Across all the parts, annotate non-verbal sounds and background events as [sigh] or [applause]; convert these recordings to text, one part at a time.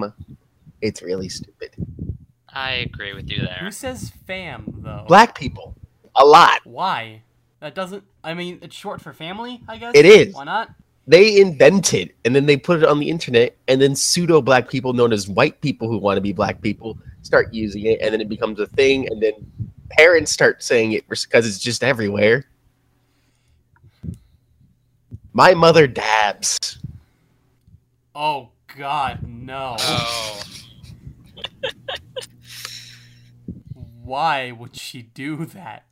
fam. It's really stupid. I agree with you there. Who says fam though? Black people, a lot. Why? That doesn't. I mean, it's short for family. I guess It is. Why not? They invented and then they put it on the internet, and then pseudo black people, known as white people who want to be black people, start using it, and then it becomes a thing, and then parents start saying it because it's just everywhere. My mother dabs. Oh God, no. Oh, [laughs] Why would she do that?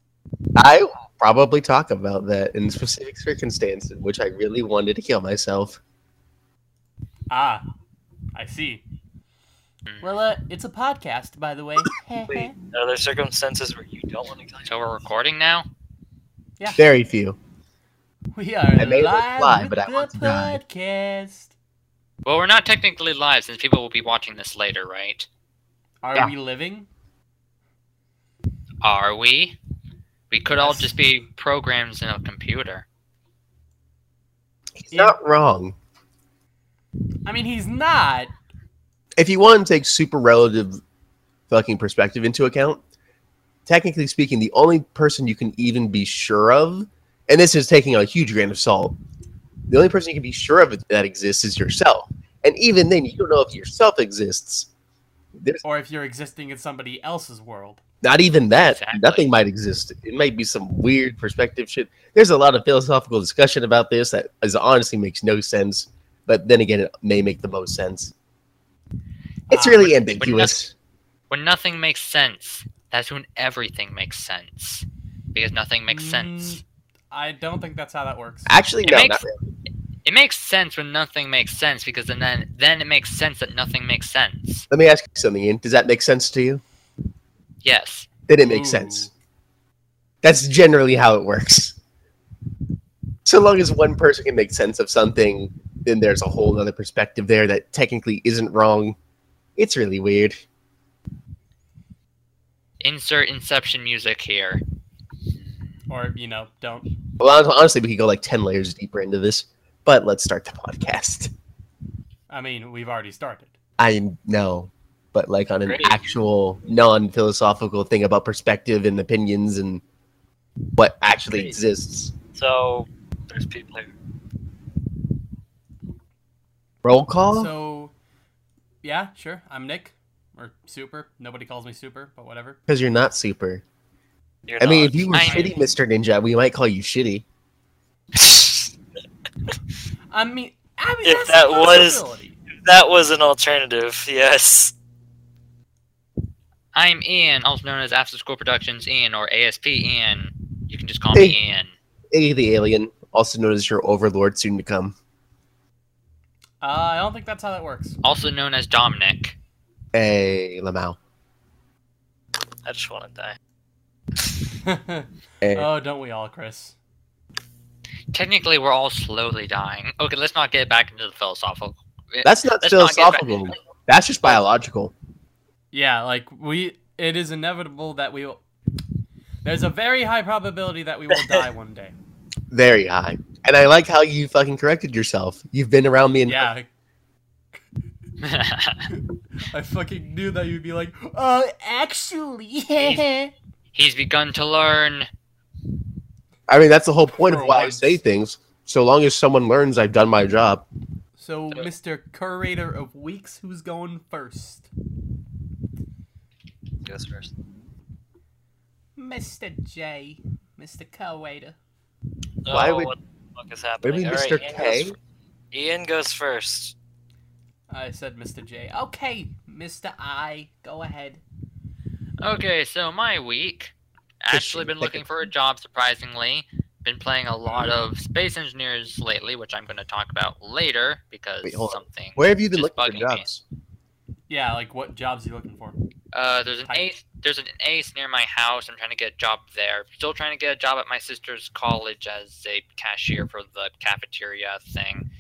I will probably talk about that in specific circumstances in which I really wanted to kill myself. Ah, I see. Well, uh, it's a podcast, by the way. [laughs] Wait, are there circumstances where you don't want to kill so we're recording now? Yeah. Very few. we are I may look live live, with but I the want to die. Podcast. Well, we're not technically live since people will be watching this later, right? Are Yeah. we living? Are we? We could all just be programs in a computer. He's not wrong. I mean, he's not. If you want to take super relative fucking perspective into account, technically speaking, the only person you can even be sure of, and this is taking a huge grain of salt, the only person you can be sure of that exists is yourself. And even then, you don't know if yourself exists. There's Or if you're existing in somebody else's world. not even that. Exactly. Nothing might exist. It might be some weird perspective shit. There's a lot of philosophical discussion about this that is honestly makes no sense. But then again, it may make the most sense. It's Ah, really when- ambiguous. When nothing makes sense, that's when everything makes sense. Because nothing makes sense. Mm, I don't think that's how that works. Actually, It no, makes- not really. It makes sense when nothing makes sense because then then, then it makes sense that nothing makes sense. Let me ask you something, Ian. Does that make sense to you? Yes. Then it makes Ooh. sense. That's generally how it works. So long as one person can make sense of something, then there's a whole other perspective there that technically isn't wrong. It's really weird. Insert Inception music here. Or, you know, don't. Well, honestly, we could go like 10 layers deeper into this, but let's start the podcast. I mean, we've already started. I know, but like on an Great. actual non-philosophical thing about perspective and opinions and what actually Great. exists. So there's people here. Roll call? So, yeah, sure. I'm Nick. Or Super. Nobody calls me Super, but whatever. Because you're not super. You're I mean, if you were I- shitty, Mr. Ninja, we might call you shitty. [laughs] I mean, I mean, If that's that a was- possibility. that was an alternative. Yes. I'm Ian, also known as After School Productions Ian or ASP Ian. You can just call me Ian. Iggy the alien, also known as your overlord soon to come. Uh, I don't think that's how that works. Also known as Dominic. Hey, Lamau. I just want to die. [laughs] Hey. oh, don't we all, Chris? Technically, we're all slowly dying. [laughs] Okay, let's not get back into the philosophical. That's not let's not philosophical. That's just biological. Yeah, like we. It is inevitable that we will. There's a very high probability that we will [laughs] die one day. Very high. And I like how you fucking corrected yourself. You've been around me and Yeah. [laughs] I fucking knew that you'd be like, uh, actually, he's, he's begun to learn. I mean that's the whole point of For why I say things. So long as someone learns I've done my job. So, Mr. Curator of Weeks, who's going first? Goes first. Mr. J. Mr. Curator. Oh, why oh, would- what the fuck is happening? Maybe All right, Mr. Ian K? Goes, Ian goes first. I said Mr. J. Okay, Mr. I, go ahead. Okay, so my week. Actually, been looking for a job. Surprisingly, been playing a lot of Space Engineers lately, which I'm going to talk about later because Wait, hold on. something. Where have you been looking for bugging me. jobs? Yeah, like what jobs are you looking for? Uh, there's an Type. ace. There's an ace near my house. I'm trying to get a job there. Still trying to get a job at my sister's college as a cashier for the cafeteria thing,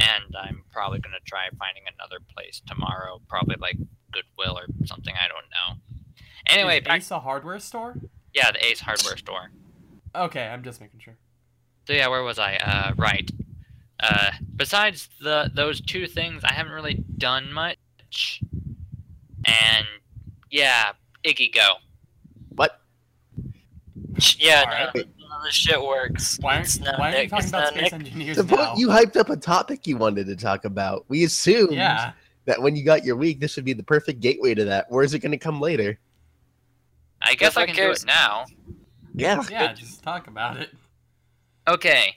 and I'm probably gonna try finding another place tomorrow. Probably like Goodwill or something. I don't know. Anyway, Is back, Ace a hardware store? Yeah, the Ace Hardware store. Okay, I'm just making sure. So yeah, where was I? Uh, right. Uh, besides the those two things, I haven't really done much. And yeah, Iggy, go. What? Yeah, Alright. no, none of this shit works. Why aren't, why aren't you talking about space Nick. engineers The now? point you hyped up a topic you wanted to talk about. We assumed yeah. that when you got your week, this would be the perfect gateway to that. Where is it going to come later? I guess I I can do it now. Yeah. Yeah, just talk about it. Okay,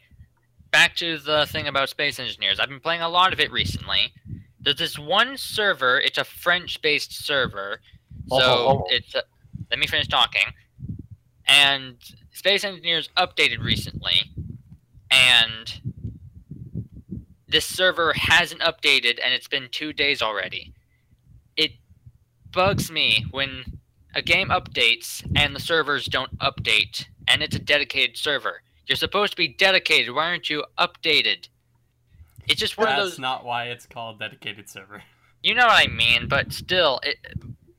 back to the thing about space engineers. I've been playing a lot of it recently. There's this one server. It's a French-based server, so Oh. oh, oh. it's. A, let me finish talking. And space engineers updated recently, and this server hasn't updated, and it's been two days already. It bugs me when a game updates and the servers don't update, and it's a dedicated server. You're supposed to be dedicated. Why aren't you updated? It's just one That's of those. That's not why it's called dedicated server. You know what I mean, but still, it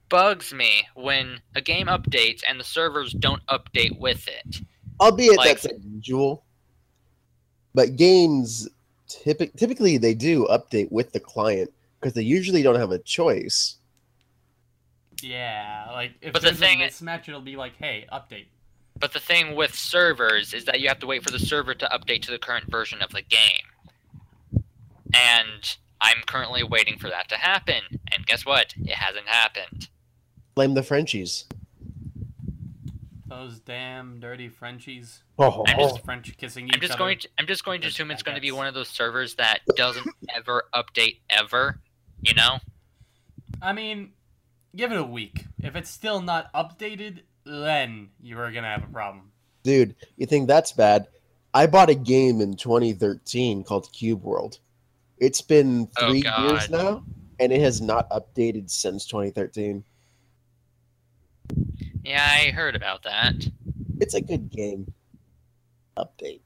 bugs me when a game updates and the servers don't update with it. Albeit Like- that's unusual. But games typic- typically they do update with the client because they usually don't have a choice. Yeah, like if But the there's thing- a mismatch, it'll be like, hey, update. But the thing with servers is that you have to wait for the server to update to the current version of the game. And I'm currently waiting for that to happen. And guess what? It hasn't happened. Blame the Frenchies. Those damn dirty Frenchies. Oh, oh I'm just- oh. French kissing each I'm just other. going to I'm just going to Those assume it's going to be one of those servers that doesn't [laughs] ever update ever, you know? I mean, give it a week. If it's still not updated, then you are gonna have a problem. dude, you think that's bad? I bought a game in 2013 called Cube World. It's been Oh, three years now, and it has not updated since 2013. Yeah, I heard about that. It's a good game. Update.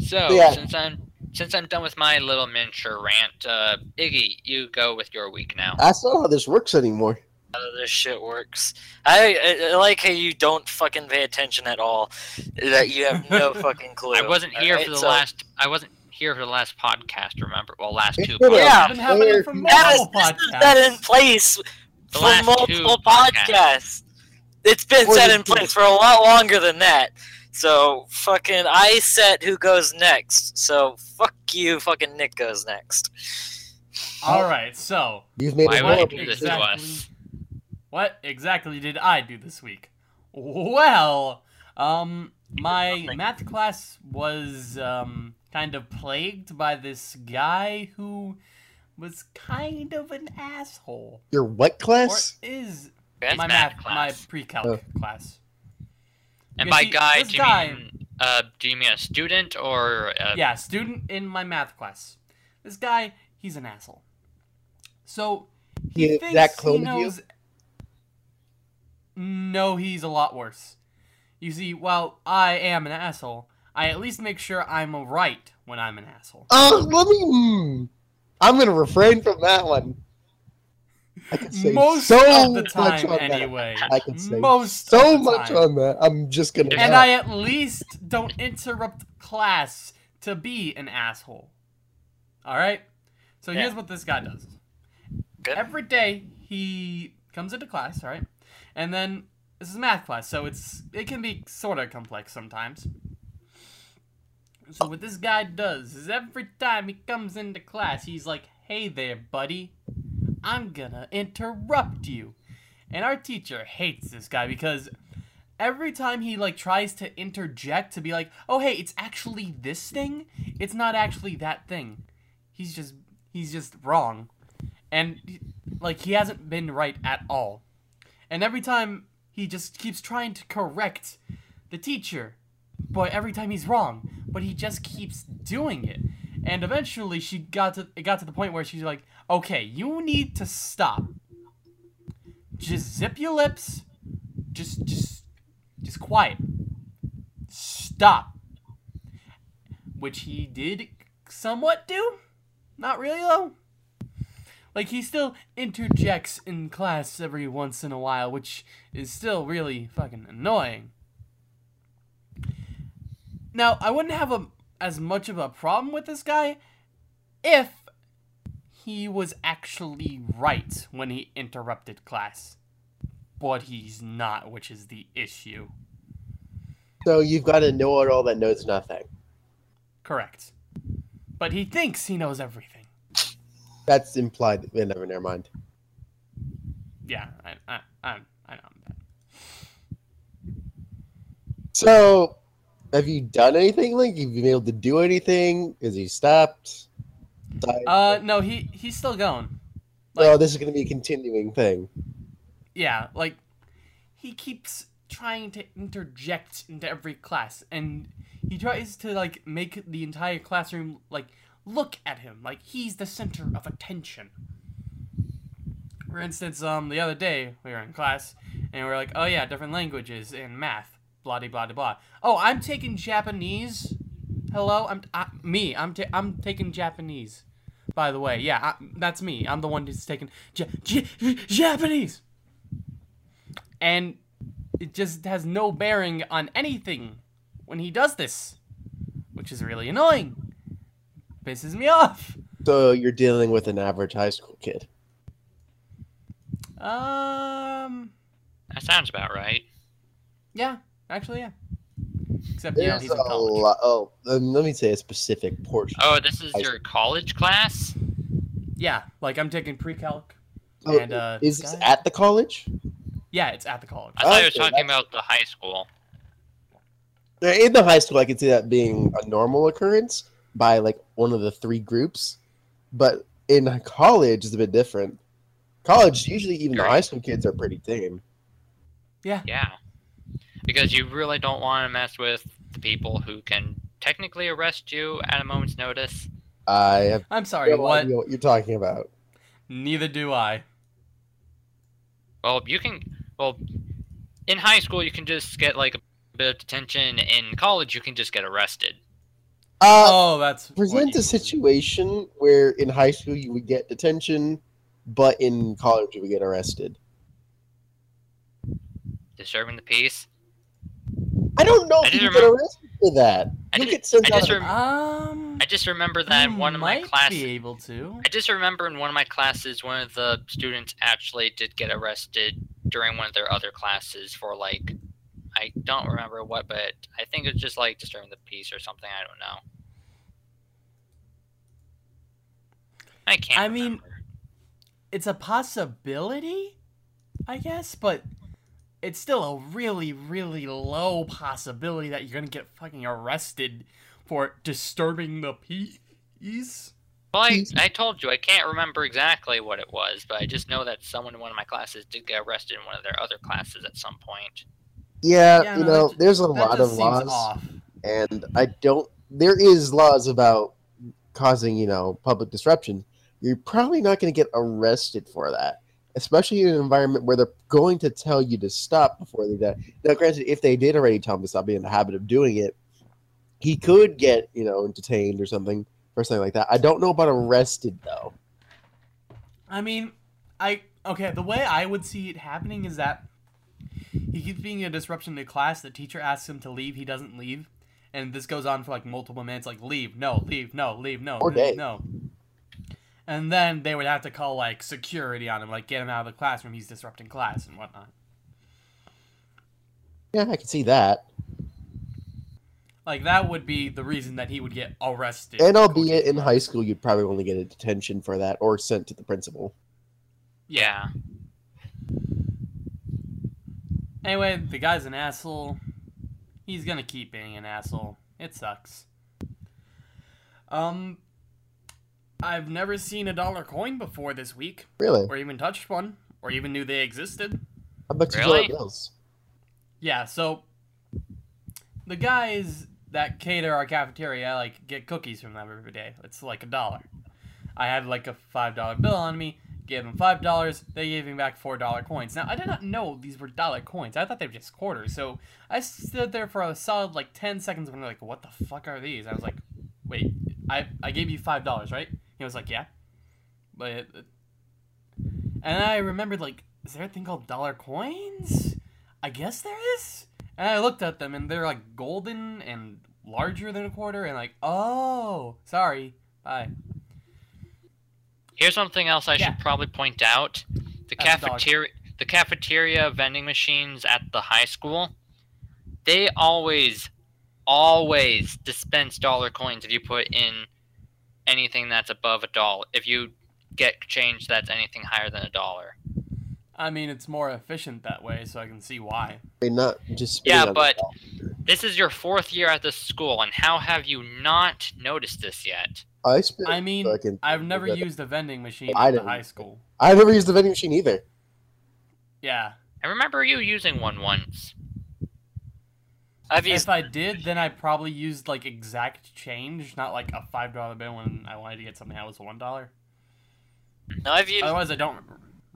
So, Yeah. since I'm since I'm done with my little miniature rant, uh, Iggy, you go with your week now. That's not how this works anymore. How this shit works. I, I, I like how you don't fucking pay attention at all. That you have no [laughs] fucking clue. I wasn't here alright? for the So- last. I wasn't here for the last podcast. Remember? Well, last two. been. Yeah, It's happening for multiple this is podcasts. set in place The for last multiple podcasts. podcasts. It's been set in place for a lot longer than that. So fucking I set who goes next. So fuck you, fucking Nick goes next. All right, so You've made Why a would you horrible do this to us? What exactly did I do this week? Well, um, my Nothing. math class was um kind of plagued by this guy who was kind of an asshole, Your what or class? is It's my math math, class. my pre-calc Oh. class. And You by see, guy, do you guy- mean uh, do you mean a student or uh, yeah, student in my math class. This guy, he's an asshole. So he He- thinks that he clone of knows. No, he's a lot worse. You see, while I am an asshole, I at least make sure I'm right when I'm an asshole. Oh, let me. I'm gonna refrain from that one. I could say Most so of the much time, on anyway. that. I could say Most so of the much time. on that. I'm just gonna. And not. I at least don't interrupt class to be an asshole. Alright? So Yeah. here's what this guy does. Good. Every day he comes into class, alright? And then this is math class, so it's it can be sort of complex sometimes. So what this guy does is every time he comes into class, he's like, "Hey there, buddy. I'm gonna interrupt you." And our teacher hates this guy because every time he like tries to interject to be like, "Oh, hey, it's actually this thing. It's not actually that thing." He's just he's just wrong. And like he hasn't been right at all. And every time he just keeps trying to correct the teacher, but every time he's wrong, but he just keeps doing it. And eventually she got to it got to the point where she's like, "Okay, you need to stop. Just zip your lips. Just just just quiet. Stop." Which he did somewhat do. Not really though. Like he still interjects in class every once in a while, which is still really fucking annoying. Now, I wouldn't have a as much of a problem with this guy if he was actually right when he interrupted class. But he's not, which is the issue. So you've got a know-it-all that knows nothing. Correct. But he thinks he knows everything. That's implied. Never, never mind. Yeah, I, I, I, I know. So, have you done anything? Like, have you been able to do anything? Is he stopped? Died? Uh, no, he he's still going. oh, this is going to be a continuing thing. Yeah, like he keeps trying to interject into every class, and he tries to like make the entire classroom like look at him like he's the center of attention. For instance, um, the other day we were in class, and we are like, "Oh yeah, different languages and math, blah blah blah blah." Oh, I'm taking Japanese. Hello, I'm I, me. I'm ta- I'm taking Japanese. By the way, yeah, I, that's me. I'm the one who's taking ja- ja- Japanese and it just has no bearing on anything when he does this, which is really annoying. Pisses me off. So you're dealing with an average high school kid. Um, That sounds about right. yeah, actually, yeah. Except you know he's in a college. lot. Oh, um, let me say a specific portion. Oh, this is your college class? Yeah, like I'm taking pre-calc, Oh, and uh, is this guy- at the college? yeah, it's at the college. I thought you were talking that's- about the high school. In the high school, I could see that being a normal occurrence by like one of the three groups, but in college, it's a bit different. College, usually even the high school kids are pretty tame. Yeah. Yeah. Because you really don't want to mess with the people who can technically arrest you at a moment's notice. I have I'm sorry, no what? idea what you're talking about. Neither do I. Well, you can. Well, in high school, you can just get like a bit of detention. In college, you can just get arrested. Uh, oh, that's present you a mean. situation where in high school you would get detention, but in college you would get arrested. Disturbing the peace. I don't know I if you didn't get arrested for that. I You didn't- get sent I out just of Um, I just remember that in one of my might classes. be able to. I just remember in one of my classes, one of the students actually did get arrested during one of their other classes for like, I don't remember what, but I think it was just like disturbing the peace or something. I don't know. I can't. I mean- it's a possibility, I guess, but it's still a really, really low possibility that you're gonna get fucking arrested for disturbing the peace. Well, I, I told you I can't remember exactly what it was, but I just know that someone in one of my classes did get arrested in one of their other classes at some point. Yeah, Yeah, you no, know, there's a lot of laws, off. and I don't. There is laws about causing, you know, public disruption. You're probably not going to get arrested for that, especially in an environment where they're going to tell you to stop before they die. Now, granted, if they did already tell him to stop being in the habit of doing it, he could get, you know, detained or something or something like that. I don't know about arrested though. I mean, I okay. The way I would see it happening is that he keeps being a disruption to class. The teacher asks him to leave, he doesn't leave, and this goes on for like multiple minutes. Like leave, no, leave, no, leave, no, Or leave, day. no. And then they would have to call like security on him, like get him out of the classroom. He's disrupting class and whatnot. Yeah, I can see that. Like that would be the reason that he would get arrested. And albeit in high school, you'd probably only get a detention for that or sent to the principal. Yeah. Anyway, the guy's an asshole. He's gonna keep being an asshole. It sucks. Um, I've never seen a dollar coin before this week, Really? or even touched one, or even knew they existed. How about you Really? dollar bills? Yeah, so the guys that cater our cafeteria like get cookies from them every day. It's like a dollar. I had like a five dollar bill on me. Gave them five dollars. They gave me back four dollar coins. Now I did not know these were dollar coins. I thought they were just quarters. So I stood there for a solid like ten seconds when they're like, "What the fuck are these?" I was like, "Wait, I I gave you five dollars, right?" He was like, "Yeah," but and I remembered like, is there a thing called dollar coins? I guess there is. And I looked at them and they're like golden and larger than a quarter and like, oh, sorry, bye. Here's something else I Yeah. should probably point out: the That's cafeteria, the cafeteria vending machines at the high school, they always, always dispense dollar coins if you put in anything that's above a dollar. If you get change that's anything higher than a dollar. I mean, it's more efficient that way, so I can see why. I mean, not just Yeah, spitting on the but- This is your fourth year at this school, and how have you not noticed this yet? I spit. I mean, fucking- I've never used a vending machine I at didn't. high school. I've never used the vending machine either. Yeah. I remember you using one once. I've used If I did, then I probably used like exact change, not like a five dollar bill when I wanted to get something that was one dollar. no, I've used Otherwise, I don't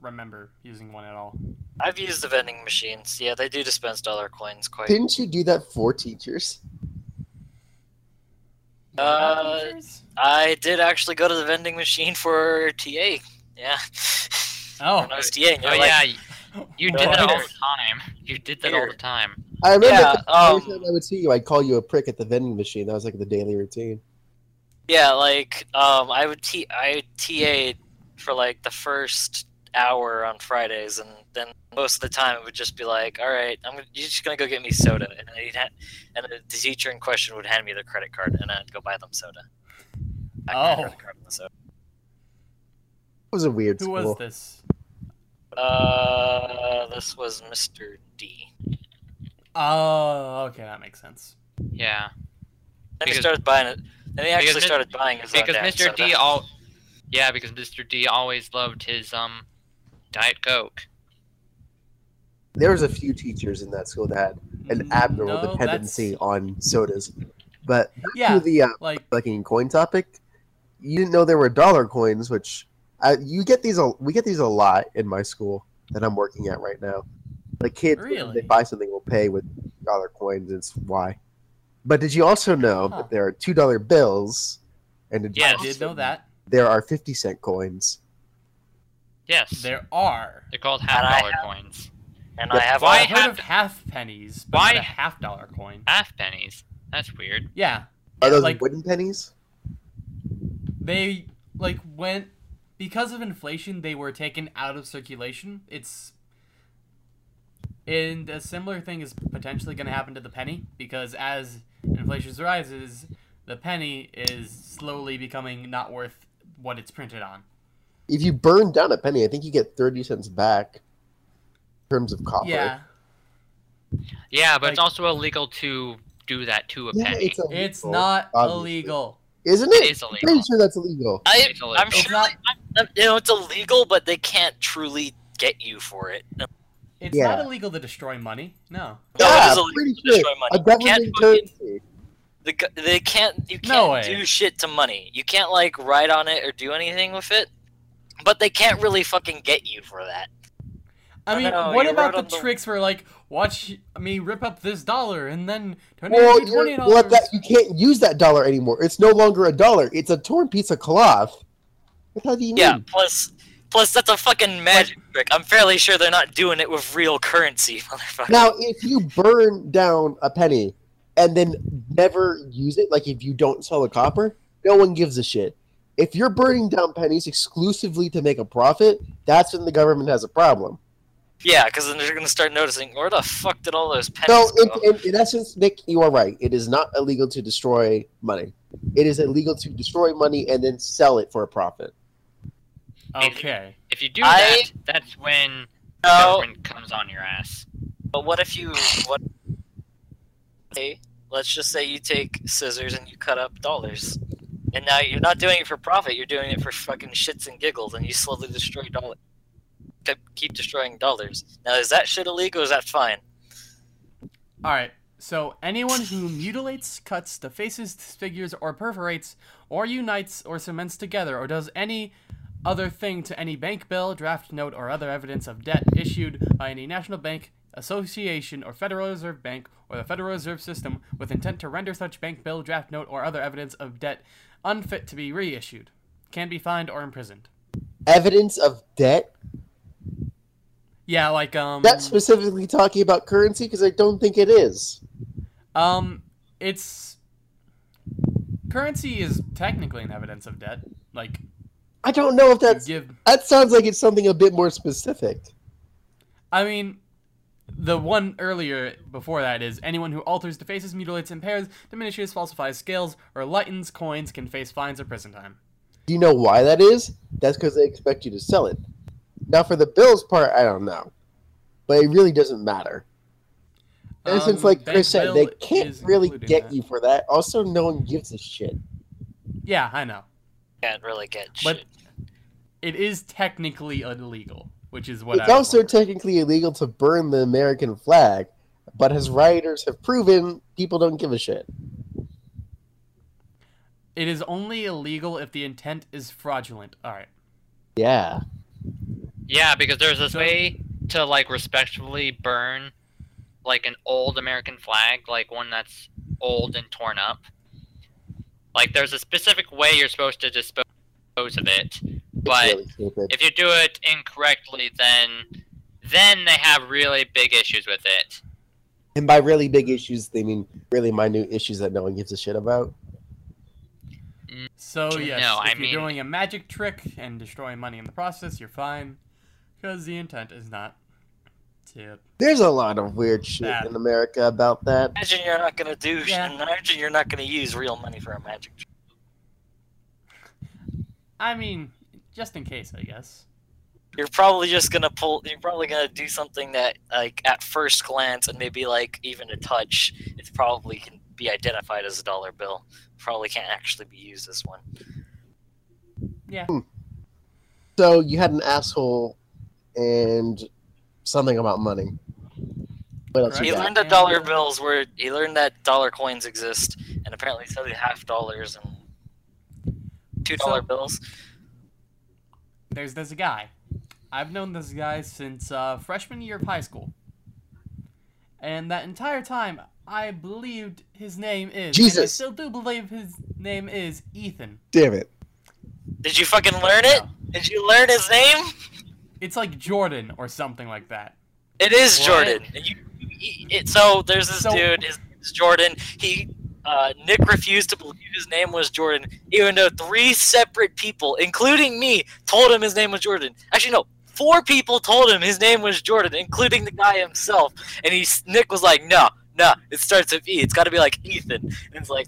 remember using one at all. I've used the vending machines. Yeah, they do dispense dollar coins quite. Didn't you do that for teachers? Uh, Teachers? I did actually go to the vending machine for TA. Yeah. Oh. When I was TA, Oh like, yeah, you did that all the time. You did that all the time. I remember Yeah, the first um, time I would see you, I'd call you a prick at the vending machine. That was like the daily routine. Yeah, like um, I would t I TA'd for like the first hour on Fridays, and then most of the time it would just be like, "All right, I'm you're just gonna go get me soda," and he'd ha- and the teacher in question would hand me the credit card, and I'd go buy them soda. I had Oh. credit card and the soda. It was a weird Who school. was this? Uh, this was Mr. D. Oh, okay, that makes sense. Yeah, Then he Because- started buying it. Then he because actually Mis- started buying his because damn Mr. D soda. all. Yeah, because Mr. D always loved his um, Diet Coke. There was a few teachers in that school that had an Mm, abnormal no, dependency that's- on sodas. But Yeah, to the uh, like fucking coin topic, you didn't know there were dollar coins, which uh, you get these. We get these a lot in my school that I'm working at right now. Like kids, when Really? they buy something, will pay with dollar coins. It's why. But did you also know Huh. that there are two dollar bills, and did you Yes. I did know that. there are fifty cent coins? Yes, There are. they're called half I dollar have- coins. and Yep. I have Why I've heard of half pennies, but Why- not a half dollar coin. Half pennies. That's weird. Yeah, Are those like- wooden pennies? they like went because of inflation. They were taken out of circulation. It's and a similar thing is potentially going to happen to the penny because as inflation rises, the penny is slowly becoming not worth what it's printed on. If you burn down a penny, I think you get thirty cents back. In terms of copper. Yeah, Yeah, but it's also illegal to do that to a Yeah, penny. it's illegal. it's not obviously. illegal. isn't It it? is illegal. I'm illegal. pretty sure that's illegal. I, I'm It's sure, not- I'm- you know, it's illegal, but they can't truly get you for it. No, It's Yeah. not illegal to destroy money. No. it yeah, is illegal pretty to sure. destroy money. A You government can't fucking- currency. the, they can't. You can't way. do shit to money. You can't like write on it or do anything with it. But they can't really fucking get you for that. I I mean, know, what you about the the- tricks where like watch me rip up this dollar and then turn it Well, into twenty you're, dollars? well, that, you can't use that dollar anymore. It's no longer a dollar. It's a torn piece of cloth. What the hell do you Yeah. mean? Plus, plus that's a fucking magic trick. I'm fairly sure they're not doing it with real currency, [laughs] motherfucker. Now, if you burn down a penny and then never use it, like if you don't sell the copper, no one gives a shit. If you're burning down pennies exclusively to make a profit, that's when the government has a problem. Yeah, because then they're gonna start noticing where the fuck did all those So, pennies go? in, in, in essence, Nick, you are right. It is not illegal to destroy money. It is illegal to destroy money and then sell it for a profit. Okay. If you do I- that, that's when the No, government comes on your ass. but what if you what? Hey, let's just say you take scissors and you cut up dollars, and now you're not doing it for profit. You're doing it for fucking shits and giggles, and you slowly destroy dollars. Keep destroying dollars. Now, is that shit illegal? Or is that fine? All right. So anyone who mutilates, cuts, defaces, disfigures, or perforates, or unites or cements together, or does any other thing to any bank bill, draft note, or other evidence of debt issued by any national bank, association, or Federal Reserve Bank, or the Federal Reserve System, with intent to render such bank bill, draft note, or other evidence of debt unfit to be reissued, can be fined or imprisoned. Evidence of debt? Yeah, like um. That's specifically talking about currency because I don't think it is. Um, it's currency is technically an evidence of debt. Like, I don't know if that's give. that sounds like it's something a bit more specific. I mean, the one earlier before that is anyone who alters, defaces, mutilates, impairs, diminishes, falsifies, scales, or lightens coins can face fines or prison time. Do you know why that is? That's because they expect you to sell it. Now, for the bills part, I don't know, but it really doesn't matter. And since, Um, like Chris said, they can't really get that. you for that. Also, no one gives a shit. Yeah, I know. Can't really get But shit. it is technically illegal, which is what It's I was also wondering. technically illegal to burn the American flag, but as rioters have proven, people don't give a shit. It is only illegal if the intent is fraudulent. All right. Yeah. Yeah, because there's this So- way to like respectfully burn like an old American flag, like one that's old and torn up. Like there's a specific way you're supposed to dispose of it, but really if you do it incorrectly, then then they have really big issues with it. And by really big issues, they mean really minute issues that no one gives a shit about. So yes, No, if I you're mean- doing a magic trick and destroying money in the process, you're fine, because the intent is not to. There's a lot of weird shit Bad. in America about that. Imagine you're not gonna do. Yeah. Imagine you're not gonna use real money for a magic trick. I mean, just in case, I guess. You're probably just gonna pull. You're probably gonna do something that, like, at first glance and maybe like even a touch, it's probably can be identified as a dollar bill. Probably can't actually be used as one. Yeah. Hmm. So you had an asshole and something about money. What else He got? learned that dollar bills were. He learned that dollar coins exist, and apparently so do half dollars and two dollar So- bills. There's this guy. I've known this guy since uh, freshman year of high school, and that entire time I believed his name is. And I Jesus. still do believe his name is Ethan. Damn it. Did you fucking learn it? Did you learn his name? It's like Jordan or something like that. It is What? Jordan. You, you- it, so there's this So- dude. His name is Jordan. He uh, Nick refused to believe his name was Jordan, even though three separate people, including me, told him his name was Jordan. Actually, no. Four people told him his name was Jordan, including the guy himself. And he, Nick was like, "No, no, it starts with E. It's got to be like Ethan." And it's like,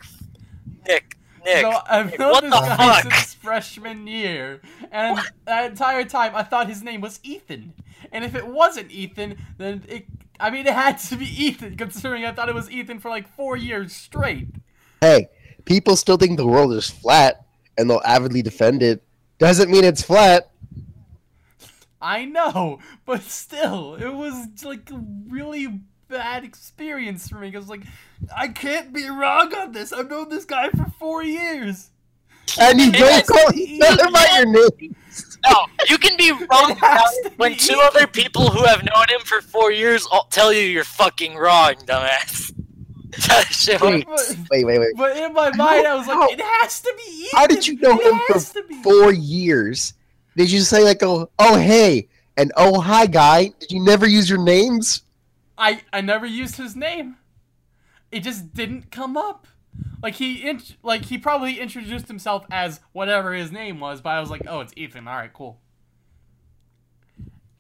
Nick, Nick. So I've known what this the guy fuck? since freshman year, and that entire time I thought his name was Ethan. And if it wasn't Ethan, then it. I mean, it had to be Ethan, considering I thought it was Ethan for like four years straight. Hey, people still think the world is flat and they'll avidly defend it. Doesn't mean it's flat. I know, but still, it was like really bad experience for me. Cause like, I can't be wrong on this. I've known this guy for four years. And you don't call each other by your name. No, you can be [laughs] wrong It has about to when be two other people who have known him for four years all tell you you're fucking wrong, dumbass. [laughs] That shit Wait, wait, wait, wait. but in my mind, I was How? like, it has to be Ethan. How did you know It him for has to be. four years? Did you say like, oh, oh, hey, and oh, hi, guy? Did you never use your names? I I never used his name. It just didn't come up. Like he int- like he probably introduced himself as whatever his name was, but I was like, oh, it's Ethan. All right, cool.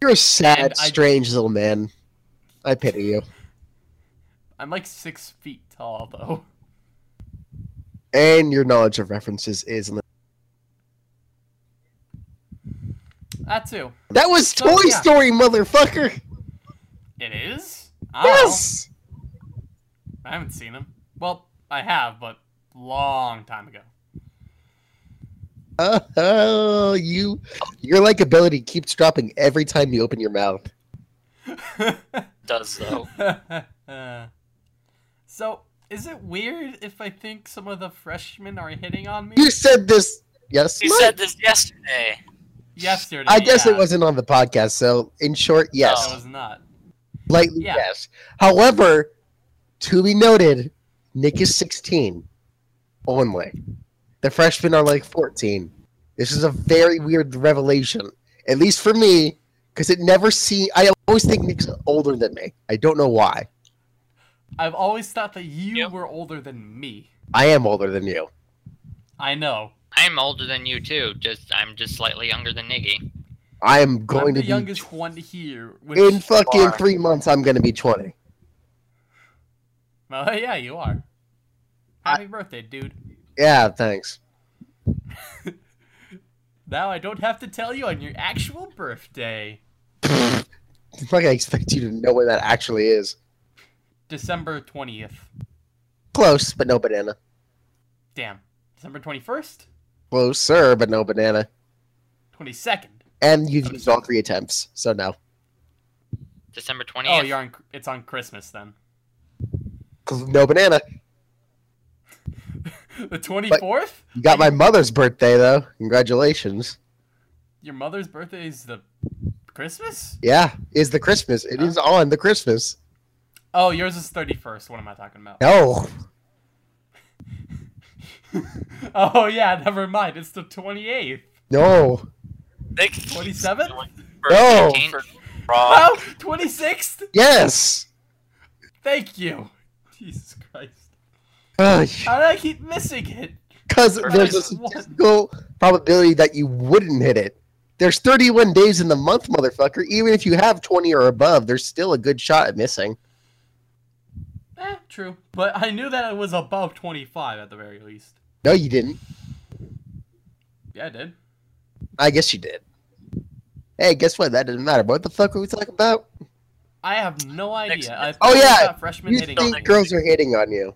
You're a sad, I- strange little man. I pity you. I'm like six feet tall though. And your knowledge of references is. That too. That was So, Toy yeah. Story, motherfucker. It is. I. Yes. I haven't seen him. Well, I have, but long time ago. Oh, you, your like ability keeps dropping every time you open your mouth. [laughs] does though. [laughs] so, is it weird if I think some of the freshmen are hitting on me? You said this. Yes. You Mike? said this yesterday. Yesterday. I guess yeah. it wasn't on the podcast. So, in short, yes. No, it was not. Lightly, Yeah. yes. However, to be noted, Nick is 16 only. The freshmen are like 14. This is a very weird revelation, at least for me, because it never see. I always think Nick's older than me. I don't know why. I've always thought that you Yep. were older than me. I am older than you. I know, I'm older than you too. Just I'm just slightly younger than Niggy. I am I'm going the to be youngest one here. In fucking Far. three months. I'm going to be 20. well, yeah, you are. Happy birthday, dude. Yeah, thanks. [laughs] Now I don't have to tell you on your actual birthday, [laughs] Fuck, I'm gonna expect you to know where that actually is. December twentieth. Close, but no banana. Damn, December twenty first, Closer, but no banana. twenty second. And you've used all three attempts, so no. December 20th? Oh, twentieth. you're on. It's on Christmas then. No banana. [laughs] the twenty fourth. You got my mother's birthday though. Congratulations. Your mother's birthday is the Christmas. Yeah, is the Christmas. It is oh. on the Christmas. Oh, yours is thirty first. What am I talking about? No. [laughs] oh yeah, never mind. It's the twenty eighth. No. Twenty seventh. No. Eighteen- Wrong. Oh, 26th? Yes. Thank you. Jesus Christ. Because How did I keep missing it? Because there's a Christ. statistical probability that you wouldn't hit it. There's 31 days in the month, motherfucker. Even if you have 20 or above, there's still a good shot at missing. Eh, true. But I knew that it was above 25 at the very least. No, you didn't. Yeah, I did. I guess you did. Hey, guess what? That doesn't matter. What the fuck are we talking about? I have no idea. I Oh, yeah. about freshmen You hitting. think girls are hitting on you?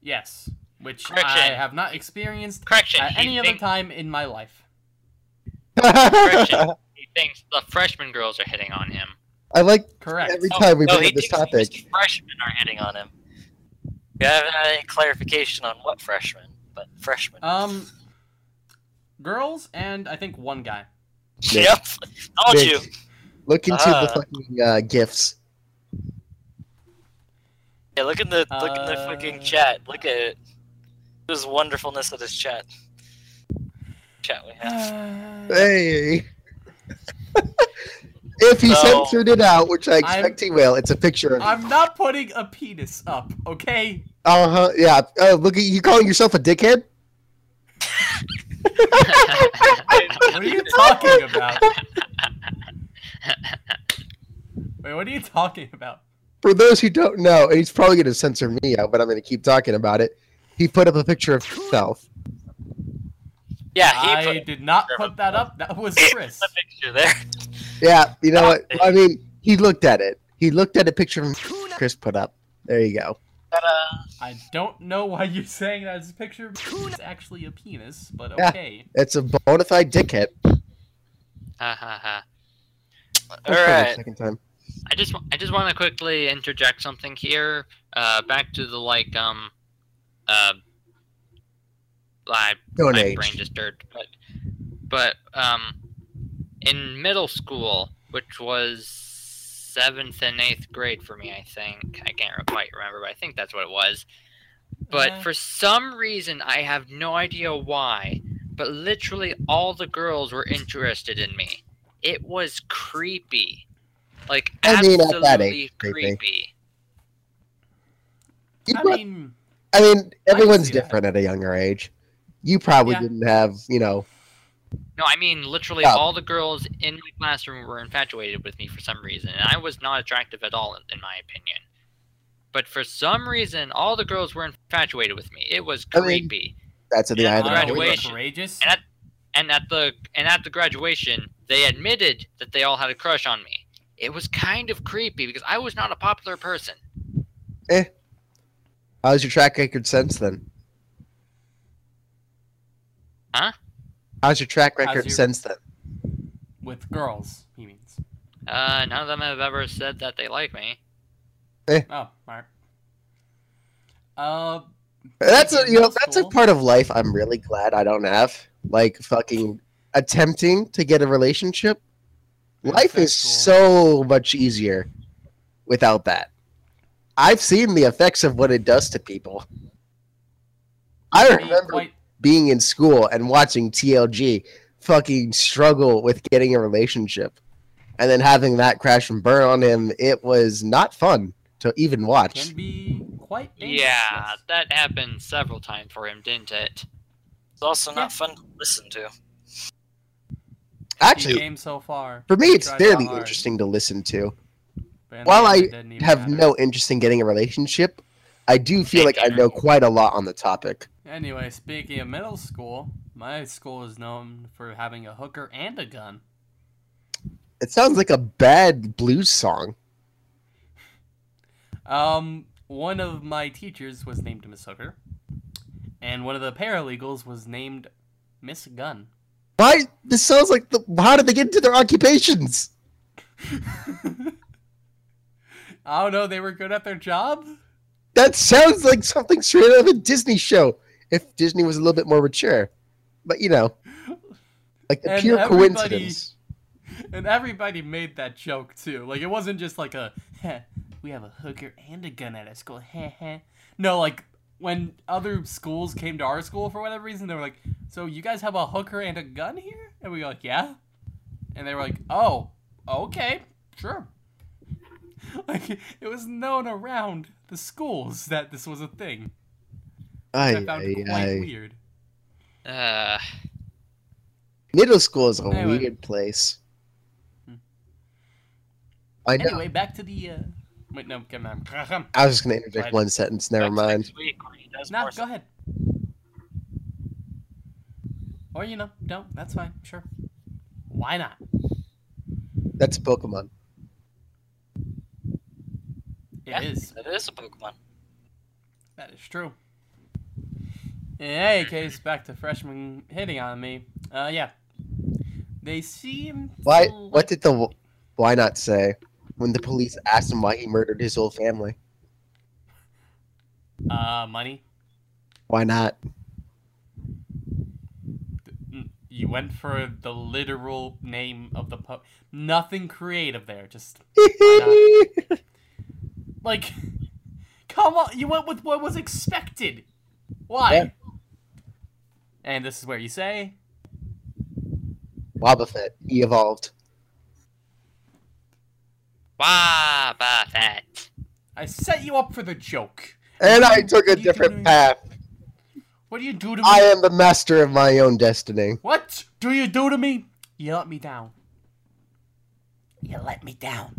Yes. Which I have not experienced Correction. at he, any other time in my life. Correction. [laughs] he thinks the freshman girls are hitting on him. I like Correct. every Oh, time we no, bring up this topic. just Freshmen are hitting on him. We haven't had any clarification on what freshmen, but freshmen. Um, girls and I think one guy. Nick. yep. Told Nick. you. Look into Ah. the fucking uh, gifts. Yeah, look in the look in the Uh, fucking chat. Look at it. This wonderfulness of this chat. Chat we have. Hey. [laughs] if he So- censored it out, which I expect he will, it's a picture of. I'm not putting a penis up, okay? Uh huh. Yeah. Uh, look at you calling yourself a dickhead. [laughs] What are you [laughs] talking about? Wait, what are you talking about? For those who don't know, and he's probably going to censor me out, but I'm going to keep talking about it. He put up a picture of himself. Yeah, he I put did not put that up. That was [laughs] Chris. the picture there. Yeah. You know what? I mean, he looked at it. He looked at a picture of Chris put up. There you go. Ta-da. I don't know why you're saying that as a picture. It's actually a penis, but Yeah. okay. It's a bona fide dickhead. Ha ha ha. All For. Second time. I just I just want to quickly interject something here. Uh, back to the like um, uh, I Don't my age. brain just dirt. But but um, in middle school, which was seventh and eighth grade for me, I think I can't quite remember, but I think that's what it was. But Uh. for some reason, I have no idea why, but literally all the girls were interested in me. It was creepy. Like I mean, absolutely that creepy. creepy. You I pro- mean, I mean, everyone's see that. different at a younger age. You probably Yeah. didn't have, you know. No, I mean literally Yeah. all the girls in my classroom were infatuated with me for some reason, and I was not attractive at all, in, in my opinion. But for some reason, all the girls were infatuated with me. It was I mean, creepy. That's at the Yeah, island. wow, graduation. courageous. And and at the and at the graduation, they admitted that they all had a crush on me. It was kind of creepy because I was not a popular person. Eh. How's your track record since then? Huh? How's your track record your- since then? With girls, he means. Uh, none of them have ever said that they like me. Oh, alright. Uh, That's a you know middle that's a part of life I'm really glad I don't have. Like fucking attempting to get a relationship. Life is Bisexual. so much easier without that. I've seen the effects of what it does to people. I be remember quite- being in school and watching TLG fucking struggle with getting a relationship and then having that crash and burn on him. It was not fun to even watch. can be quite dangerous. Yeah, that happened several times for him, didn't it? It's also Yeah. not fun to listen to. The Actually, game so far. for me, it's fairly interesting to listen to. but While I it didn't even Have matter. no interest in getting a relationship. I do feel Same like I know quite a lot on the topic. Anyway, speaking of middle school, my school is known for having a hooker and a gun. It sounds like a bad blues song. Um, one of my teachers was named Miss Hooker, and one of the paralegals was named Miss Gun. Why? This sounds like the. How did they get into their occupations? [laughs] I don't know, they were good at their job? That sounds like something straight out of a Disney show. If Disney was a little bit more mature, but you know, like a And pure coincidence. And everybody made that joke too. Like it wasn't just like a heh, we have a hooker and a gun at our school. Heh heh. No, like when other schools came to our school for whatever reason, they were like, "So you guys have a hooker and a gun here?" And we were like, "Yeah." And they were like, "Oh, okay, sure." [laughs] Like it was known around the schools that this was a thing. Which I Aye, found aye, quite aye. weird. Uh, Middle school is a Anyway. weird place. Hmm. I know. Anyway, back to the. Uh... Wait, no, come on. I was just gonna interject one sentence. Never Next- mind. Next week when he does Nah, more go ahead. Or you know, don't. That's fine. Sure. Why not? That's Pokemon. It is. Yeah. It is a Pokemon. That is true. In any case, back to freshman hitting on me. Uh, yeah. They seem. Why? to What did the why not say when the police asked him why he murdered his whole family? Uh, money. Why not? You went for the literal name of the po. Nothing creative there. Just [laughs] like, [laughs] come on. You went with what was expected. Why? Yeah. And this is where you say, Wobbuffet. He evolved. Wah, that. I set you up for the joke. And I took a What are you different path. What do you do to me? I am the master of my own destiny. What do you do to me? You let me down. You let me down.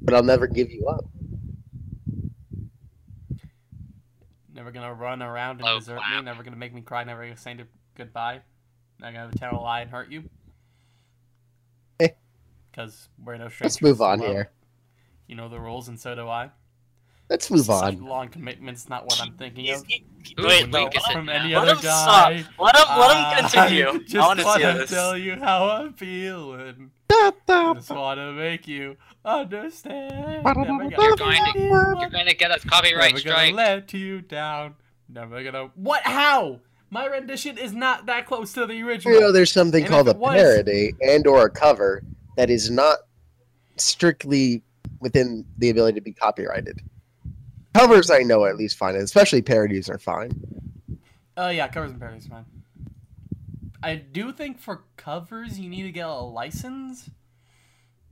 But I'll never give you up. Never gonna run around and Oh, desert wow. me. Never gonna make me cry. Never gonna say goodbye. Not gonna tell a lie and hurt you. Eh. Because we're no strangers. Let's move on Well, here. You know the rules, and so do I. Let's move Such on. long commitment's not what I'm thinking He's, of. he, he- wait, no, weak is let it From any let other him stop. Let him, let him continue. [laughs] just I want to see wanna this. tell you how I'm feeling. Da, da. Just wanna make you understand. Never You're gonna going let to, you you're going to get us copyright Never gonna let you down. Never gonna. What? How? My rendition is not that close to the original. You original. know, there's something And called a was- parody and or a cover that is not strictly within the ability to be copyrighted. Covers I know at least fine, especially parodies are fine. Oh yeah, covers and parodies, fine. I do think for covers you need to get a license,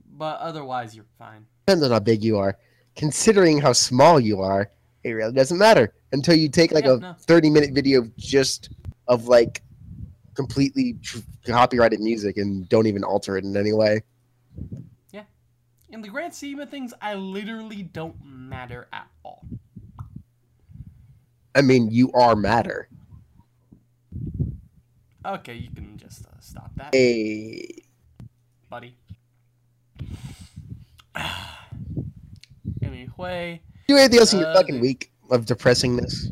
but otherwise you're fine. Depends on how big you are. Considering how small you are, it really doesn't matter until you take like Yeah, a no. 30 minute video just of like completely copyrighted music and don't even alter it in any way. Yeah. In the grand scheme of things, I literally don't matter at all. I mean, you are matter. Okay, you can just uh, stop that, Hey, buddy. [sighs] anyway, do anything else in your Uh, fucking week of depressingness?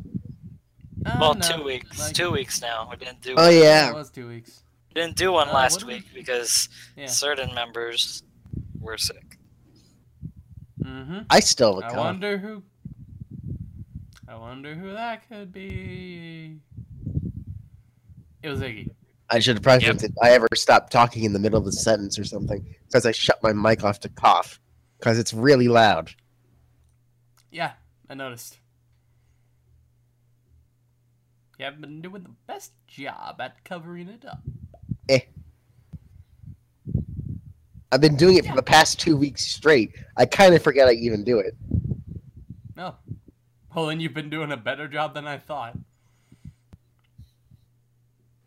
uh, Well, no, two weeks. like- two weeks now. We didn't do. Oh It yeah, was two weeks. We didn't do one Uh, last what do we- week because Yeah. certain members were sick. Mm-hmm. I still have a I wonder who. I wonder who that could be. It was Iggy. I should have prefaced Yep. if I ever stopped talking in the middle of a sentence or something because I shut my mic off to cough because it's really loud. Yeah, I noticed. You have been doing the best job at covering it up. Eh. I've been doing it for the past two weeks straight. I kind of forget I even do it. No. Well, then you've been doing a better job than I thought.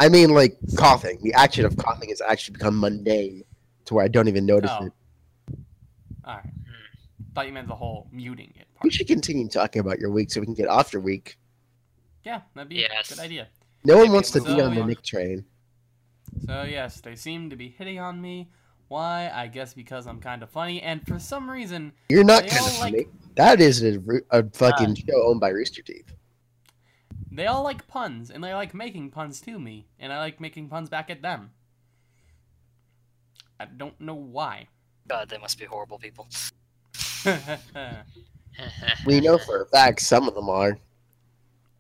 I mean, like coughing. The action of coughing has actually become mundane to where I don't even notice Oh. it. All right. Hmm. Thought you meant the whole muting it We should continue talking about your week so we can get off your week. Yeah, that'd be Yes. a good idea. No one Maybe wants to it be on the So- Nick train. So yes, they seem to be hitting on me. Why? I guess because I'm kind of funny, and for some reason, You're not kind of all like- funny. That is a, a fucking show owned by Rooster Teeth. They all like puns, and they like making puns to me, and I like making puns back at them. I don't know why. God, they must be horrible people. [laughs] We know for a fact some of them are.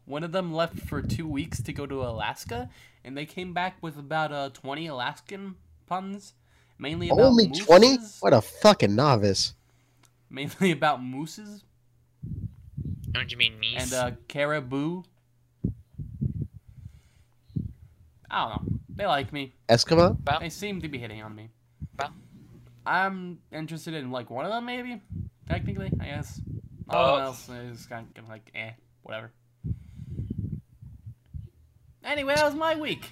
One of them left for two weeks to go to Alaska, and they came back with about uh, 20 Alaskan puns, mainly about Only 20? What a fucking novice. mainly about mooses Don't you mean me? and uh, caribou. I don't know. They like me. Eskimo? They seem to be hitting on me. I'm interested in like one of them, maybe. Technically, I guess. Oh. All else is kind of like eh, whatever. Anyway, that was my week.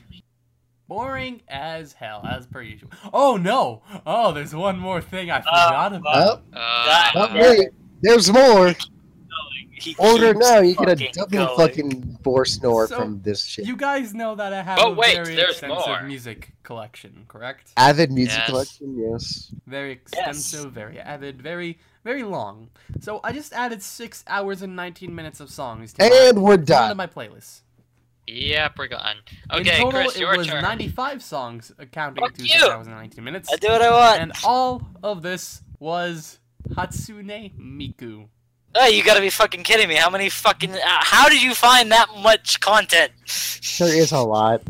Boring as hell, as per usual. Oh no! Oh, there's one more thing I forgot about. Oh, Uh, oh, wait. There's more. He Order keeps now. You get a double going. fucking bore snore So, from this shit. You guys know that I have Oh, a wait, very there's extensive more. music collection, correct? Avid music Yes. collection, yes. Very extensive, very avid, very, very long. So I just added six hours and 19 minutes of songs to, my, And we're done to one my playlist Yep, we're gone. In Okay, total, Chris, your it was turn. 95 songs, accounting Fuck to you. 6 hours and 19 minutes. I do what I want. And all of this was Hatsune Miku. Oh, you gotta be fucking kidding me! How many fucking? Uh, how did you find that much content? There is a lot.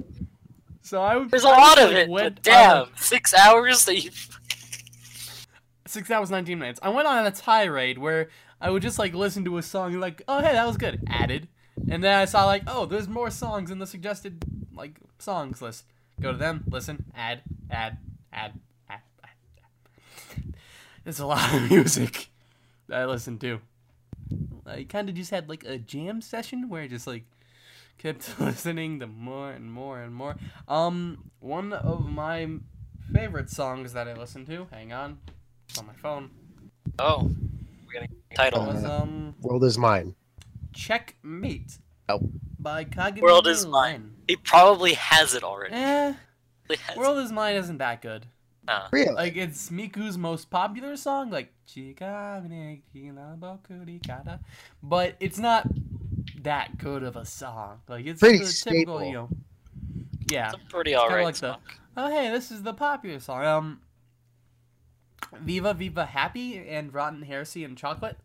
So I would. There's a I lot of like, it. went But on a- damn, six hours that you. [laughs] six hours 19 minutes. I went on a tirade where I would just like listen to a song and like, oh hey, that was good, added, and then I saw like, oh, there's more songs in the suggested like songs list. Go to them, listen, add, add, add, add, add. add. There's a lot of [laughs] music that I listen to. I kind of just had like a jam session where I just like kept [laughs] listening to more and more and more. Um, one of my favorite songs that I listened to. Hang on, it's on my phone. Oh, we're gonna title. Was um World is mine. Checkmate. Oh. By Kagami World is mine. he probably has it already. Eh, has World is Mine isn't that good. Uh, Really? Like it's Miku's most popular song, like "Chikabune Kinaboku ni Kata," but it's not that good of a song. Like it's Pretty the typical, staple. you know. Yeah. It's a pretty kinda alright like the- song. Oh hey, this is the popular song. Um, Viva Viva Happy and Rotten Heresy and Chocolate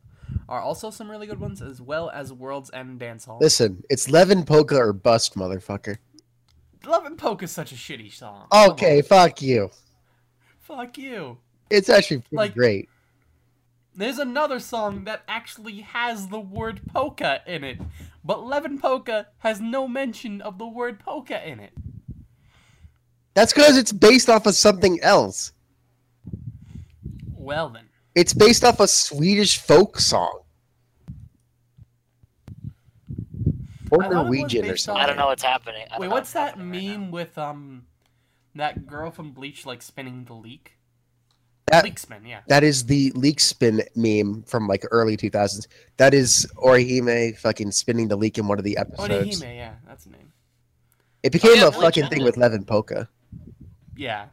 are also some really good ones, as well as World's End Dance Hall. Listen, it's Levin Polka or bust, motherfucker. Love and Poke is such a shitty song. Okay, fuck you. Fuck you. It's actually pretty Like- great. There's another song that actually has the word polka in it, but Levin Polka has no mention of the word polka in it. That's because it's based off of something else. Well then. It's based off a Swedish folk song. Or I thought it was Norwegian or something. I don't know what's happening. Wait, know what's that happening right meme with um that girl from Bleach like spinning the leek? That- leek spin, yeah. That is the leek spin meme from like early 2000s. That is Orihime fucking spinning the leek in one of the episodes. Orihime, yeah, that's the name. It became yeah, a Bleach fucking ended. thing with Levin Polka. Yeah.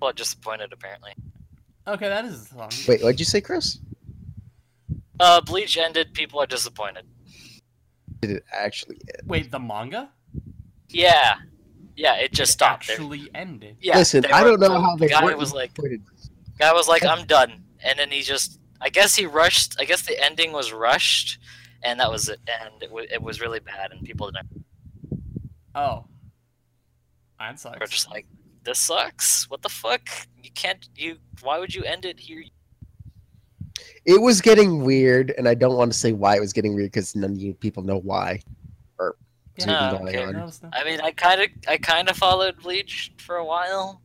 Well, disappointed apparently. Okay, that is the song. Wait, what'd you say, Chris? Uh, Bleach ended. People are disappointed. Did it actually end? Wait, the manga Yeah, yeah. It just stopped. There. actually ended. Yeah. Listen, they I don't know how the they guy was like, disappointed. guy was like, I'm done, and then he just. I guess he rushed. I guess the ending was rushed, and that was it. And it, w- it was really bad, and people didn't. Oh. That Were sucks. just like, this sucks. What the fuck? You can't. You. Why would you end it here? It was getting weird, and I don't want to say why it was getting weird because none of you people know why. It's Yeah, even okay. going on. That was the- I mean, I kind of, I kind of followed Bleach for a while,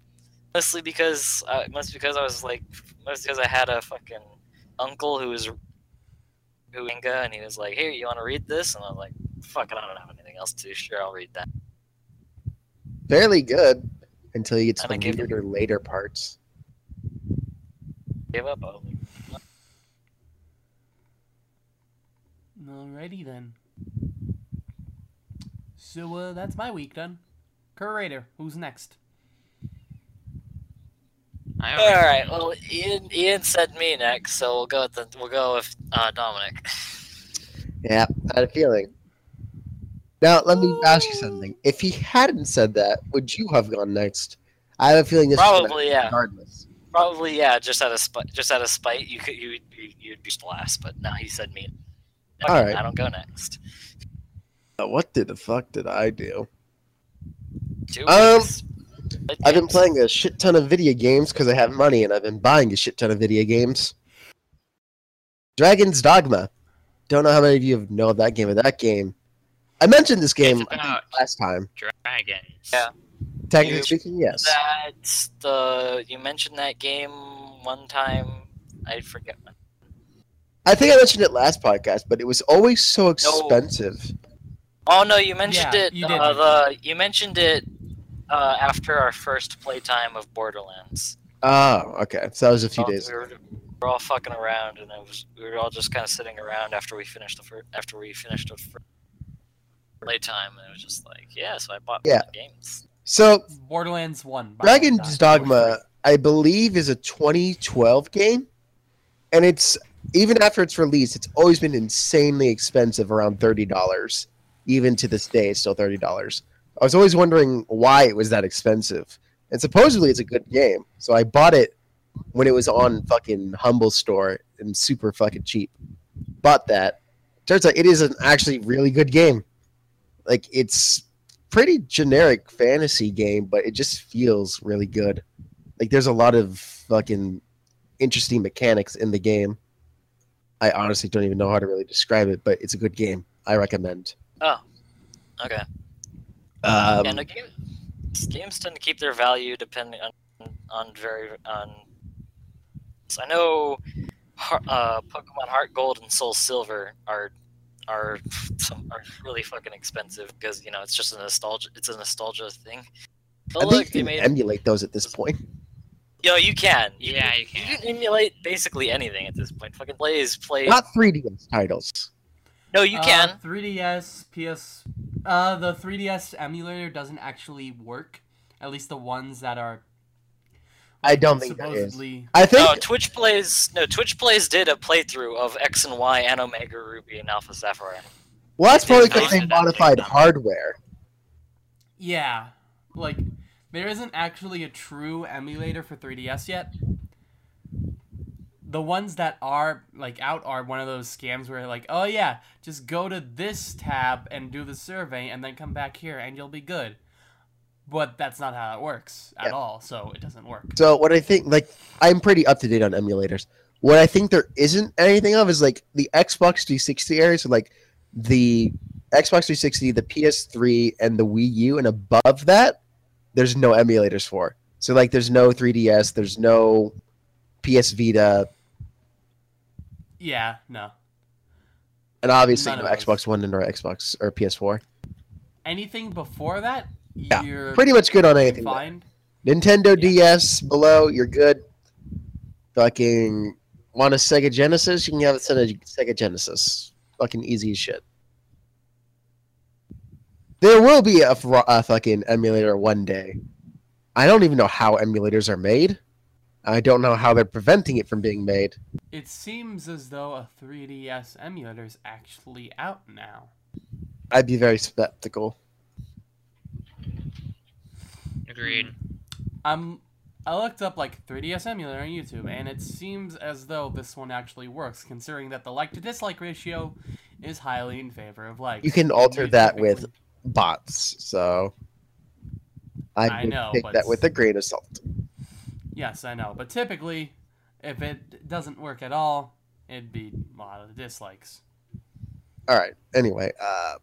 mostly because, uh, mostly because I was like, mostly because I had a fucking uncle who was, who manga, and he was like, "Here, you want to read this?" And I was like, "Fuck it, I don't have anything else to. Sure, I'll read that." fairly good until you get to And the weirder later parts. Gave up. Oh, Alrighty then. So uh, that's my week done. Curator, who's next? I All already- Well, Ian Ian said me next, so we'll go with the, we'll go with uh, Dominic. Yeah, I had a feeling. Now, let me ask you something. If he hadn't said that, would you have gone next? I have a feeling this is Probably yeah. regardless. Probably yeah. Just out of spite, just out of spite, you could you you you'd be last, but now he said me. Okay, All right. I don't go next. Uh, What did the fuck did I do? Two Um, I've been playing a shit ton of video games because I have money, and I've been buying a shit ton of video games. Dragon's Dogma. Don't know how many of you have know of that game. Of that game, I mentioned this game It's I think, about- last time. Dragons. Yeah. Technically You- speaking, yes. That's the you mentioned that game one time. I forget. when. I think I mentioned it last podcast, but it was always so expensive. Oh no, you mentioned Yeah, it. you did uh, the you mentioned it uh, after our first playtime of Borderlands. Oh, okay. So that was a few Oh, days. We were, we were all fucking around, and it was we were all just kind of sitting around after we finished the first after we finished the first playtime, and it was just like, yeah. So I bought Yeah. games. So Borderlands 1. Dragon's Dogma, I believe, is a 2012 game, and it's even after its release, it's always been insanely expensive, around thirty dollars. Even to this day, it's still thirty dollars. I was always wondering why it was that expensive, and supposedly it's a good game. So I bought it when it was on fucking Humble Store and super fucking cheap. Bought that. Turns out it is an actually really good game. Like it's pretty generic fantasy game, but it just feels really good. Like there's a lot of fucking interesting mechanics in the game. I honestly don't even know how to really describe it, but it's a good game. I recommend. Oh, okay. Um, and the game, games tend to keep their value depending on on very on. So I know, uh, Pokemon Heart Gold and Soul Silver are are some are really fucking expensive because you know it's just a nostalgia it's a nostalgia thing. But I look, think they you made can emulate those at this point. yo you can Yeah, you you can. can emulate basically anything at this point. Fucking plays play. Not 3DS titles. No, you Uh, can. 3DS, PS. Uh, the 3DS emulator doesn't actually work. At least the ones that are. I don't think that is. supposedly. I think No, Twitch plays. No, Twitch plays did a playthrough of X and Y and Omega Ruby and Alpha Sapphire. well, that's I probably because they modified too. hardware. Yeah, like there isn't actually a true emulator for 3DS yet. The ones that are like out are one of those scams where like, oh yeah, just go to this tab and do the survey and then come back here and you'll be good. But that's not how it works at Yeah. all, so it doesn't work. So what I think, like, I'm pretty up to date on emulators. What I think there isn't anything of is like the Xbox 360 area, so like the Xbox 360, the PS3, and the Wii U, and above that, there's no emulators for. So like, there's no 3DS, there's no PS Vita, Yeah, no. and obviously None no. Xbox One and or Xbox or PS4. Anything before that, Yeah, you're Pretty much good on anything. fine. Nintendo Yeah. DS below, you're good. Fucking want a Sega Genesis? You can have a Sega Sega Genesis. Fucking easy as shit. There will be a, a fucking emulator one day. I don't even know how emulators are made. I don't know how they're preventing it from being made. It seems as though a 3DS emulator is actually out now. I'd be very skeptical. Agreed. Um, I looked up like 3DS emulator on YouTube, and it seems as though this one actually works, considering that the like to dislike ratio is highly in favor of like. You can alter that with bots, so I, I know, take but- that with a grain of salt. Yes, I know, but typically, if it doesn't work at all, it'd be a lot of dislikes. All right. Anyway, uh,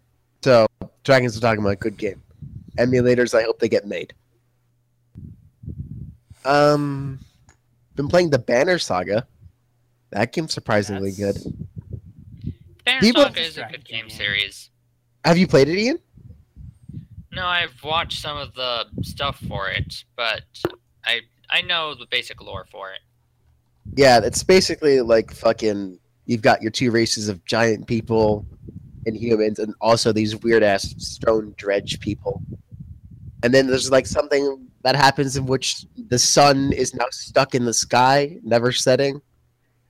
so Dragons are talking about good game. Emulators, I hope they get made. Um, been playing the Banner Saga. That game's surprisingly That's- good. Banner People- Saga is a good game game. series. Have you played it, Ian? No, I've watched some of the stuff for it, but I I know the basic lore for it. Yeah, it's basically like fucking. You've got your two races of giant people and humans, and also these weird ass stone dredge people. And then there's like something that happens in which the sun is now stuck in the sky, never setting,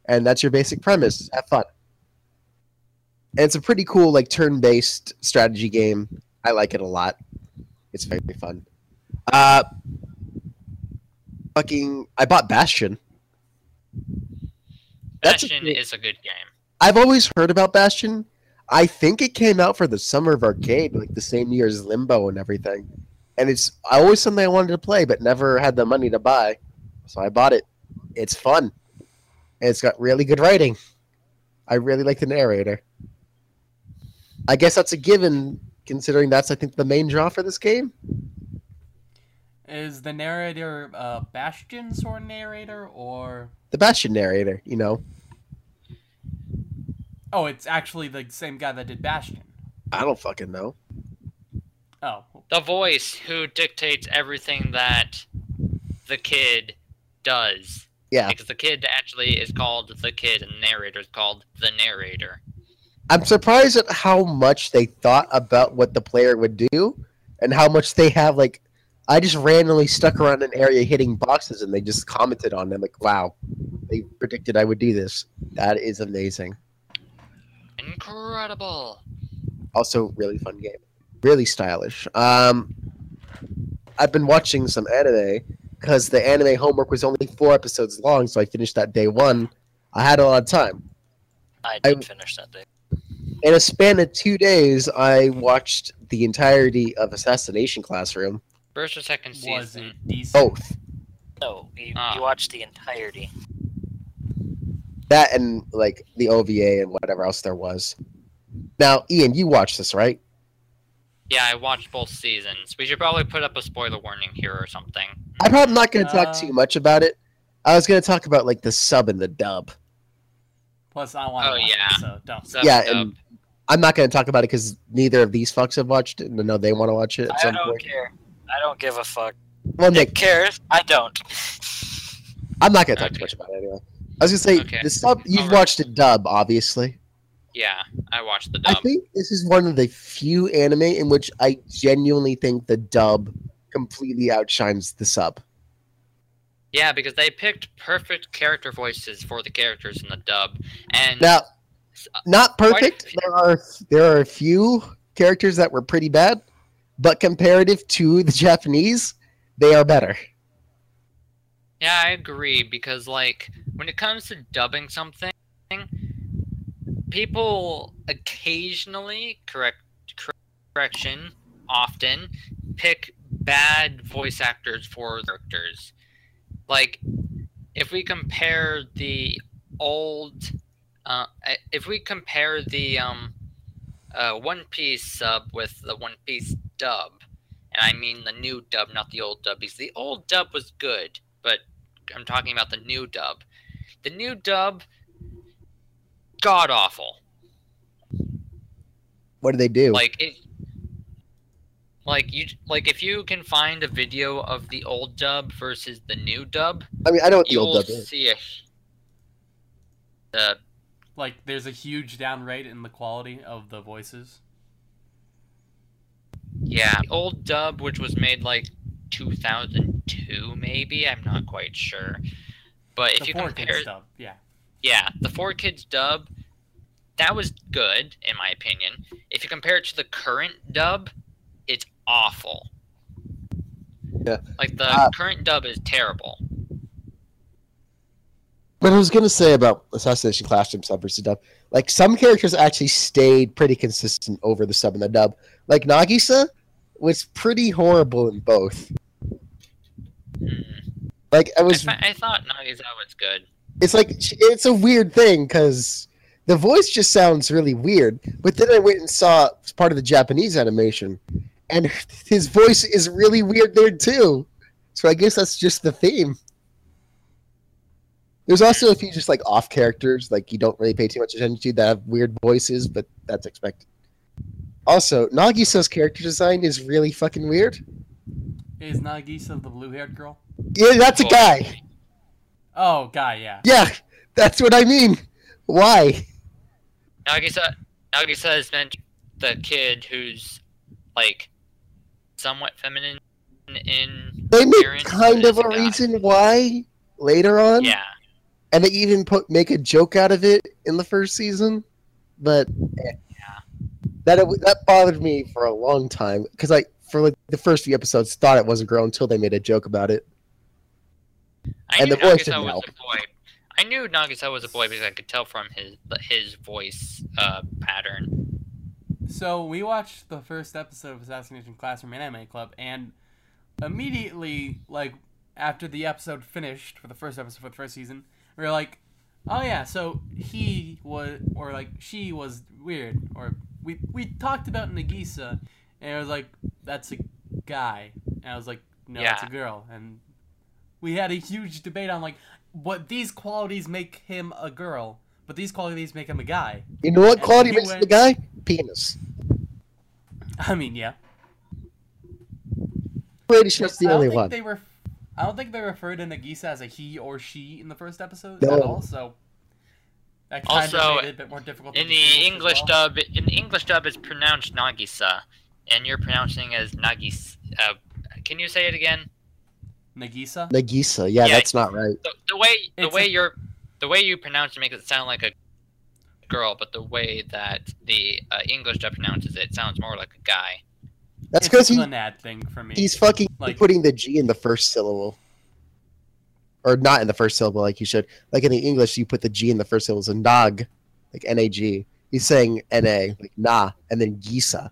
and that's your basic premise. Have fun. And it's a pretty cool like turn-based strategy game. I like it a lot. It's very fun. Uh, fucking, I bought Bastion. That's a Bastion is a good game. I've always heard about Bastion. I think it came out for the summer of arcade, like the same year as Limbo and everything. And it's always something I wanted to play, but never had the money to buy. So I bought it. It's fun. And it's got really good writing. I really like the narrator. I guess that's a given, considering that's, I think, the main draw for this game. Is the narrator uh, Bastion sort of narrator, or The Bastion narrator, you know. oh, it's actually the same guy that did Bastion? I don't fucking know. Oh, The voice who dictates everything that the kid does. Yeah. Because the kid actually is called the kid and the narrator is called the narrator. I'm surprised at how much they thought about what the player would do and how much they have like I just randomly stuck around an area hitting boxes and they just commented on them like wow they predicted I would do this. That is amazing. Incredible. also really fun game. Really stylish. Um I've been watching some anime because the anime homework was only four episodes long so I finished that day one. I had a lot of time. I I- finish that day. in a span of two days I watched the entirety of Assassination Classroom First or second was season. it decent? both No, you, Ah. you watched the entirety. that and like the OVA and whatever else there was. Now, Ian, you watched this, right? Yeah, I watched both seasons. We should probably put up a spoiler warning here or something. I'm probably not going to talk Uh, too much about it. I was going to talk about like the sub and the dub. Plus, I want to Oh, watch yeah. it, so don't. So, yeah, uh, and I'm not going to talk about it because neither of these fucks have watched it, No, I know they want to watch it at I some don't point. care. I don't give a fuck. Well, Nick Nick, cares. I don't. I'm not going to talk Okay. too much about it anyway. I was going to say Okay. the sub. You've Alright. watched it dub, obviously. yeah, I watched the dub. I think this is one of the few anime in which I genuinely think the dub completely outshines the sub. Yeah, because they picked perfect character voices for the characters in the dub, and Now, uh, not perfect. There are there are a few characters that were pretty bad, but comparative to the [laughs] Japanese, they are better. yeah, I agree because like when it comes to dubbing something, people occasionally correct correction often pick bad voice actors for characters. Like if we compare the old uh, if we compare the um uh, One Piece sub with the One Piece dub, and I mean the new dub, not the old dub, because the old dub was good, but I'm talking about the new dub. The new dub, god awful. What do they do? Like it, like you, like if you can find a video of the old dub versus the new dub, I mean, I know what the old dub is. see a the Like, there's a huge down rate in the quality of the voices. Yeah, the old dub, which was made like 2002, maybe. I'm not quite sure. But if the you four compare, kids stuff, yeah. yeah, the 4Kids dub, that was good in my opinion. If you compare it to the current dub, it's awful. Yeah. Like the Uh, current dub is terrible. But I was gonna say about Assassination Classroom sub versus dub, like some characters actually stayed pretty consistent over the sub and the dub. Like Nagisa was pretty horrible in both. Like I I, was, fi- I thought Nagisa was good. it's like it's a weird thing because the voice just sounds really weird. But then I went and saw part of the Japanese animation, and [laughs] his voice is really weird there too. So I guess that's just the theme. There's also a few just like off characters, like you don't really pay too much attention to that have weird voices, but that's expected. Also, Nagisa's character design is really fucking weird. Is Nagisa the blue-haired girl? Yeah, that's a guy. Oh, guy, yeah. Yeah, that's what I mean. Why? Nagisa, Nagisa is meant the kid who's like somewhat feminine in They make kind of a guy. reason why later on. Yeah, and they even put make a joke out of it in the first season, but eh. That that bothered me for a long time because I for like the first few episodes thought it was a girl until they made a joke about it. I And knew the voice Nagisa didn't was help. a boy. I knew Nagisa was a boy because I could tell from his his voice uh, pattern. So we watched the first episode of Assassination Classroom Anime Club, and immediately, like after the episode finished for the first episode for the first season, we were like, "Oh yeah, so he was, or like she was weird." Or we we talked about Nagisa, and I was like, "That's a guy," and I was like, "No, it's a girl," and we had a huge debate on like, what these qualities make him a girl, but these qualities make him a guy. You know what And quality he makes went- the guy? Penis. [laughs] I mean, yeah. Pretty sure it's the I don't only think one. They were. I don't think they referred to Nagisa as a he or she in the first episode No. at all. So that kind Also, of made it a bit more difficult. to In the English well. dub, in the English dub, it's pronounced Nagisa, and you're pronouncing it as Nagis. Uh, can you say it again? Nagisa. Nagisa, yeah, Yeah. that's not right. The, the way the It's way a- you're the way you pronounce it makes it sound like a girl, but the way that the uh, English dub pronounces it sounds more like a guy. That's because a he, Clannad thing for me. he's fucking Like- putting the G in the first syllable. Or not in the first syllable like you should. Like in the English, you put the G in the first syllable. So Nag, like N-A-G. He's saying N-A, like na, and then Gisa.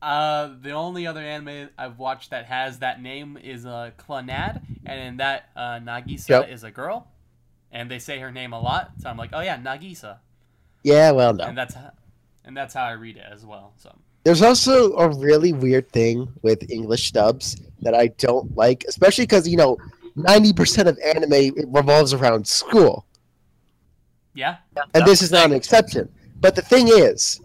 Uh, the only other anime I've watched that has that name is uh, Clannad, and in that uh, Nagisa Yep. is a girl, and they say her name a lot. So I'm like, oh yeah, Nagisa, Yeah, well, no. and that's how, and that's how I read it as well. So There's also a really weird thing with English dubs that I don't like, especially because, you know, 90% of anime revolves around school. yeah, And this is not an exception. But the thing is,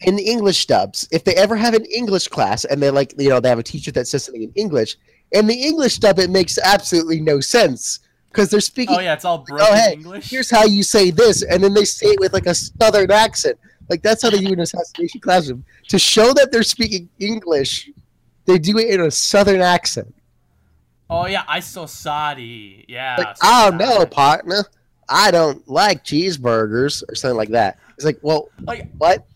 in the English dubs, if they ever have an English class and they like, you know, they have a teacher that says something in English, in the English dub, it makes absolutely no sense because they're speaking. oh yeah, it's all oh, broken Oh, hey, English. Here's how you say this, and then they say it with like a southern accent. Like that's how they do an assassination classroom. To show that they're speaking English, they do it in a southern accent. Oh yeah, I so sorry. Yeah. Like, oh no, sorry. partner, I don't like cheeseburgers or something like that. It's like, well, Like what?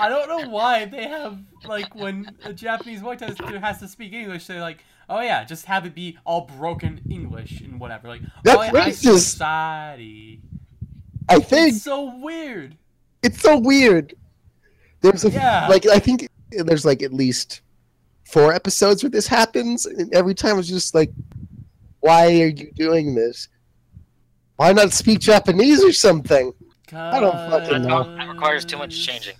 I don't know why they have like when a Japanese voice actor has to speak English, they're like, oh yeah, just have it be all broken English and whatever. Like, That's oh yeah, I racist. sorry. I think It's so weird. It's so weird. There's a Yeah. like I think there's like at least four episodes where this happens, and every time it's just like, why are you doing this? Why not speak Japanese or something? I don't fucking know. that requires too much changing.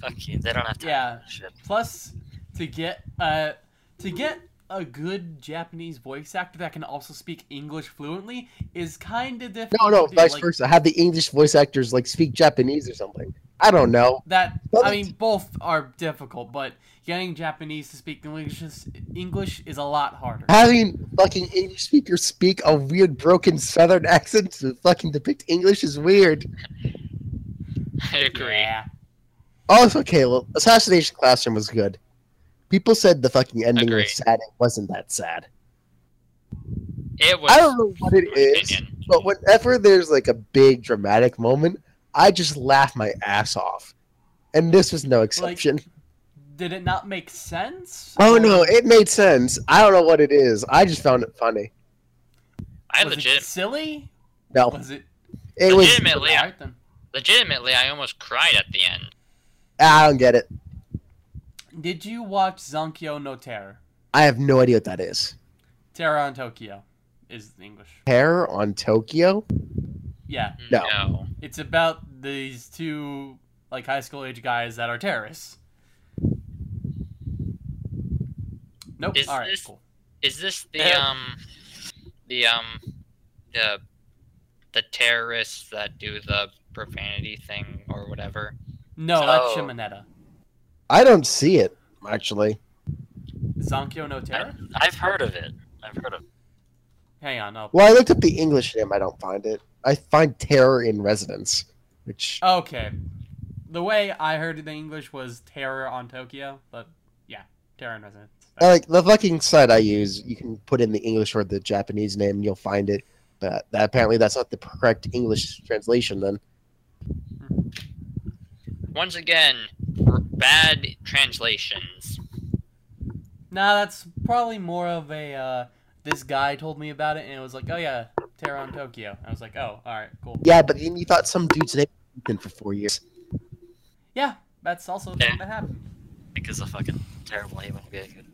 Fuck you. They don't have time. Yeah. Shit. Plus, to get uh to get a good Japanese voice actor that can also speak English fluently is kind of difficult. No, no, vice Like, versa. Have the English voice actors like speak Japanese or something. I don't know. That But I mean, both are difficult, but getting Japanese to speak English is, English is a lot harder. Having fucking English speakers speak a weird broken southern accent to fucking depict English is weird. I agree. Yeah. Oh, it's okay. Well, Assassination Classroom was good. People said the fucking ending Agreed. was sad. It wasn't that sad. It was. I don't know what it is, opinion. but whenever there's like a big dramatic moment, I just laugh my ass off. And this was no exception. Did it not make sense? oh Or no, it made sense. I don't know what it is. I just found it funny. I was legit, it silly? No, Was it? it was. legitimately, I, legitimately, I almost cried at the end. I don't get it. Did you watch Zankyo no Terror? I have no idea what that is. Terror on Tokyo is the English. Terror on Tokyo? Yeah, No. No. it's about these two like high school age guys that are terrorists. Nope. Is All right. this- Cool. Is this the Yeah. um, the um, the the terrorists that do the profanity thing or whatever? No, that's Oh. Shimonetta. I don't see it actually. Zonkyo no Terra? I've heard of it. I've heard of. Hang on, no. Well, I looked up the English name. I don't find it. I find Terror in Residence, which Okay. The way I heard the English was Terror on Tokyo, but yeah, Terror in Residence. I like the fucking site I use. You can put in the English or the Japanese name, and you'll find it. But that, apparently, that's not the correct English translation. Then hmm. Once again, r- bad translations. Nah, that's probably more of a, uh, this guy told me about it, and it was like, oh yeah, Terror on Tokyo. I was like, oh, alright, cool. yeah, but then you thought some dude's name had been for four years. Yeah, that's also a Yeah. thing that happened. Because of fucking terrible Haven Gig.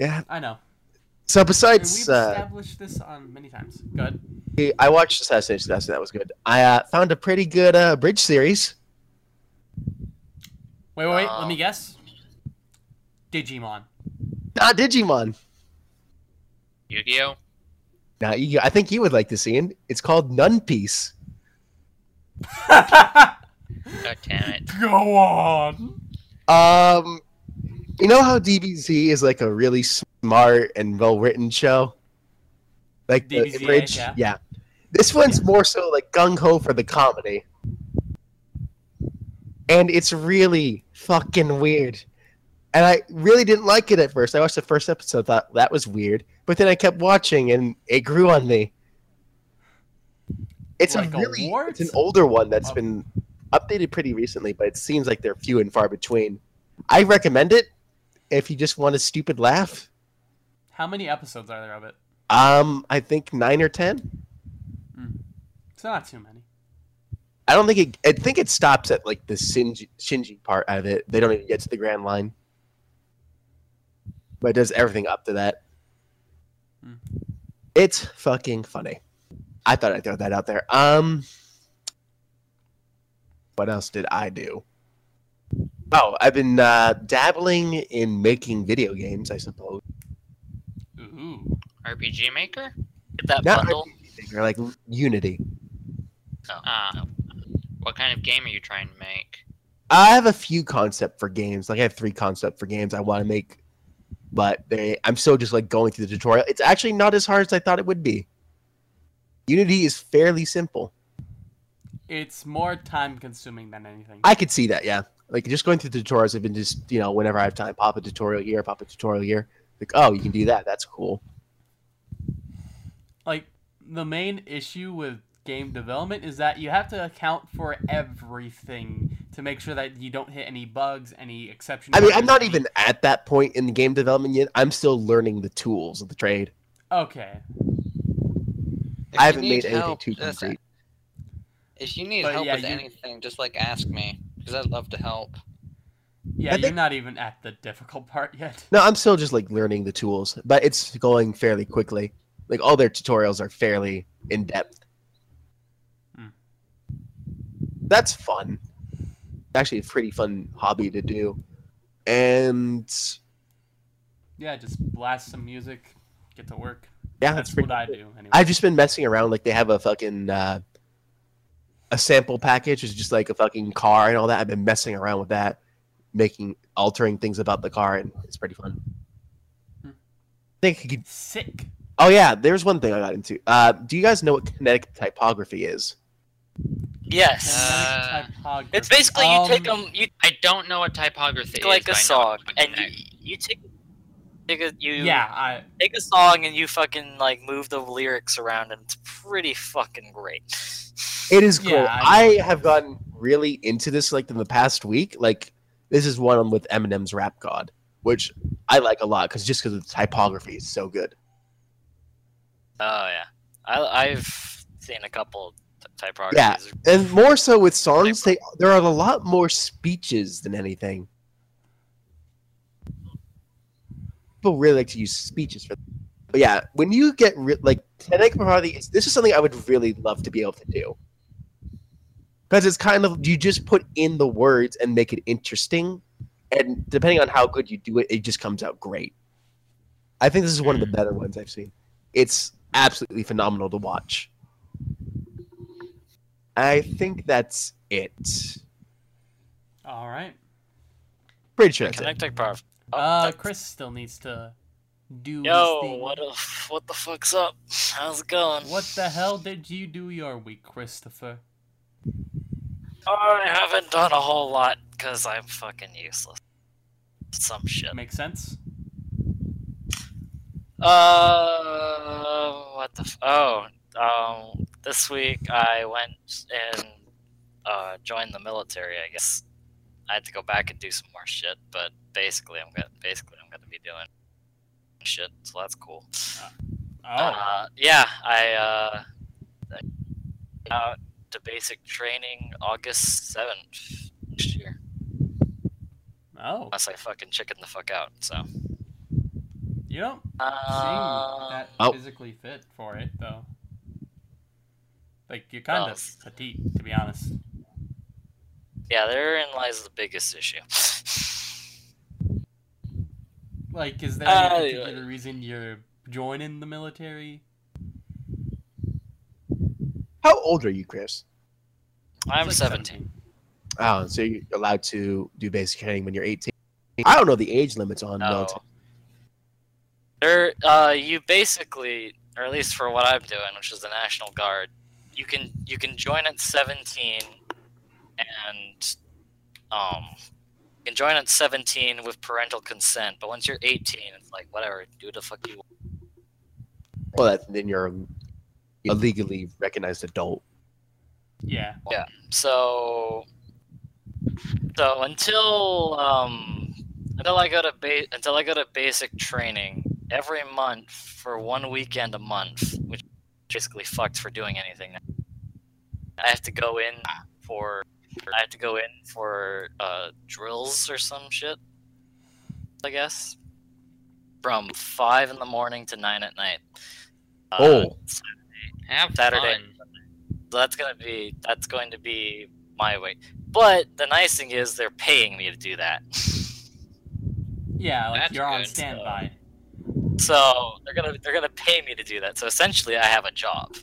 Yeah. I know. So And besides, we've uh, established this on many times. Good. I watched Assassination Classroom. That was good. I uh, found a pretty good uh, bridge series. Wait, wait, wait. let Uh, me guess. Digimon. Not Digimon. Yu-Gi-Oh. Now, you, I think you would like to see it. It's called Nun Piece. [laughs] God damn it. [laughs] Go on. Um, you know how DBZ is like a really smart and well-written show, like the bridge. yeah. This one's more so like gung ho for the comedy, and it's really fucking weird. And I really didn't like it at first. I watched the first episode, thought that was weird, but then I kept watching, and it grew on me. It's Like a really, awards? it's an older one that's Oh. been updated pretty recently, but it seems like they're few and far between. I recommend it if you just want a stupid laugh. How many episodes are there of it? Um, I think nine or ten. Mm. It's not too many. I don't think it. I think it stops at like the Shinji, Shinji part of it. They don't even get to the Grand Line, but it does everything up to that. Hmm. It's fucking funny. I thought I'd throw that out there. Um, what else did I do? Oh, I've been uh, dabbling in making video games. I suppose. Ooh. RPG Maker? Get that Not bundle. Or like Unity. Oh, Ah. What kind of game are you trying to make? I have a few concept for games. Like I have three concept for games I want to mm-hmm. make, but they I'm still just like going through the tutorial. It's actually not as hard as I thought it would be. Unity is fairly simple. It's more time consuming than anything. I could see that, yeah. Like just going through the tutorials, I've been just you know whenever I have time, pop a tutorial here, pop a tutorial here. Like oh, you can do that. That's cool. like the main issue with game development is that you have to account for everything to make sure that you don't hit any bugs, any exceptions. I mean, I'm not any- even at that point in the game development yet. I'm still learning the tools of the trade. Okay. If I you haven't need made anything help, too just- concrete. If you need But help yeah, with you- anything, just like ask me, because I'd love to help. Yeah, I you're think- not even at the difficult part [laughs] yet. No, I'm still just like learning the tools, but it's going fairly quickly. Like all their tutorials are fairly in depth. Hmm. That's fun. Actually, a pretty fun hobby to do. And Yeah, just blast some music, get to work. yeah, That's that's what I do anyway. I've just been messing around. Like they have a fucking uh, a sample package, is just like a fucking car and all that. I've been messing around with that, making altering things about the car, and it's pretty fun. Hmm. I think I could Sick. Oh yeah, there's one thing I got into. Uh, do you guys know what kinetic typography is? Yes. Uh, it's basically you take Um, them, you I don't know what typography take is. like but a I know song, and you, you take take a you Yeah, I take a song and you fucking like move the lyrics around, and it's pretty fucking great. It is cool. Yeah, I, I- have gotten really into this like in the past week. Like this is one with Eminem's Rap God, which I like a lot because just because the typography is so good. Oh yeah, I, I've seen a couple t- typographies. Yeah. And more so with songs, they there are a lot more speeches than anything. People really like to use speeches for. But yeah, when you get like kinetic typography, this is something I would really love to be able to do. Because it's kind of you just put in the words and make it interesting, and depending on how good you do it, it just comes out great. I think this is one of the better ones I've seen. It's absolutely phenomenal to watch. I think that's it. All right. Pretty sure that's it. Connecting power. Oh, Uh, Chris still needs to do. his Yo, what the what the fuck's up? How's it going? What the hell did you do your week, Christopher? I haven't done a whole lot because I'm fucking useless. Some shit. Make sense? Uh, what the? F- oh, um, this week I went and uh joined the military. I guess I had to go back and do some more shit, but basically I'm gonna basically I'm gonna be doing shit, so that's cool. Oh, Uh, yeah, I uh, I- out to basic training August seventh next year, oh. unless I fucking chicken the fuck out. So. You don't Uh, seem that oh. physically fit for it, though. Like you're kind Well, of petite, to be honest. Yeah, therein lies the biggest issue. [laughs] Like, is there Uh, any particular reason you're joining the military? How old are you, Chris? I'm It's like 17. Oh, so you're allowed to do basic training when you're 18. I don't know the age limits on No. military. There, uh, you basically, or at least for what I'm doing, which is the National Guard, you can you can join at 17, and um, you can join at 17 with parental consent. But once you're 18, it's like whatever, do the fuck you. want. Well, that, then you're a legally recognized adult. Yeah. Yeah. So, so until um, until I go to ba- until I go to basic training every month for one weekend a month, which basically fucked for doing anything. I have to go in for I have to go in for uh, drills or some shit. I guess from five in the morning to nine at night. Uh, Oh. Have Saturday. fun. so that's gonna be that's going to be my way. But the nice thing is they're paying me to do that. Yeah, like That's you're on standby. So they're gonna they're gonna pay me to do that. So essentially, I have a job.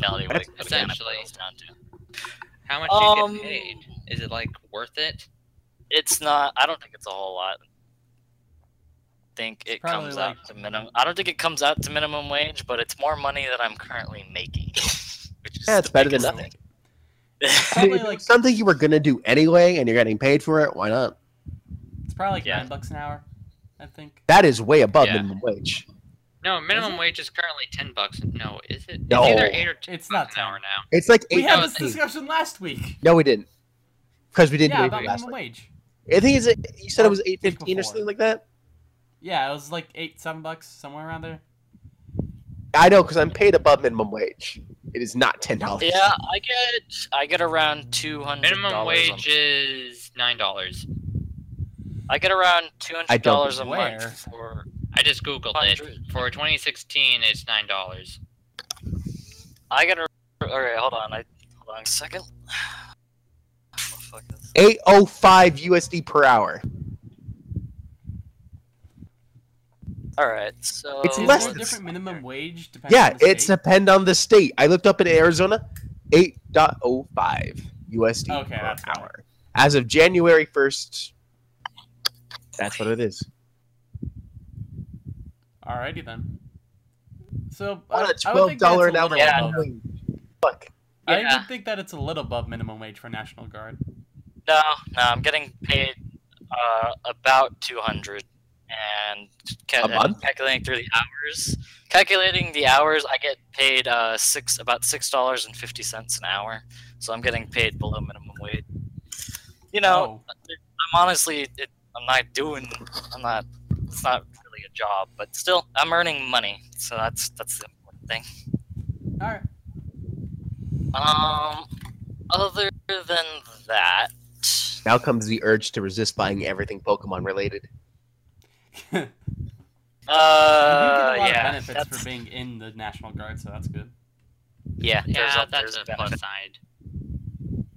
Reality, what what Essentially. down to. How much do you Um, get paid? Is it like worth it? It's not. I don't think it's a whole lot. I think it comes like- out to minimum. I don't think it comes out to minimum wage, but it's more money than I'm currently making. [laughs] Which is Yeah, it's better than nothing. thing. I mean, Probably if it was like- something you were gonna do anyway, and you're getting paid for it. Why not? It's probably like Yeah. nine bucks an hour, I think. That is way above Yeah. minimum wage. No, minimum it? wage is currently ten bucks. No, is it? No. It's either eight or ten It's not an hour 10. now. It's like We eight. had no, this discussion last week. No, we didn't, because we didn't Yeah, do about it last minimum week. wage. I think it's you said it was eight fifteen or something like that. Yeah, it was like eight, seven bucks, somewhere around there. I know because I'm paid above minimum wage. It is not ten dollars. Yeah, I get I get around two hundred. Minimum wage is nine dollars. I get around two I hundred don't dollars a Where? month for. I just googled it. For 2016, it's nine dollars. I get a. Okay, hold on. I hold on a second. What the fuck is- Eight oh five USD per hour. All right, so It's less a than- different minimum wage depending Yeah, on the it's state? depend on the state. I looked up in Arizona, eight point oh five USD Okay, per that's fine. hour. As of January first, that's what it is. Alrighty then. So What I, a I would twelve think that dollar it's an hour. little Yeah. Fuck. I Yeah. would think that it's a little above minimum wage for National Guard. no, no, I'm getting paid uh, about two hundred, and ca- A month? calculating through the hours. Calculating the hours, I get paid uh, six about six dollars and fifty cents an hour. So I'm getting paid below minimum wage. You know, Oh, I'm honestly, it, I'm not doing, I'm not, it's not really a job, but still, I'm earning money, so that's that's the important thing. alright. Um, other than that, Now comes the urge to resist buying everything Pokemon related. [laughs] you get a uh, lot yeah, of benefits that's, for being in the National Guard, so that's good. yeah, Yeah, a, that's a a plus side.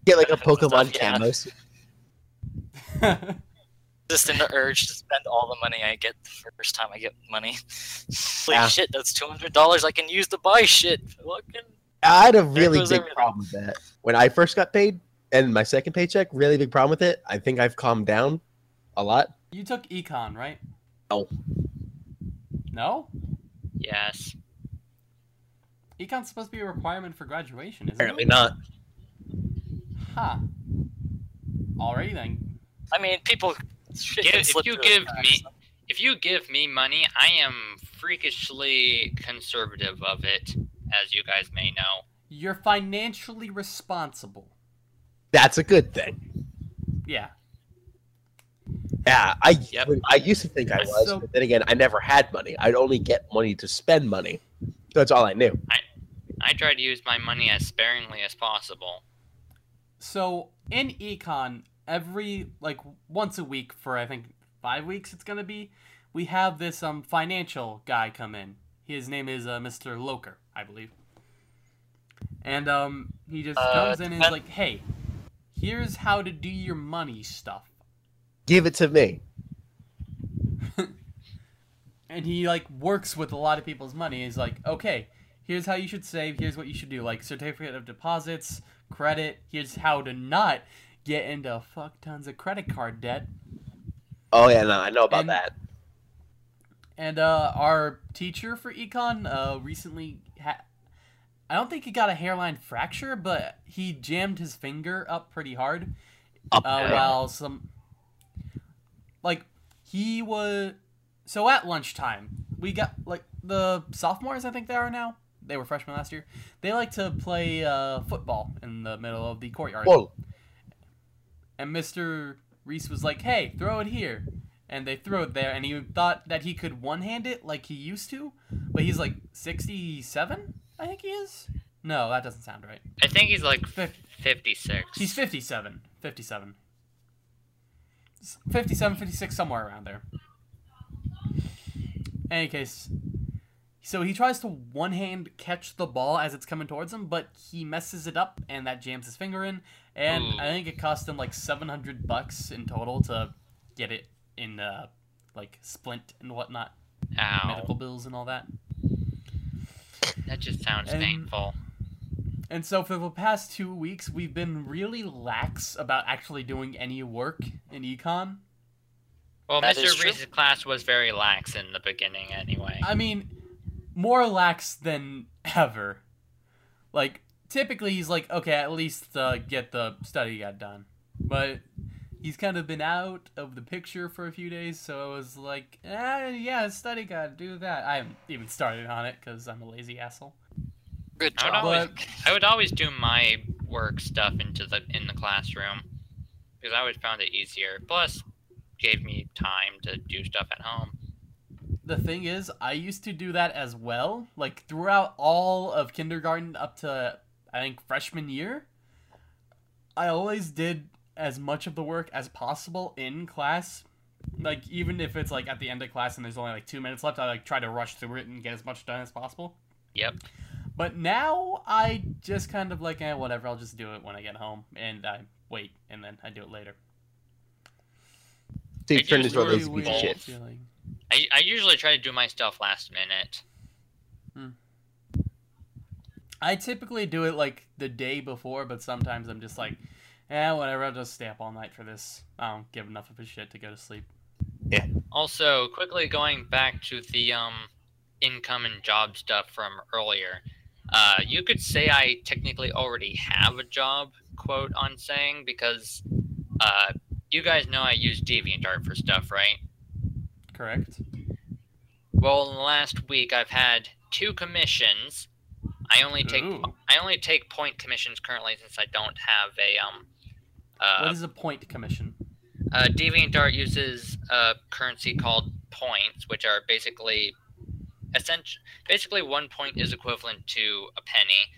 Get like a Benefits and Pokemon stuff, yeah. camo suit. [laughs] Just in the urge to spend all the money I get the first time I get money. [laughs] Holy Yeah. shit, that's two hundred dollars I can use to buy shit. Fucking I had a really big everything. problem with that. When I first got paid, and my second paycheck, really big problem with it. I think I've calmed down a lot. You took econ, right? No. No? Yes. Econ's supposed to be a requirement for graduation, isn't Apparently it? not. Huh. Alrighty then. I mean, people. Shit Give- if you give cracks. me- If you give me money, I am freakishly conservative of it, as you guys may know. You're financially responsible. That's a good thing. Yeah. Yeah, I Yep. I used to think I was, So- but then again, I never had money. I'd only get money to spend money. That's all I knew. I I tried to use my money as sparingly as possible. So in econ, every like once a week for I think five weeks it's gonna be, we have this um financial guy come in. His name is uh, Mr. Loker, I believe. And um he just Uh, comes in and is like, hey, here's how to do your money stuff. Give it to me. [laughs] and he like works with a lot of people's money. He's like, okay, here's how you should save. Here's what you should do, like certificate of deposits, credit. Here's how to not get into fuck tons of credit card debt. Oh yeah, no, I know about And- that. And uh, our teacher for econ uh, recently had. I don't think he got a hairline fracture, but he jammed his finger up pretty hard. Up uh, while some like he was so at lunchtime we got like the sophomores i think they are now they were freshmen last year they like to play uh, football in the middle of the courtyard Whoa. And mr reese was like hey throw it here and they threw it there and he thought that he could one-hand it like he used to but he's like 67 i think he is no that doesn't sound right I think he's like 56. He's 57. 57. 57, 56, somewhere around there. Any case, so he tries to one hand catch the ball as it's coming towards him, but he messes it up and that jams his finger in. And Ooh. I think it cost him like 700 bucks in total to get it in, uh, like, splint and whatnot, medical bills and all that. That just sounds And- painful. And so for the past two weeks, we've been really lax about actually doing any work in econ. Well, That is Mr. true. Reese's class was very lax in the beginning anyway. I mean, more lax than ever. Like, typically he's like, okay, at least uh, get the study guide done. But he's kind of been out of the picture for a few days, so I was like, eh, yeah, study guide, do that. I haven't even started on it because I'm a lazy asshole. Good I would job. always, I would always do my work stuff into the in the classroom because I always found it easier. Plus, gave me time to do stuff at home. The thing is, I used to do that as well. Like, throughout all of kindergarten up to, I think, freshman year, I always did as much of the work as possible in class. Like, even if it's, like, at the end of class and there's only, like, two minutes left, I, like, try to rush through it and get as much done as possible. Yep. But now, I just kind of, like, eh, whatever, I'll just do it when I get home. And I wait, and then I do it later. So you turned into a really lazy piece of weird shit. I, I usually try to do my stuff last minute. I typically do it like the day before, but sometimes I'm just like, eh, whatever. I'll just stay up all night for this. I don't give enough of a shit to go to sleep. Yeah. Also, quickly going back to the um income and job stuff from earlier. Uh, you could say I technically already have a job, quote on saying, because uh, you guys know I use DeviantArt for stuff, right? Correct. Well, in the last week, I've had two commissions. I only take Ooh. I only take point commissions currently since I don't have a um. Uh, what is a point commission? uh, DeviantArt uses a currency called points, which are basically essential. Basically, one point is equivalent to a penny,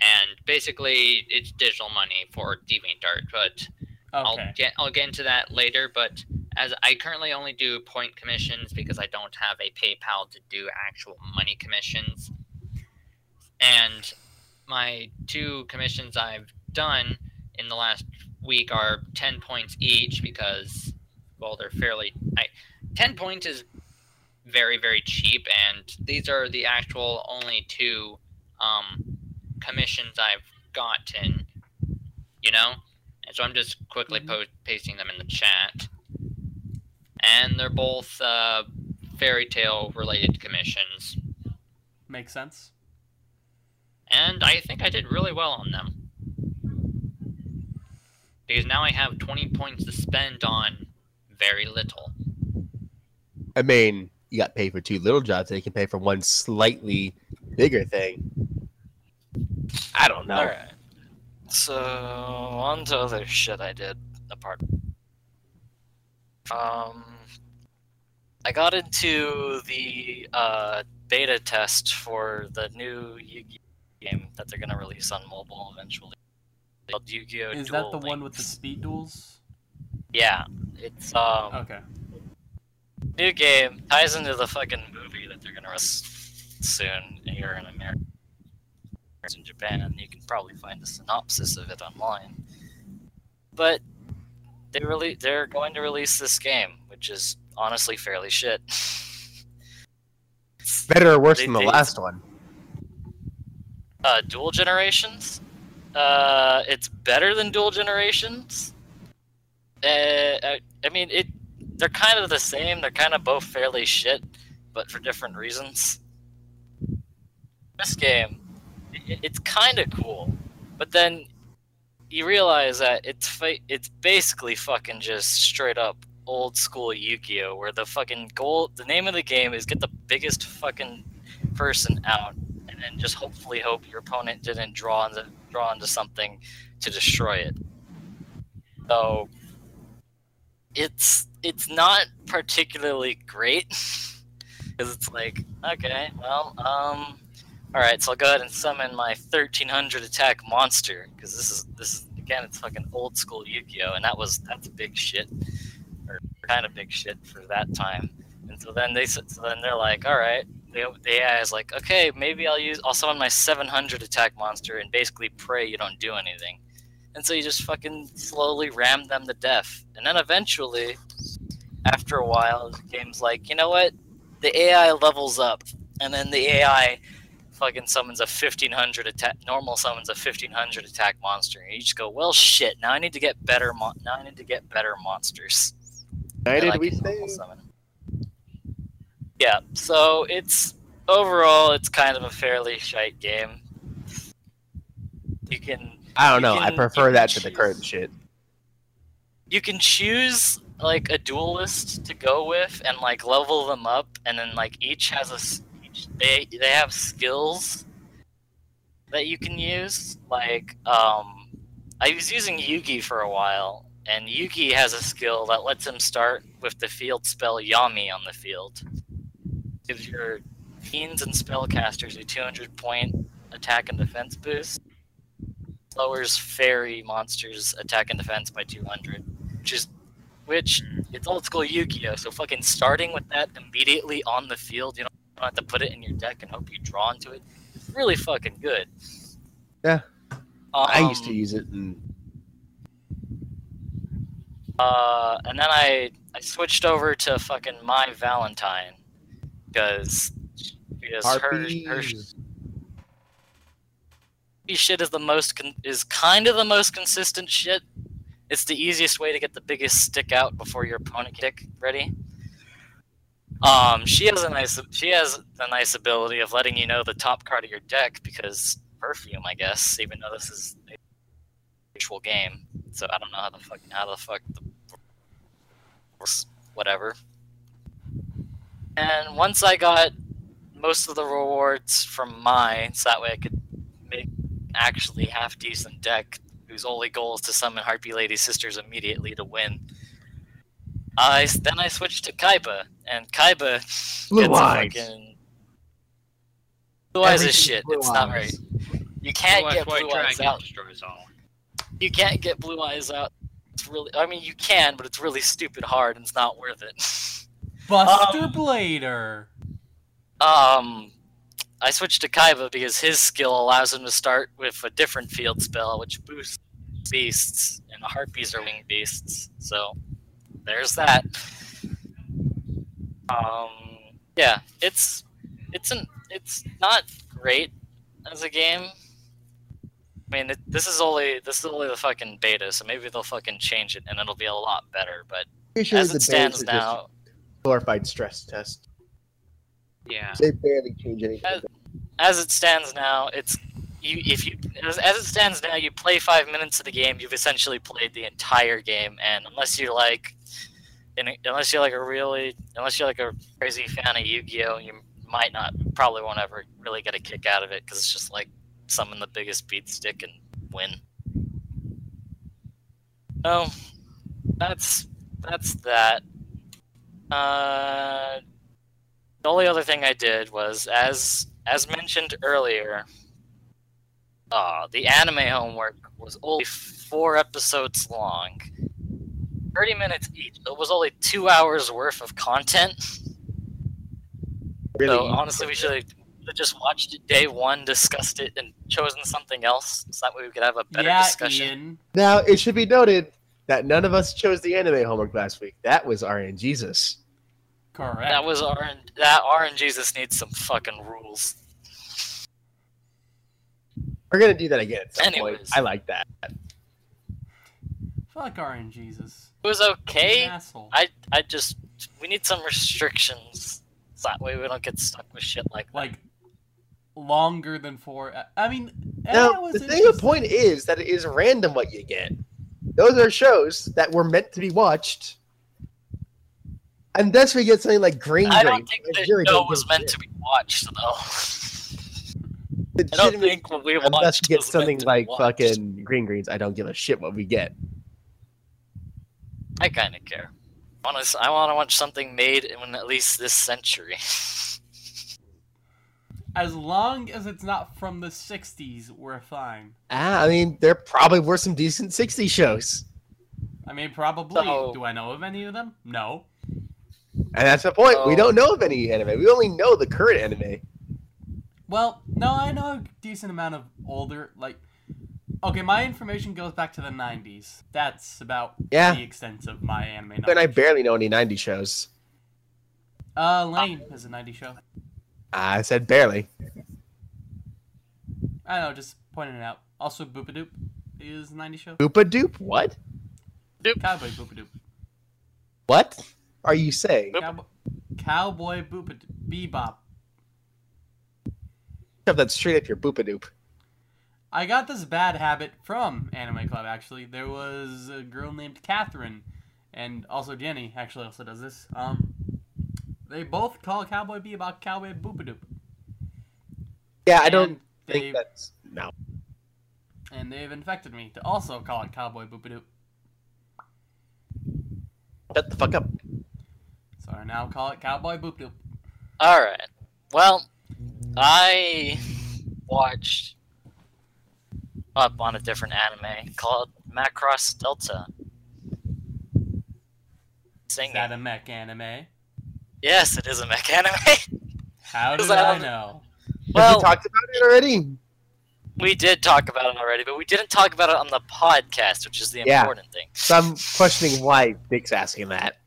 and basically it's digital money for DeviantArt. But I'll get I'll get into that later. But as I currently only do point commissions because I don't have a PayPal to do actual money commissions, and my two commissions I've done in the last week are 10 points each because well they're fairly I, 10 points is very very cheap and these are the actual only two um, commissions i've gotten you know And so I'm just quickly Mhm. po- pasting them in the chat. And they're both uh, fairy tale related commissions. Makes sense. And I think I did really well on them. Because now I have 20 points to spend on very little. I mean, you got paid for two little jobs, and you can pay for one slightly bigger thing. I don't know. Alright. So, on to other shit I did apart. Um, I got into the uh, beta test for the new Yu-Gi-Oh game that they're gonna release on mobile eventually. Called Yu-Gi-Oh! Is Duel that the one with the speed duels? Yeah, it's um Okay. new game ties into the fucking movie that they're gonna release soon here in America. In Japan, and you can probably find the synopsis of it online. But they really they're going to release this game, which is honestly fairly shit. [laughs] Better or worse They- than the they- last one? Uh, Duel Generations. Uh, it's better than Duel Generations. Uh, I, I mean, it. They're kind of the same. They're kind of both fairly shit, but for different reasons. This game, it, it's kind of cool, but then you realize that it's it's basically fucking just straight up old school Yu-Gi-Oh, where the fucking goal, the name of the game is get the biggest fucking person out and just hopefully hope your opponent didn't draw into draw into something to destroy it. So it's it's not particularly great [laughs] because it's like okay, well, um, all right, so I'll go ahead and summon my 1300 attack monster because this is this is again it's fucking old school Yu-Gi-Oh, and that was that's big shit or kind of big shit for that time. And so then they so then they're like, all right, the, the AI is like, okay, maybe I'll use I'll summon my 700 attack monster and basically pray you don't do anything. And so you just fucking slowly ram them to death. And then eventually, after a while, the game's like, you know what? The AI levels up, and then the AI fucking summons a 1500 attack. Normal summons a 1500 attack monster. And you just go, well, shit. Now I need to get better. Mon- now I need to get better monsters. United we can say. normal summon. Yeah, so it's overall it's kind of a fairly shite game. You can I don't know. I prefer can that to the choose. current shit. you can choose like a duelist to go with and like level them up and then like each has a each, they they have skills that you can use like um i was using yugi for a while and yugi has a skill that lets him start with the field spell yami on the field gives your fiends and spellcasters a 200 point attack and defense boost lowers fairy monsters attack and defense by 200 which is which it's old school Yu-Gi-Oh. So fucking starting with that immediately on the field, you don't have to put it in your deck and hope you draw into it. It's really fucking good. Yeah. I used to Um, use it, and Uh, and then I I switched over to fucking Mai Valentine because because her her shit is the most con- is kind of the most consistent shit. It's the easiest way to get the biggest stick out before your opponent kick ready. Um, she has a nice she has a nice ability of letting you know the top card of your deck because perfume, I guess. Even though this is a virtual game, so I don't know how the fuck how the fuck the whatever. And once I got most of the rewards from mine, so that way I could make actually half decent deck whose only goal is to summon Harpy Lady Sisters immediately to win. I then I switched to Kaiba, and Kaiba Blue gets a eyes. fucking blue eyes is shit. blue It's not eyes. right. You can't Blue get Eyes blue eyes out. You can't get blue eyes out. It's really. I mean, you can, but it's really stupid hard, and it's not worth it. [laughs] Buster Um, Blader. Um, I switched to Kaiba because his skill allows him to start with a different field spell, which boosts beasts, and harpies are winged beasts. So there's that. Um, yeah, it's it's an it's not great as a game. I mean, it, this is only this is only the fucking beta, so maybe they'll fucking change it and it'll be a lot better. But sure as it stands betas just now, glorified stress test. Yeah. They barely change anything. As- as it stands now, it's you. If you as, as it stands now, you play five minutes of the game, you've essentially played the entire game, and unless you're like, in, unless you're like a really, unless you're like a crazy fan of Yu-Gi-Oh, you might not, probably won't ever really get a kick out of it because it's just like summon the biggest beat stick and win. Oh, that's that's that. Uh, the only other thing I did was, as as mentioned earlier, uh, the anime homework was only four episodes long, thirty minutes each. It was only two hours worth of content. Really, So honestly, we should have just watched it day one, discussed it, and chosen something else. So that way we could have a better yeah, discussion. Ian. now it should be noted that none of us chose the anime homework last week. That was RNGesus. Correct. That was RN. That RNGesus needs some fucking rules. We're gonna do that again at some Anyways. point. I like that. Fuck RNGesus. It was okay. I I just we need some restrictions. So that way we don't get stuck with shit like that. like longer than four. I mean, Now, was the thing, the point is that it is random what you get. Those are shows that were meant to be watched. And that's where you get something like Green I don't think the show was meant shit. to be watched though. I don't think what we Unless watched you get something like fucking Green Greens, I don't give a shit what we get. I kind of care. Honestly, I want to watch something made in at least this century. [laughs] As long as it's not from the '60s, we're fine. Ah, I mean, there probably were some decent 60 shows. I mean, probably. So- Do I know of any of them? No. And that's the point. we don't know of any anime. We only know the current anime. Well, no, I know a decent amount of older, like. Okay, my information goes back to the '90s. That's about Yeah. the extent of my anime knowledge. And I barely know any 90 shows. Uh, Lain is a '90s show. I said barely. I don't know, just pointing it out. Also, Boopadoop is a '90s show. Boopa Doop? What? Cowboy Boopadoop. What are you saying? Cowboy, Cowboy Boopadoop. Bebop. Shove that straight up your Boopa Doop. I got this bad habit from Anime Club, actually. There was a girl named Catherine, and also Jenny actually also does this. Um, they both call Cowboy Bebop Cowboy Boopadoop. Yeah, I don't And think that's no. And they've infected me to also call it Cowboy Boopadoop. Shut the fuck up. So I now call it Cowboy Boopadoop. All right. Well, I watched up on a different anime called Macross Delta. Is Singing. that a mech anime? Yes, it is a mech anime. [laughs] How Is did that I a- know? Have well, we talked about it already? we did talk about it already, but we didn't talk about it on the podcast, which is the Yeah. important thing. So I'm questioning why Dick's asking that.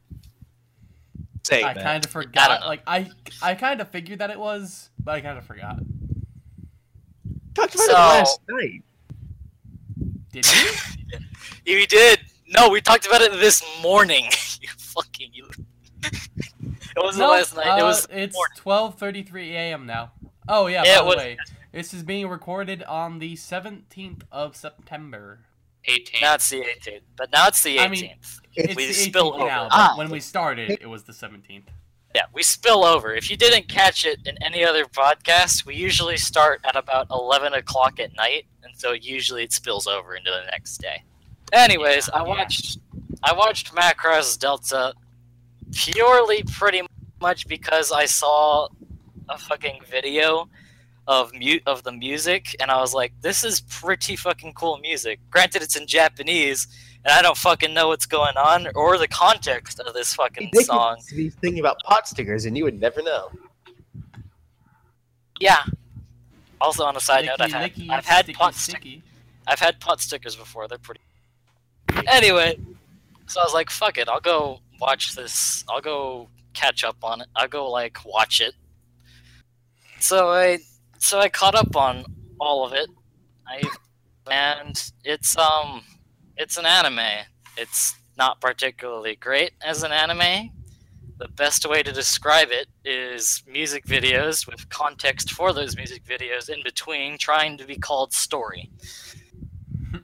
Saying I that. kind of forgot. know. Like I, I kind of figured that it was, but I kind of forgot. talked about So- it last night. Did you? [laughs] You did. No, we talked about it this morning. [laughs] you fucking you. [laughs] it wasn't No, last night. it uh, was It's twelve thirty three a.m. now. Oh yeah. Yeah, by the was- way, this is being recorded on the seventeenth of September. 18. Now it's the 18th, but now it's the 18th. I mean, It's we the spill 18th over. now. Ah. when we started, it was the seventeenth. Yeah, we spill over. If you didn't catch it in any other podcast, we usually start at about 11 o'clock at night, and so usually it spills over into the next day. Anyways, I Yeah. watched I watched Macross Delta purely pretty much because I saw a fucking video of mute of the music, and I was like, "This is pretty fucking cool music." Granted, it's in Japanese, and I don't fucking know what's going on or the context of this fucking Dick song. used to be thinking about pot stickers, and you would never know. Yeah. Also, on a side note, I've had, licky, I've had sticky, pot stick, sticky. I've had pot stickers before. They're pretty. Anyway, so I was like, "Fuck it, I'll go watch this. I'll go catch up on it. I'll go like watch it." So I, so I caught up on all of it. I and it's um, it's an anime. It's not particularly great as an anime. The best way to describe it is music videos with context for those music videos in between, trying to be called story. [laughs]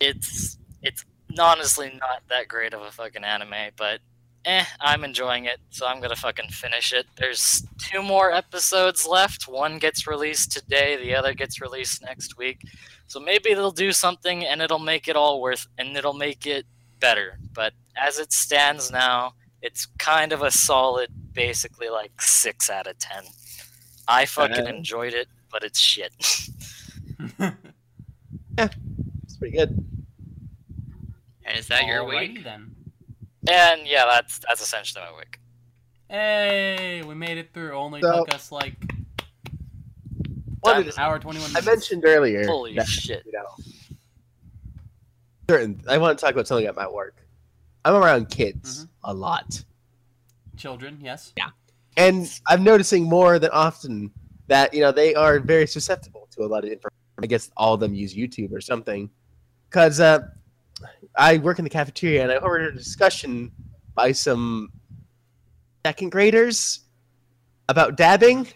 it's it's honestly not that great of a fucking anime, but eh, I'm enjoying it, so I'm gonna fucking finish it. There's two more episodes left. One gets released today, the other gets released next week. So maybe they'll do something and it'll make it all worth and it'll make it better. But as it stands now, it's kind of a solid, basically like six out of ten. I fucking enjoyed it, but it's shit. [laughs] [laughs] yeah, It's pretty good. And is that your Alrighty week? then. and yeah, that's that's essentially my week. Hey, we made it through. Only So- took us like Wanted to- hour twenty one I minutes. mentioned earlier Holy that, shit. you know, certain. I want to talk about something at my work. I'm around kids a lot, children. Yes. Yeah. And I'm noticing more than often that you know they are very susceptible to a lot of information. I guess all of them use YouTube or something. Because uh, I work in the cafeteria and I overheard a discussion by some second graders about dabbing,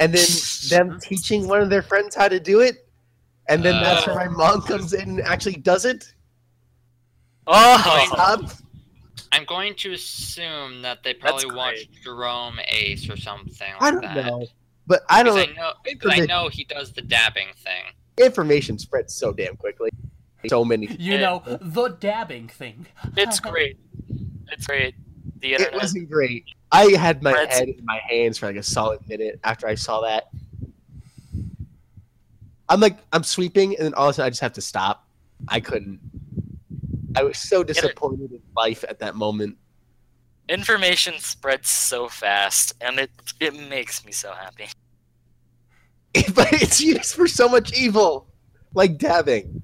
and then them [laughs] teaching one of their friends how to do it, and then that's where my uh. mom comes in and actually does it. Oh, I'm going to assume that they probably watched Jerome Ace or something like I don't that. know, but I don't. I know, because I know he does the dabbing thing. Information spreads so damn quickly. [laughs] So many. You Yeah. know the dabbing thing. it's great. It's great. The It wasn't great. I had my Fred's- head in my hands for like a solid minute after I saw that. I'm like, I'm sweeping, and then all of a sudden I just have to stop. I couldn't. I was so disappointed in life at that moment. Information spreads so fast, and it it makes me so happy. [laughs] but it's used for so much evil, like dabbing.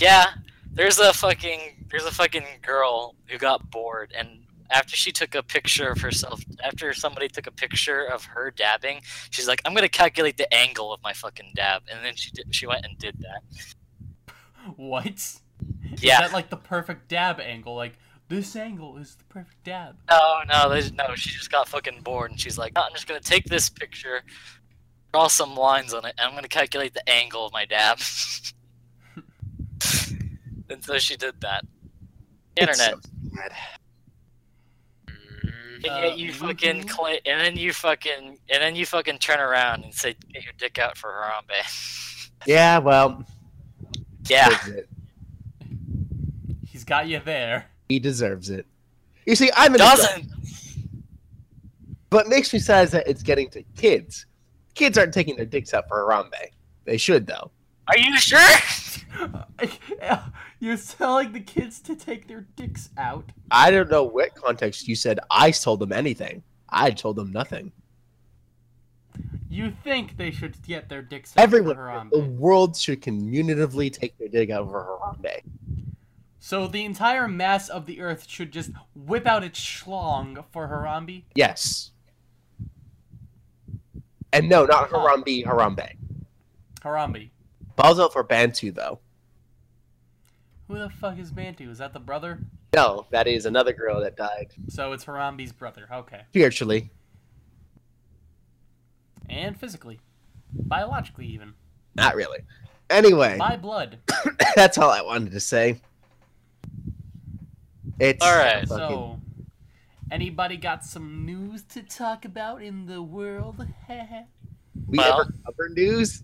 Yeah, there's a fucking there's a fucking girl who got bored, and after she took a picture of herself, after somebody took a picture of her dabbing, she's like, "I'm gonna calculate the angle of my fucking dab," and then she did, she went and did that. What? Is Yeah. that like the perfect dab angle? Like this angle is the perfect dab. No, no, no. She just got fucking bored, and she's like, "I'm just gonna take this picture, draw some lines on it, and I'm gonna calculate the angle of my dab." [laughs] and so she did that. Internet. so sad. Mm, And Uh, yet you fucking mhm. clay, and then you fucking, and then you fucking turn around and say, "Get your dick out for Harambe." [laughs] Yeah, well, yeah. He's got you there. he deserves it. You see, I'm an doesn't. What makes me sad is that it's getting to kids. Kids aren't taking their dicks out for Harambe. They should, though. Are you sure? [laughs] You're telling the kids to take their dicks out. I don't know what context you said I told them anything. I told them nothing. You think they should get their dicks out Everyone, for Harambe. the world should communitively take their dick out for Harambe. So the entire mass of the earth should just whip out its schlong for Harambe? Yes. And no, not Harambe, Harambe. Harambe. Balls for Bantu, though. Who the fuck is Bantu? Is that the brother? No, that is another girl that died. So it's Harambe's brother. Okay. Spiritually. And physically. Biologically, even. Not really. Anyway, By blood. [coughs] that's all I wanted to say. It's All right. fucking- So, anybody got some news to talk about in the world? [laughs] we Well- ever cover news?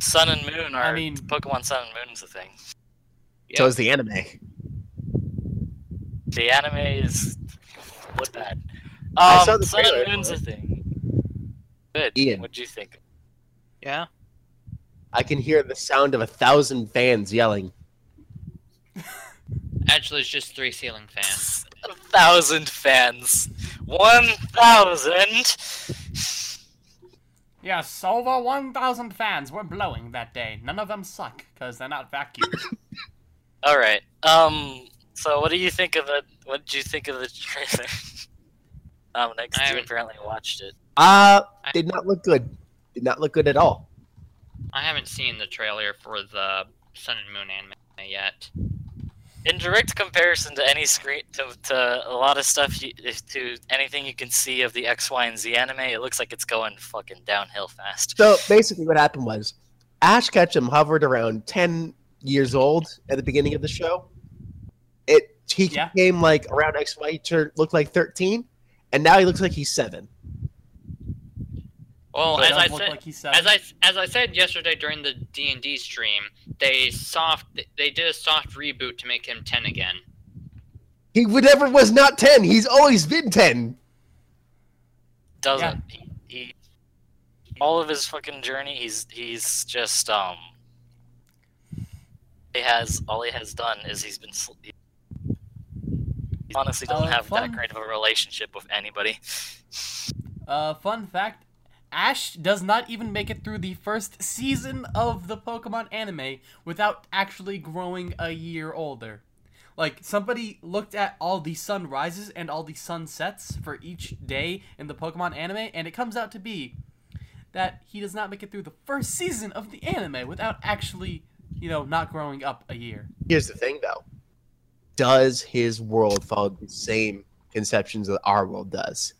Sun and Moon are I mean- Pokemon Sun and Moon is a thing. So is the anime. The anime is what's that? I Um, saw the Sun trailer and Moon's for a thing. Good. Ian. What'd you think? Yeah. I can hear the sound of a thousand fans yelling. [laughs] Actually, it's just three ceiling fans. [laughs] A thousand fans. One thousand. Yes, over 1,000 fans were blowing that day. None of them suck, because they're not vacuum. [laughs] All right. Um. So, what do you think of the? What did you think of the trailer? [laughs] um. Next, I you haven't- apparently watched it. Uh, did not look good. Did not look good at all. I haven't seen the trailer for the Sun and Moon anime yet. In direct comparison to any screen to, to a lot of stuff you, to anything you can see of the X, Y, and Z anime, it looks like it's going fucking downhill fast. So basically, what happened was Ash Ketchum hovered around ten years old at the beginning of the show. It he Yeah. came like around X Y turned looked like thirteen, and now he looks like he's seven. Well, as I said, like he's as. I as I said yesterday during the D and D stream, they soft they did a soft reboot to make him ten again. He would never was not ten. He's always been ten. Doesn't he, he? All of his fucking journey, he's he's just um. He has all he has done is he's been. sl- He honestly doesn't Uh, have fun. that great of a relationship with anybody. Uh, fun fact: Ash does not even make it through the first season of the Pokemon anime without actually growing a year older. Like somebody looked at all the sunrises and all the sunsets for each day in the Pokemon anime, and it comes out to be that he does not make it through the first season of the anime without actually, you know, not growing up a year. Here's the thing, though: Does his world follow the same conceptions that our world does?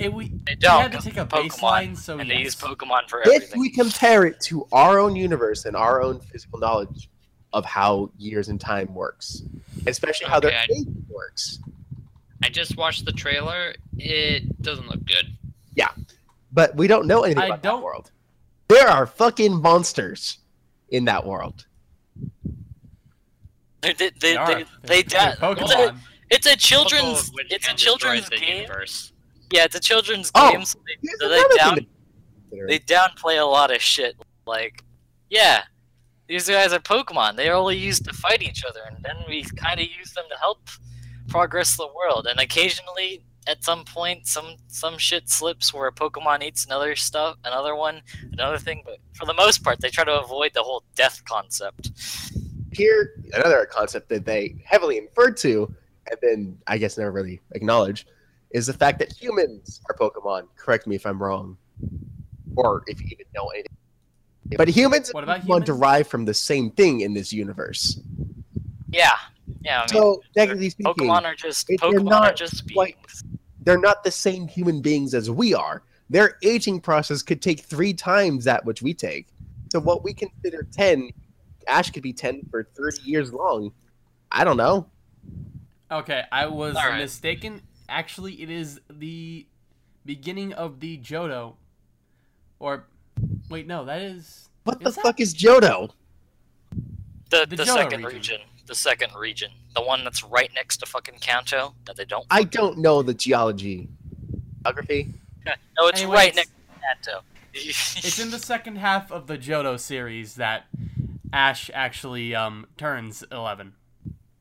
It, we, They don't. had to take a Pokemon, baseline, so and yes. they use Pokemon for everything. If we compare it to our own universe and our own physical knowledge of how years and time works, especially how their Okay, I- age works, I just watched the trailer. It doesn't look good. Yeah, but we don't know anything I about don't- that world. There are fucking monsters in that world. They they they, are. they, They're- they they're da- it's, a, Pokemon. it's a Couple children's of which it's a can destroy children's the game. universe. Yeah, it's a children's Oh, game. So they, so they down thing to consider. they downplay a lot of shit. Like, yeah, these guys are Pokemon. They're only used to fight each other, and then we kind of use them to help progress the world. And occasionally, at some point, some some shit slips where a Pokemon eats another stuff, another one, another thing. But for the most part, they try to avoid the whole death concept. Here, another concept that they heavily inferred to, and then I guess never really acknowledged, is the fact that humans are Pokemon. Correct me if I'm wrong, or if you even know anything. But humans What and about Pokemon humans? derive from the same thing in this universe. Yeah, yeah. I mean, So, technically speaking, Pokemon are just if they're Pokemon are not just quite- beings. they're not the same human beings as we are. Their aging process could take three times that which we take. So what we consider 10, Ash could be 10 for 30 years long. I don't know. Okay, I was All right. mistaken. Actually, it is the beginning of the Johto. Or, wait, no, that is. What the that- fuck is Johto? The, The the, Johto second region. region. The second region. The one that's right next to fucking Kanto that they don't. I don't know the geology. Geography? [laughs] No, it's Anyway, right next to Kanto. [laughs] It's in the second half of the Johto series that Ash actually um turns 11.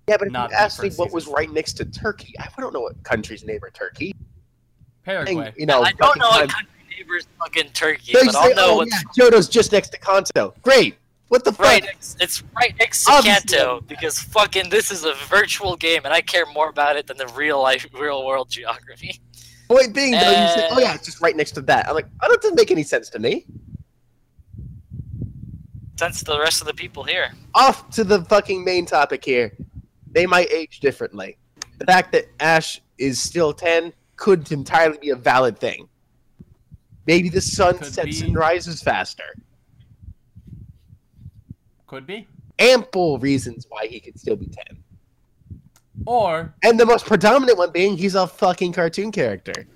Yeah, but if Not you asked me what was season. right next to Turkey, I don't know what country's neighbor Turkey. Paraguay. You know, I don't know time- what country neighbors fucking Turkey, So you but I'll know oh, what's yeah, Johto's just next to Kanto. Great. What the fuck? right next. It's right next to Obviously. Kanto because fucking this is a virtual game, and I care more about it than the real life, real world geography. Point being, though, you said, Uh, oh yeah, it's just right next to that. I'm like, oh, that doesn't make any sense to me. Since the rest of the people here. Off to the fucking main topic here. They might age differently. The fact that Ash is still 10 could entirely be a valid thing. Maybe the sun Could sets be. and rises faster. Could be. Ample reasons why he could still be 10. Or, And the most predominant one being he's a fucking cartoon character.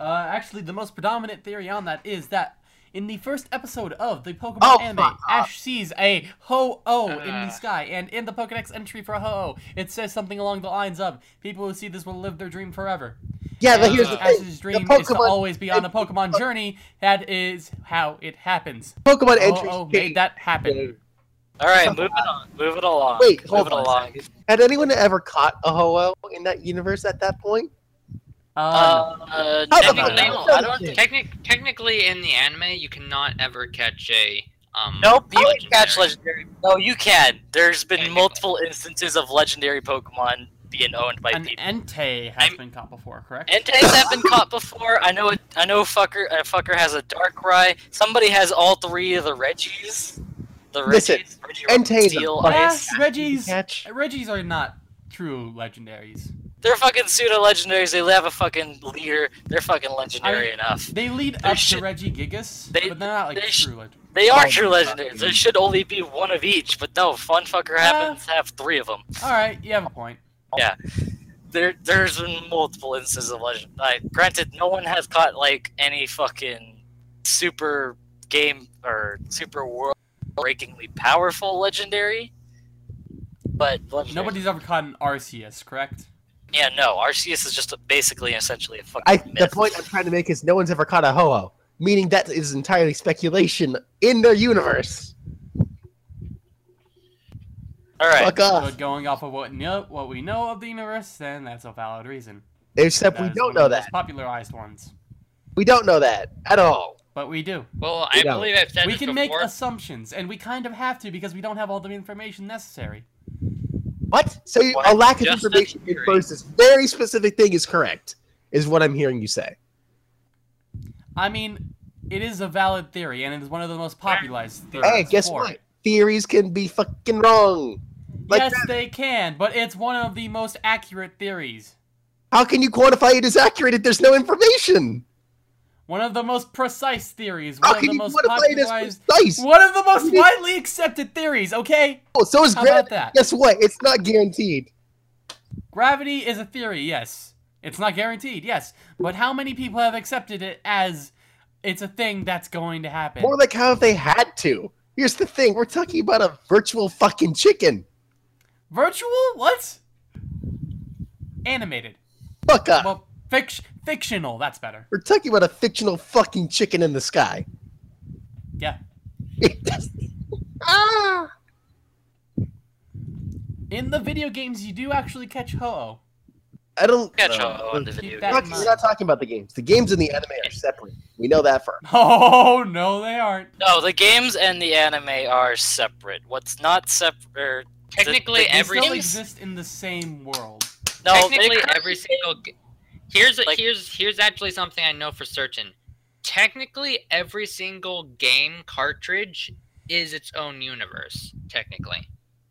uh, actually, the most predominant theory on that is that in the first episode of the Pokemon Oh, anime, fuck off. Ash sees a Ho-Oh in Uh. the sky, and in the Pokedex entry for Ho-Oh, it says something along the lines of, people who see this will live their dream forever. Yeah, but And here's the Ash's thing. The dream is to Pokemon, always be on a Pokemon journey. That is how it happens. Pokemon entries Oh, oh, made that happen. All right, moving on. Moving along. Wait, moving hold on a along. Had anyone ever caught a Ho-Oh in that universe at that point? Uh, Uh, Technically, fuck- I don't, technic, technically, in the anime, you cannot ever catch a um. Nope, you can legendary. catch legendary. No, you can. There's been Technically. multiple instances of legendary Pokemon being owned by An people. Entei has I'm- been caught before, correct? Entes have been caught before. I know. It, I know. Fucker. A fucker has a Darkrai. Somebody has all three of the Regis. The Listen, Regis. Reggie Entei is a Ice. Ah, Reggie's Reggie's are not true legendaries. They're fucking pseudo legendaries. They have a fucking leader. They're fucking legendary I- enough. They lead They up should- to Regigigas, they- but they're not like they true legendaries. They are Oh, true legendaries. There should only be one of each, but no, Fun Fucker happens to have three of them. All right, you have a point. There, there's been multiple instances of legend. Like, granted, no one has caught like any fucking super game or super world-breakingly powerful legendary. But legendary, Nobody's ever caught an Arceus, correct? Yeah, no. Arceus is just a, basically essentially a fucking I, the point I'm trying to make is no one's ever caught a ho-oh, meaning that is entirely speculation in their universe. All right. Fuck off. But going off of what know, what we know of the universe, then that's a valid reason. Except That we don't know of that. popularized ones, We don't know that at all. but we do. Well, We I don't. believe I've said we this can make assumptions, and we kind of have to because we don't have all the information necessary. What? So you, What? a lack of Just information a theory. infers this very specific thing is correct, is what I'm hearing you say. I mean, it is a valid theory, and it is one of the most popularized theories. Hey, guess for what? Theories can be fucking wrong. Like yes, that. they can, but it's one of the most accurate theories. How can you quantify it as accurate if there's no information? One of the most precise theories. How One of the most quantify it as popularized. One of the most What do you- widely accepted theories. Okay, Oh, so is how about gravity. that? Guess what? It's not guaranteed. Gravity is a theory. Yes, it's not guaranteed. Yes, but how many people have accepted it as it's a thing that's going to happen? More like how if they had to. Here's the thing: we're talking about a virtual fucking chicken. Virtual? What? Animated. Fuck up. Well, fic- fictional. That's better. we're talking about a fictional fucking chicken in the sky. Yeah. [laughs] ah! In the video games, you do actually catch Ho-Oh. I don't. Catch uh, Ho-Oh in the video that We're not, we're not talking about the games. The games and the anime are separate. We know that for. Oh no, they aren't. No, the games and the anime are separate. What's not separate? Technically, They every still exist in the same world. No, technically every single. G- here's a, Like- here's here's actually something I know for certain. Technically, every single game cartridge is its own universe. Technically,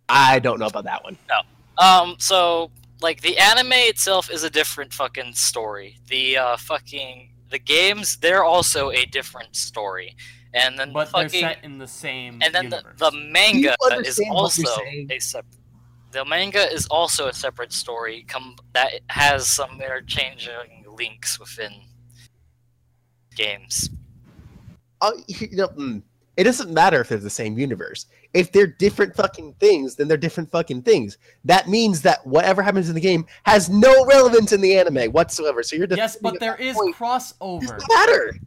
I don't know about that one. No. Um, so like the anime itself is a different fucking story. The uh fucking the games they're also a different story, and then But fucking they're set in the same and then the, universe. the manga is also a separate. The manga is also a separate story com- that has some interchanging links within games. Uh, you know, mm, it doesn't matter if they're the same universe. If they're different fucking things, then they're different fucking things. That means that whatever happens in the game has no relevance in the anime whatsoever. So you're yes, but there is there that is point. crossover. It doesn't matter.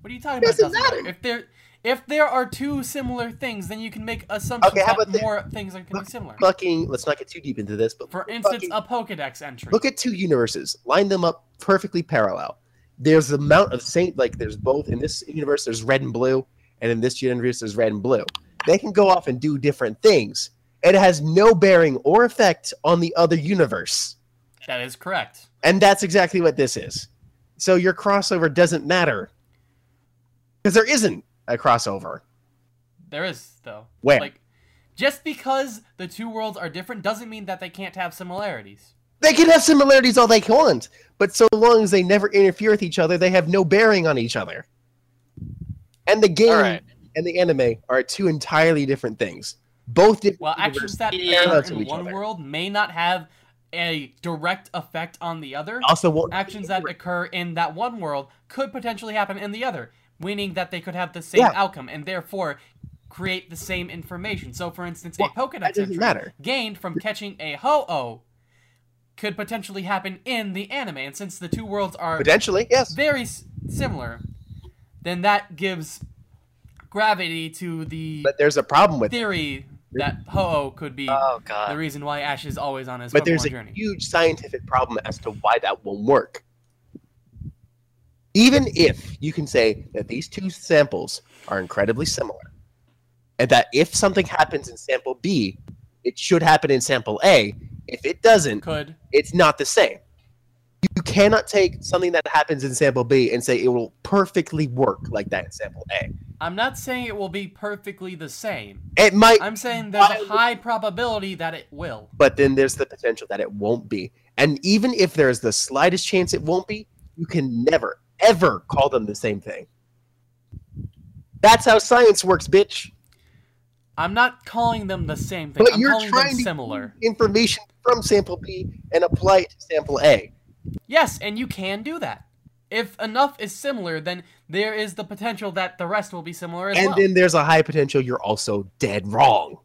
What are you talking about? Doesn't Doesn't matter. If there, if there are two similar things, then you can make assumptions Okay, how that about this? more things are can be similar. Fucking, let's not get too deep into this, but For instance, fucking- a Pokedex entry. look at two universes, line them up perfectly parallel. There's the amount of saint, like there's both in this universe. There's red and blue, and in this universe there's red and blue. They can go off and do different things. It has no bearing or effect on the other universe. that is correct. And that's exactly what this is. So your crossover doesn't matter. Because there isn't a crossover. There is though. Where? Like, just because the two worlds are different doesn't mean that they can't have similarities. They can have similarities all they want, but so long as they never interfere with each other, they have no bearing on each other. And the game Alright. and the anime are two entirely different things. Both different Well, universes. actions that Yeah. occur in one other. world may not have a direct effect on the other. also won't Actions that occur in that one world could potentially happen in the other, meaning that they could have the same Yeah. outcome and therefore create the same information. So, for instance, Well, a Pokedex that entry matter. gained from catching a Ho-Oh could potentially happen in the anime, and since the two worlds are potentially, yes. very s- similar, then that gives gravity to the But there's a problem with it. theory that Ho-Oh could be Oh the reason why Ash is always on his But Pokemon there's a journey. huge scientific problem as to why that won't work. Even if you can say that these two samples are incredibly similar, and that if something happens in sample B, it should happen in sample A. If it doesn't, Could. it's not the same. You cannot take something that happens in sample B and say it will perfectly work like that in sample A. I'm not saying it will be perfectly the same. It might, I'm saying there's a high probability that it will. but then there's the potential that it won't be. And even if there's the slightest chance it won't be, you can never, ever call them the same thing. That's how science works, bitch. I'm not calling them the same thing. But I'm you're calling trying them to similar. information from sample B and apply it to sample A. Yes, and you can do that. If enough is similar, then there is the potential that the rest will be similar as And well. And then there's a high potential you're also dead wrong.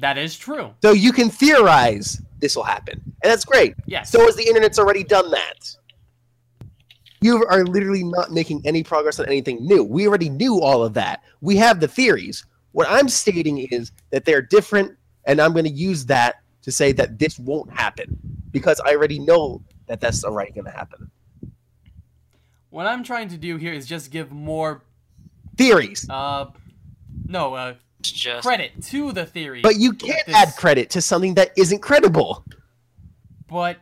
that is true. So you can theorize this will happen. And that's great. Yes. So as the internet's already done that. You are literally not making any progress on anything new. We already knew all of that. We have the theories. What I'm stating is that they're different, and I'm going to use that to say that this won't happen because I already know that that's already going to happen. what I'm trying to do here is just give more, Theories. uh, no, uh, It's just credit to the theory. But you can't add credit to something that isn't credible. but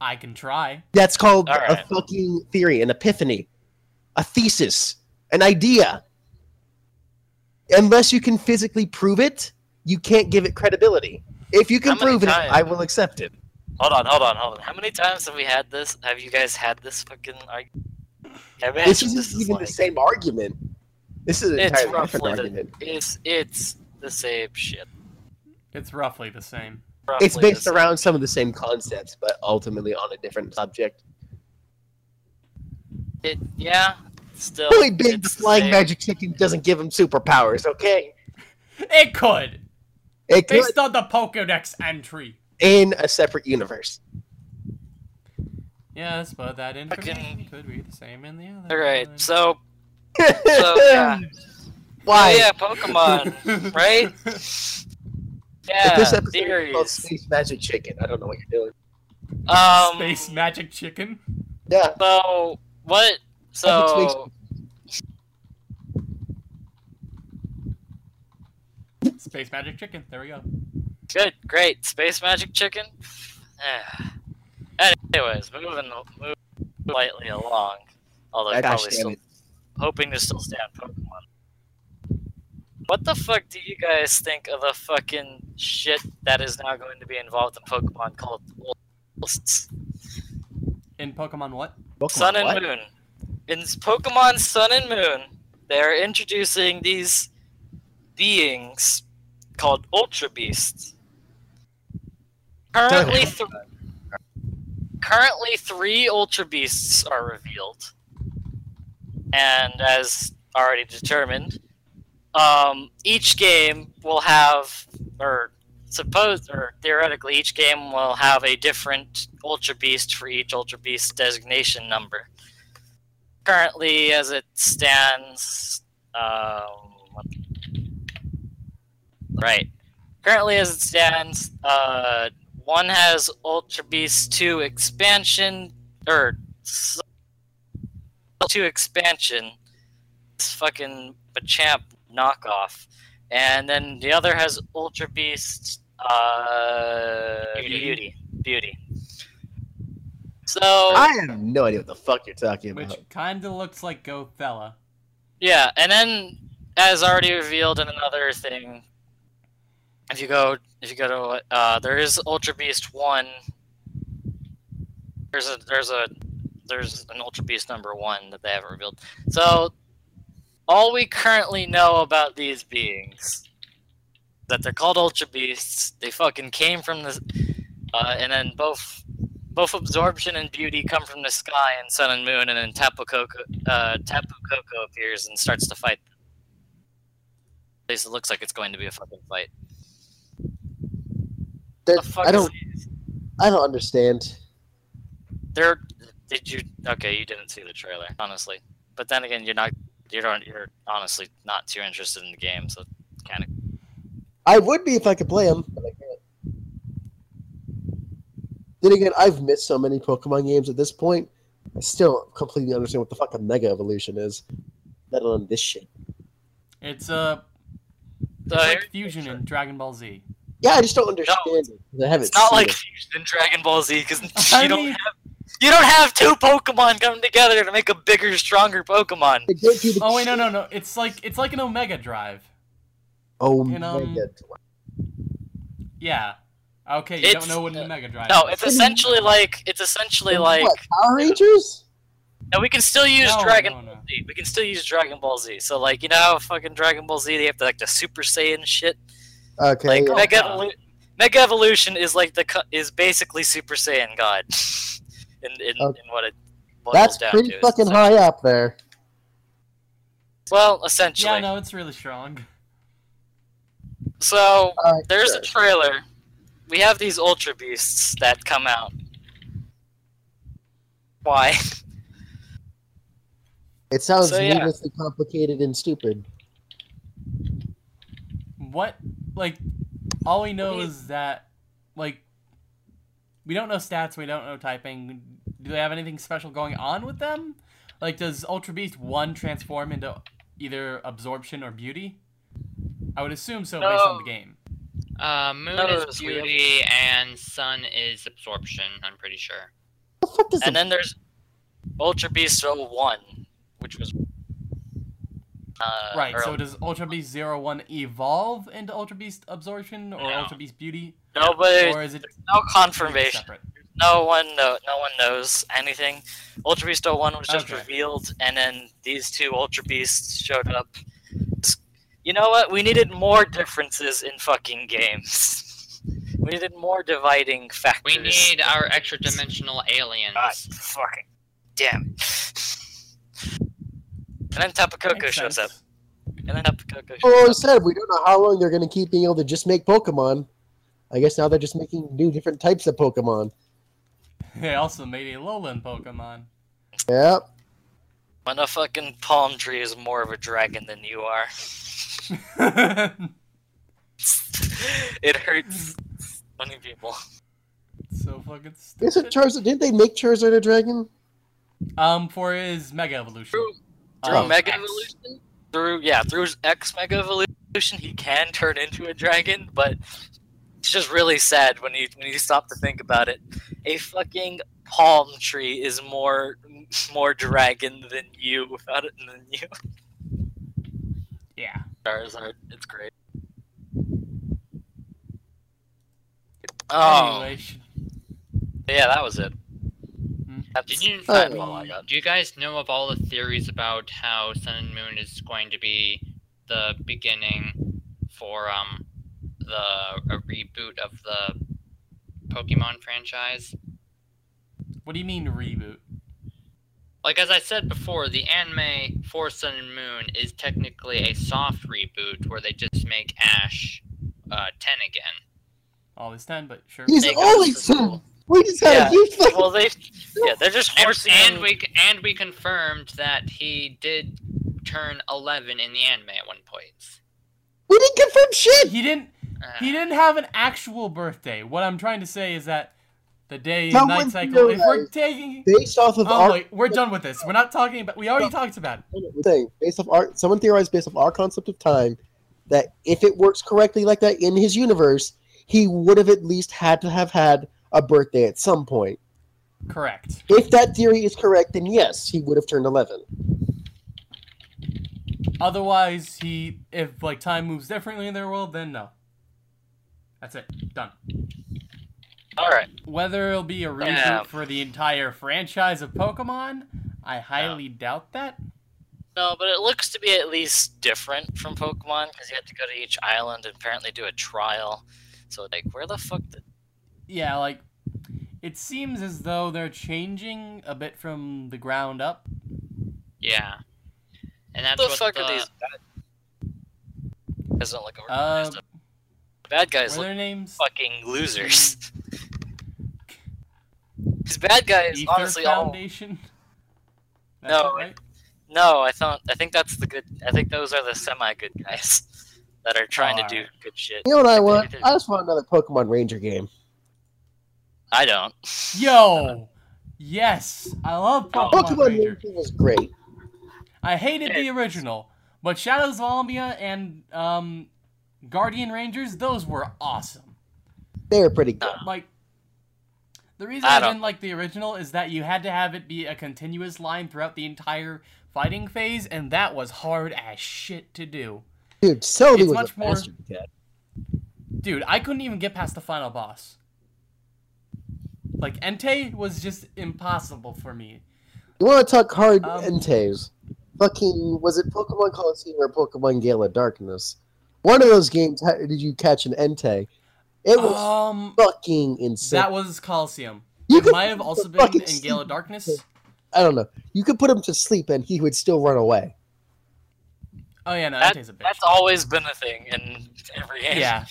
I can try. That's called All a fucking theory, an epiphany, a thesis, an idea. Unless you can physically prove it, you can't give it credibility. If you can How many prove it. I will accept it. hold on, hold on, hold on. How many times have we had this? Have you guys had this fucking argument? I This isn't this is even like, the same argument. This is an It's entirely different roughly the, argument. it's it's the same shit. It's roughly the same. It's Roughly the based same. around some of the same concepts, but ultimately on a different subject. It, yeah, still. Only big the flying same. magic chicken doesn't give him superpowers, okay? It could, It could based on the Pokedex entry. in a separate universe. Yes, but that information Fucking- could be the same in the other. All right, so [laughs] so yeah, Why? Oh, yeah, Pokemon, [laughs] right? [laughs] Yeah, if this episode is called. Space Magic Chicken, I don't know what you're doing. Um, Space Magic Chicken. Yeah. So what? That's So Space Magic Chicken. There we go. good, great. Space Magic Chicken. Anyways, moving moving slightly along, although gosh probably still it. hoping to still stay on Pokemon. What the fuck do you guys think of the fucking shit that is now going to be involved in Pokemon called lists? In Pokemon what? Pokemon Sun and what? Moon. In Pokemon Sun and Moon, they're introducing these beings called Ultra Beasts. Currently, th- currently three Ultra Beasts are revealed, and as already determined, um, each game will have, or suppose, or theoretically, each game will have a different Ultra Beast for each Ultra Beast designation number. Currently, as it stands, um, right. Currently, as it stands, uh, one has Ultra Beast 2 expansion, or 2 expansion. It's fucking Machamp knockoff. And then the other has Ultra Beast uh, Beauty. Beauty. Beauty. So I have no idea what the fuck you're talking Which about. Which kind of looks like Gothitelle. yeah, and then as already revealed in another thing, if you go if you go to uh, there is Ultra Beast one. There's a there's a there's an Ultra Beast number one that they haven't revealed. So all we currently know about these beings that they're called Ultra Beasts. They fucking came from the uh, and then both both absorption and beauty come from the sky and Sun and Moon, and then Tapu Koko, uh, Tapu Koko appears and starts to fight. Them. At least it looks like it's going to be a fucking fight. There- The fuck I don't. these? I don't understand. They're. Did you? Okay, you didn't see the trailer, honestly. But then again, you're not. You're not, You're honestly not too interested in the game, so kind of. I would be if I could play them, but I can't. Then again, I've missed so many Pokemon games at this point. I still completely understand what the fuck a Mega Evolution is, let alone this shit. It's uh, it's So like here- fusion in Dragon Ball Z. Yeah, I just don't understand it. 'cause I haven't It's not seen like it. Fused in Dragon Ball Z because [laughs] I you don't have you don't have two Pokemon come together to make a bigger, stronger Pokemon. They don't do the Oh wait, no, no, no. It's like it's like an Omega Drive. Oh, And, um, Mega Yeah. Okay, you It's- don't know what an Omega Drive. No, is. it's essentially like it's essentially like what, Power Rangers? no, we can still use No, Dragon no, no. Ball Z. We can still use Dragon Ball Z. So like you know fucking Dragon Ball Z they have to like the Super Saiyan shit. Okay. Like yeah. Mega Evolu- Mega Evolution is like the is basically Super Saiyan God. [laughs] in in, Okay. in what it boils That's down pretty to. fucking high up there. Well, essentially. Yeah, no, it's really strong. So Alright, there's sure. a trailer. We have these Ultra Beasts that come out. Why? [laughs] It sounds So, yeah. needlessly complicated and stupid. What? Like, all we know We- is that, like, we don't know stats. We don't know typing. Do they have anything special going on with them? Like, does Ultra Beast one transform into either absorption or beauty? I would assume so based on the game. Uh, Moon No, is we have- beauty and Sun is absorption. I'm pretty sure. What the fuck does And the then there's Ultra Beast 01, which was. Uh, right. or- So does Ultra Beast Zero One evolve into Ultra Beast absorption or No. Ultra Beast beauty, nobody, or is it no confirmation. separate? No one, no, no one knows anything. Ultra Beast 01 was just Okay. revealed, and then these two Ultra Beasts showed up. You know what? We needed more differences in fucking games. [laughs] We needed more dividing factors. We need our extra dimensional aliens. God, fucking damn. [laughs] it. And then Tapu Koko Makes shows up. And then Tapu Koko Oh, I shows up. said we don't know how long they're going to keep being able to just make Pokemon. I guess now they're just making new different types of Pokemon. [laughs] They also made Alolan Pokemon. Yep. When a fucking palm tree is more of a dragon than you are. [laughs] it hurts funny people. so fucking stupid. Isn't stupid. Charizard? Didn't they make Charizard a dragon? Um, for his Mega Evolution. Through, through Um, Mega X. Evolution, through yeah, through his X Mega Evolution, he can turn into a dragon, but it's just really sad when you when you stop to think about it. A fucking palm tree is more more dragon than you without it than you. Yeah. Charizard, it's great. Oh, Anyway, yeah, that was it. That's, Did you- that's Uh, all I got. Do you guys know of all the theories about how Sun and Moon is going to be the beginning for um the a reboot of the Pokemon franchise? what do you mean reboot? Like as I said before, the anime for Sun and Moon is technically a soft reboot where they just make Ash uh, ten again. Always ten, but sure. He's always for cool. We just had Yeah. a huge fucking. Well, they yeah, they're just And, forcing and him- we and we confirmed that he did turn eleven in the anime at one point. we didn't confirm shit. He didn't. Uh, He didn't have an actual birthday. What I'm trying to say is that the day Someone night cycle. If we're theorized- taking. Based off of Oh our wait, we're done with this. We're not talking about. We already talked about it. thing, based off our someone theorized based off our concept of time, that if it works correctly like that in his universe, he would have at least had to have had a birthday at some point. Correct. If that theory is correct, then yes, he would have turned eleven. Otherwise, he if like time moves differently in their world, then no. That's it. Done. All right. Whether it'll be a reboot Yeah. for the entire franchise of Pokemon, I highly doubt that. No, but it looks to be at least different from Pokemon because you have to go to each island and apparently do a trial. So like, where the fuck did? Yeah, like it seems as though they're changing a bit from the ground up. yeah, and that's the what fuck the, are these bad? Guys don't look Uh, organized. bad guys what are look their names? fucking losers. These [laughs] bad guys, Aether honestly, all Foundation. That's No, right? no. I thought I think that's the good. I think those are the semi-good guys [laughs] that are trying to do good shit. You know what I want? I just want another Pokemon Ranger game. I don't. Yo, yes, I love Pokemon, Pokemon Ranger. Ranger was great. I hated the original, but Shadows of Almia and um, Guardian Rangers, those were awesome. They were pretty good. Like, the reason I I, didn't like the original is that you had to have it be a continuous line throughout the entire fighting phase, and that was hard as shit to do. Dude, Sony It's was much a more- Dude, I couldn't even get past the final boss. Like, Entei was just impossible for me. You want to talk hard Um, Entei's? Fucking, was it Pokemon Colosseum or Pokemon Gale of Darkness? One of those games, ha- did you catch an Entei? It was Um, fucking insane. that was Colosseum. You could might have also been fucking in Gale of Darkness. I don't know. You could put him to sleep and he would still run away. Oh yeah, no, That- Entei's a bitch. That's always been a thing in every game. Yeah,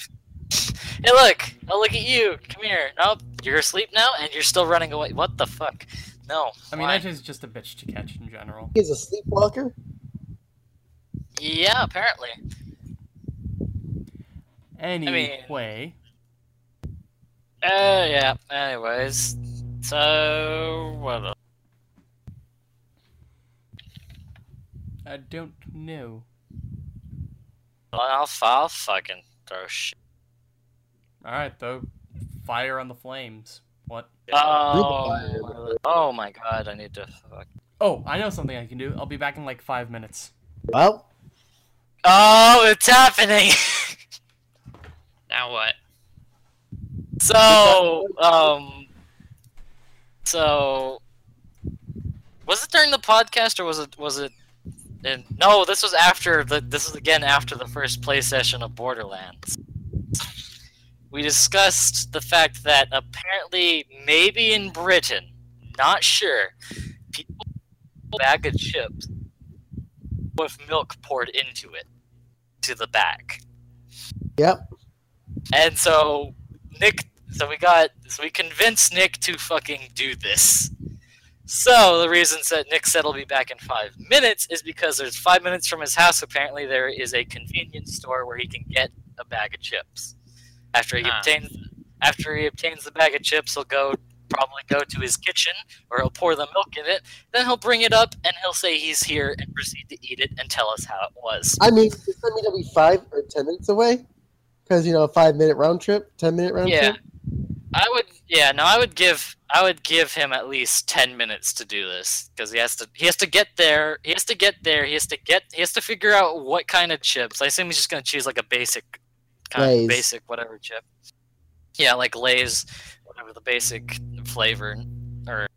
[laughs] Hey, look! Oh, look at you! Come here. Nope, you're asleep now, and you're still running away. What the fuck? No. I mean, why? Entei's just a bitch to catch in general. He's a sleepwalker. Yeah, apparently. Anyway, Uh, yeah. Anyways, so what? else? I don't know. Well, I'll, I'll fucking throw shit. All right, though, fire on the flames. What? Oh, oh my god! I need to. Fuck. Oh, I know something I can do. I'll be back in like five minutes. Well, Oh, it's happening. [laughs] Now what? so, um, so was it during the podcast or was it was it? In, no, this was after the. This is again after the first play session of Borderlands. We discussed the fact that apparently, maybe in Britain, not sure, people bag of chips with milk poured into it to the back. Yep. And so Nick, so we got, so we convinced Nick to fucking do this. So the reasons that Nick said he'll be back in five minutes is because there's five minutes from his house. Apparently, there is a convenience store where he can get a bag of chips. After he obtains, after he obtains the bag of chips, he'll go probably go to his kitchen where he'll pour the milk in it. Then he'll bring it up and he'll say he's here and proceed to eat it and tell us how it was. I mean, does that mean it'll be five or ten minutes away? Because you know, a five minute round trip, ten minute round Yeah. trip. I would, yeah, no, I would give, I would give him at least ten minutes to do this because he has to, he has to get there, he has to get there, he has to get, he has to figure out what kind of chips. I assume he's just gonna choose like a basic, kind Lay's. of basic whatever chip. Yeah, like Lay's, whatever the basic flavor, or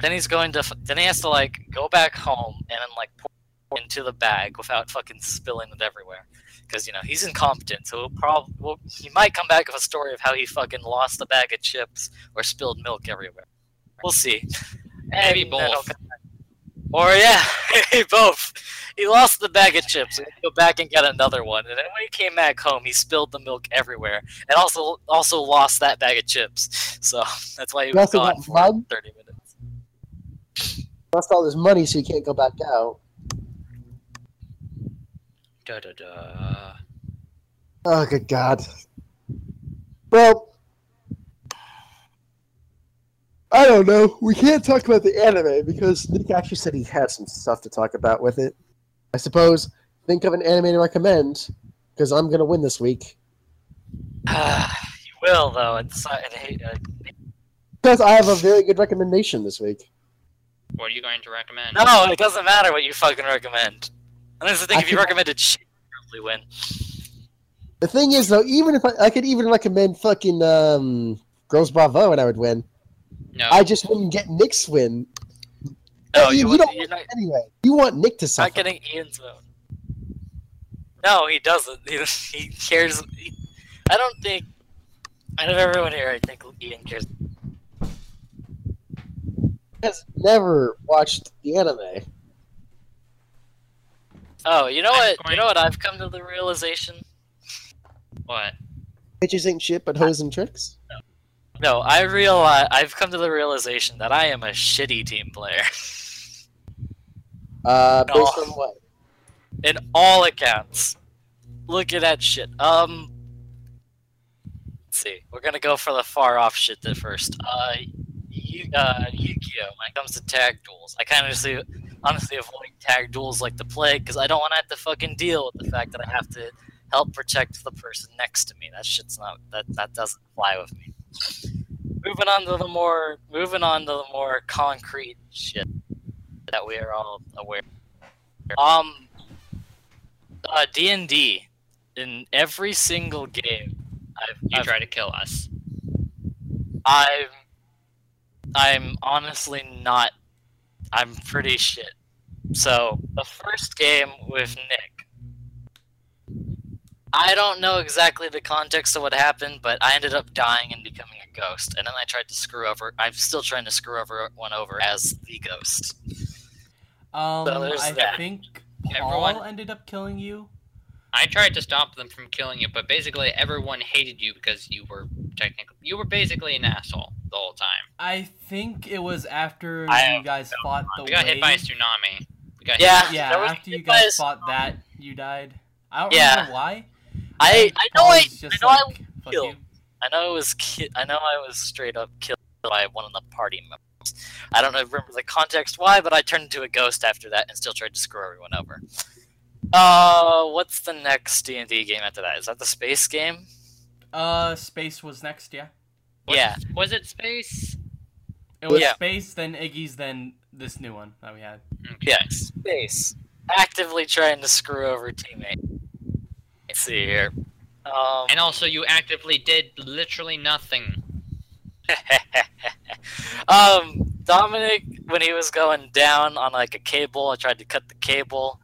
then he's going to, then he has to like go back home and then like pour into the bag without fucking spilling it everywhere because you know he's incompetent. So he'll probably well, he might come back with a story of how he fucking lost a bag of chips or spilled milk everywhere. We'll see. [laughs] Maybe And then he'll both. Or yeah, [laughs] both. He lost the bag of chips. and go back and get another one. And then when he came back home, he spilled the milk everywhere, and also also lost that bag of chips. So [laughs] that's why he was gone for mugged? thirty minutes. Lost all his money, so he can't go back out. Da da da. Oh, good God. Well, I don't know. We can't talk about the anime because Nick actually said he had some stuff to talk about with it. I suppose think of an anime to recommend because I'm going to win this week. you will though. It's I hate. Uh, Because I have a very good recommendation this week. What are you going to recommend? no, it doesn't matter what you fucking recommend. And that's the thing. I If you can- recommended shit, you probably win. The thing is, though, even if I, I could even recommend fucking um, Girls Bravo and I would win, No. I just wouldn't get Nick's win. No, you, you, you don't you're not, anyway. You want Nick to suffer. not getting Ian's vote. No, he doesn't. [laughs] He, he cares. He, I don't think. Out of everyone here, I think Ian cares. has never watched the anime. Oh, you know I'm what? You know what? I've come to the realization. What? Bitches ain't shit but hoes and tricks. No, I realize I've come to the realization that I am a shitty team player [laughs] Uh, based on what? in all accounts. Look at that shit. Um, let's see. We're gonna go for the far off shit at first. Uh, Yu- uh, Yu-Gi-Oh. When it comes to tag duels, I kind of honestly, honestly avoid tag duels like the plague because I don't want to have to fucking deal with the fact that I have to help protect the person next to me. That shit's not that that doesn't fly with me. Moving on to the more moving on to the more concrete shit that we are all aware. Um, uh, D and D in every single game, I've, You I've try to kill us. I'm I'm honestly not I'm pretty shit. So the first game with Nick I don't know exactly the context of what happened, but I ended up dying and becoming a ghost. And then I tried to screw over I'm still trying to screw over one over as the ghost. Um, So I that. think Everyone- Paul ended up killing you. I tried to stop them from killing you, but basically everyone hated you because you were technically you were basically an asshole the whole time. I think it was after I you guys fought the We got hit by a tsunami. We got Yeah. hit Yeah, after you guys fought that, you died. I don't Yeah. remember why. I I know I, Paul's I just know I like, fuck killed. I know it was ki- I know I was straight up killed by one of the party members. I don't know remember the context why, but I turned into a ghost after that and still tried to screw everyone over. Uh, what's the next D and D game after that? Is that the space game? Uh, space was next, yeah. Was yeah. It, was it space? It was Yeah. space, then Iggy's, then this new one that we had. Okay. Yeah, space. Actively trying to screw over teammate. Let's see here. Um, And also, you actively did literally nothing. [laughs] um, Dominic, when he was going down on like a cable, I tried to cut the cable.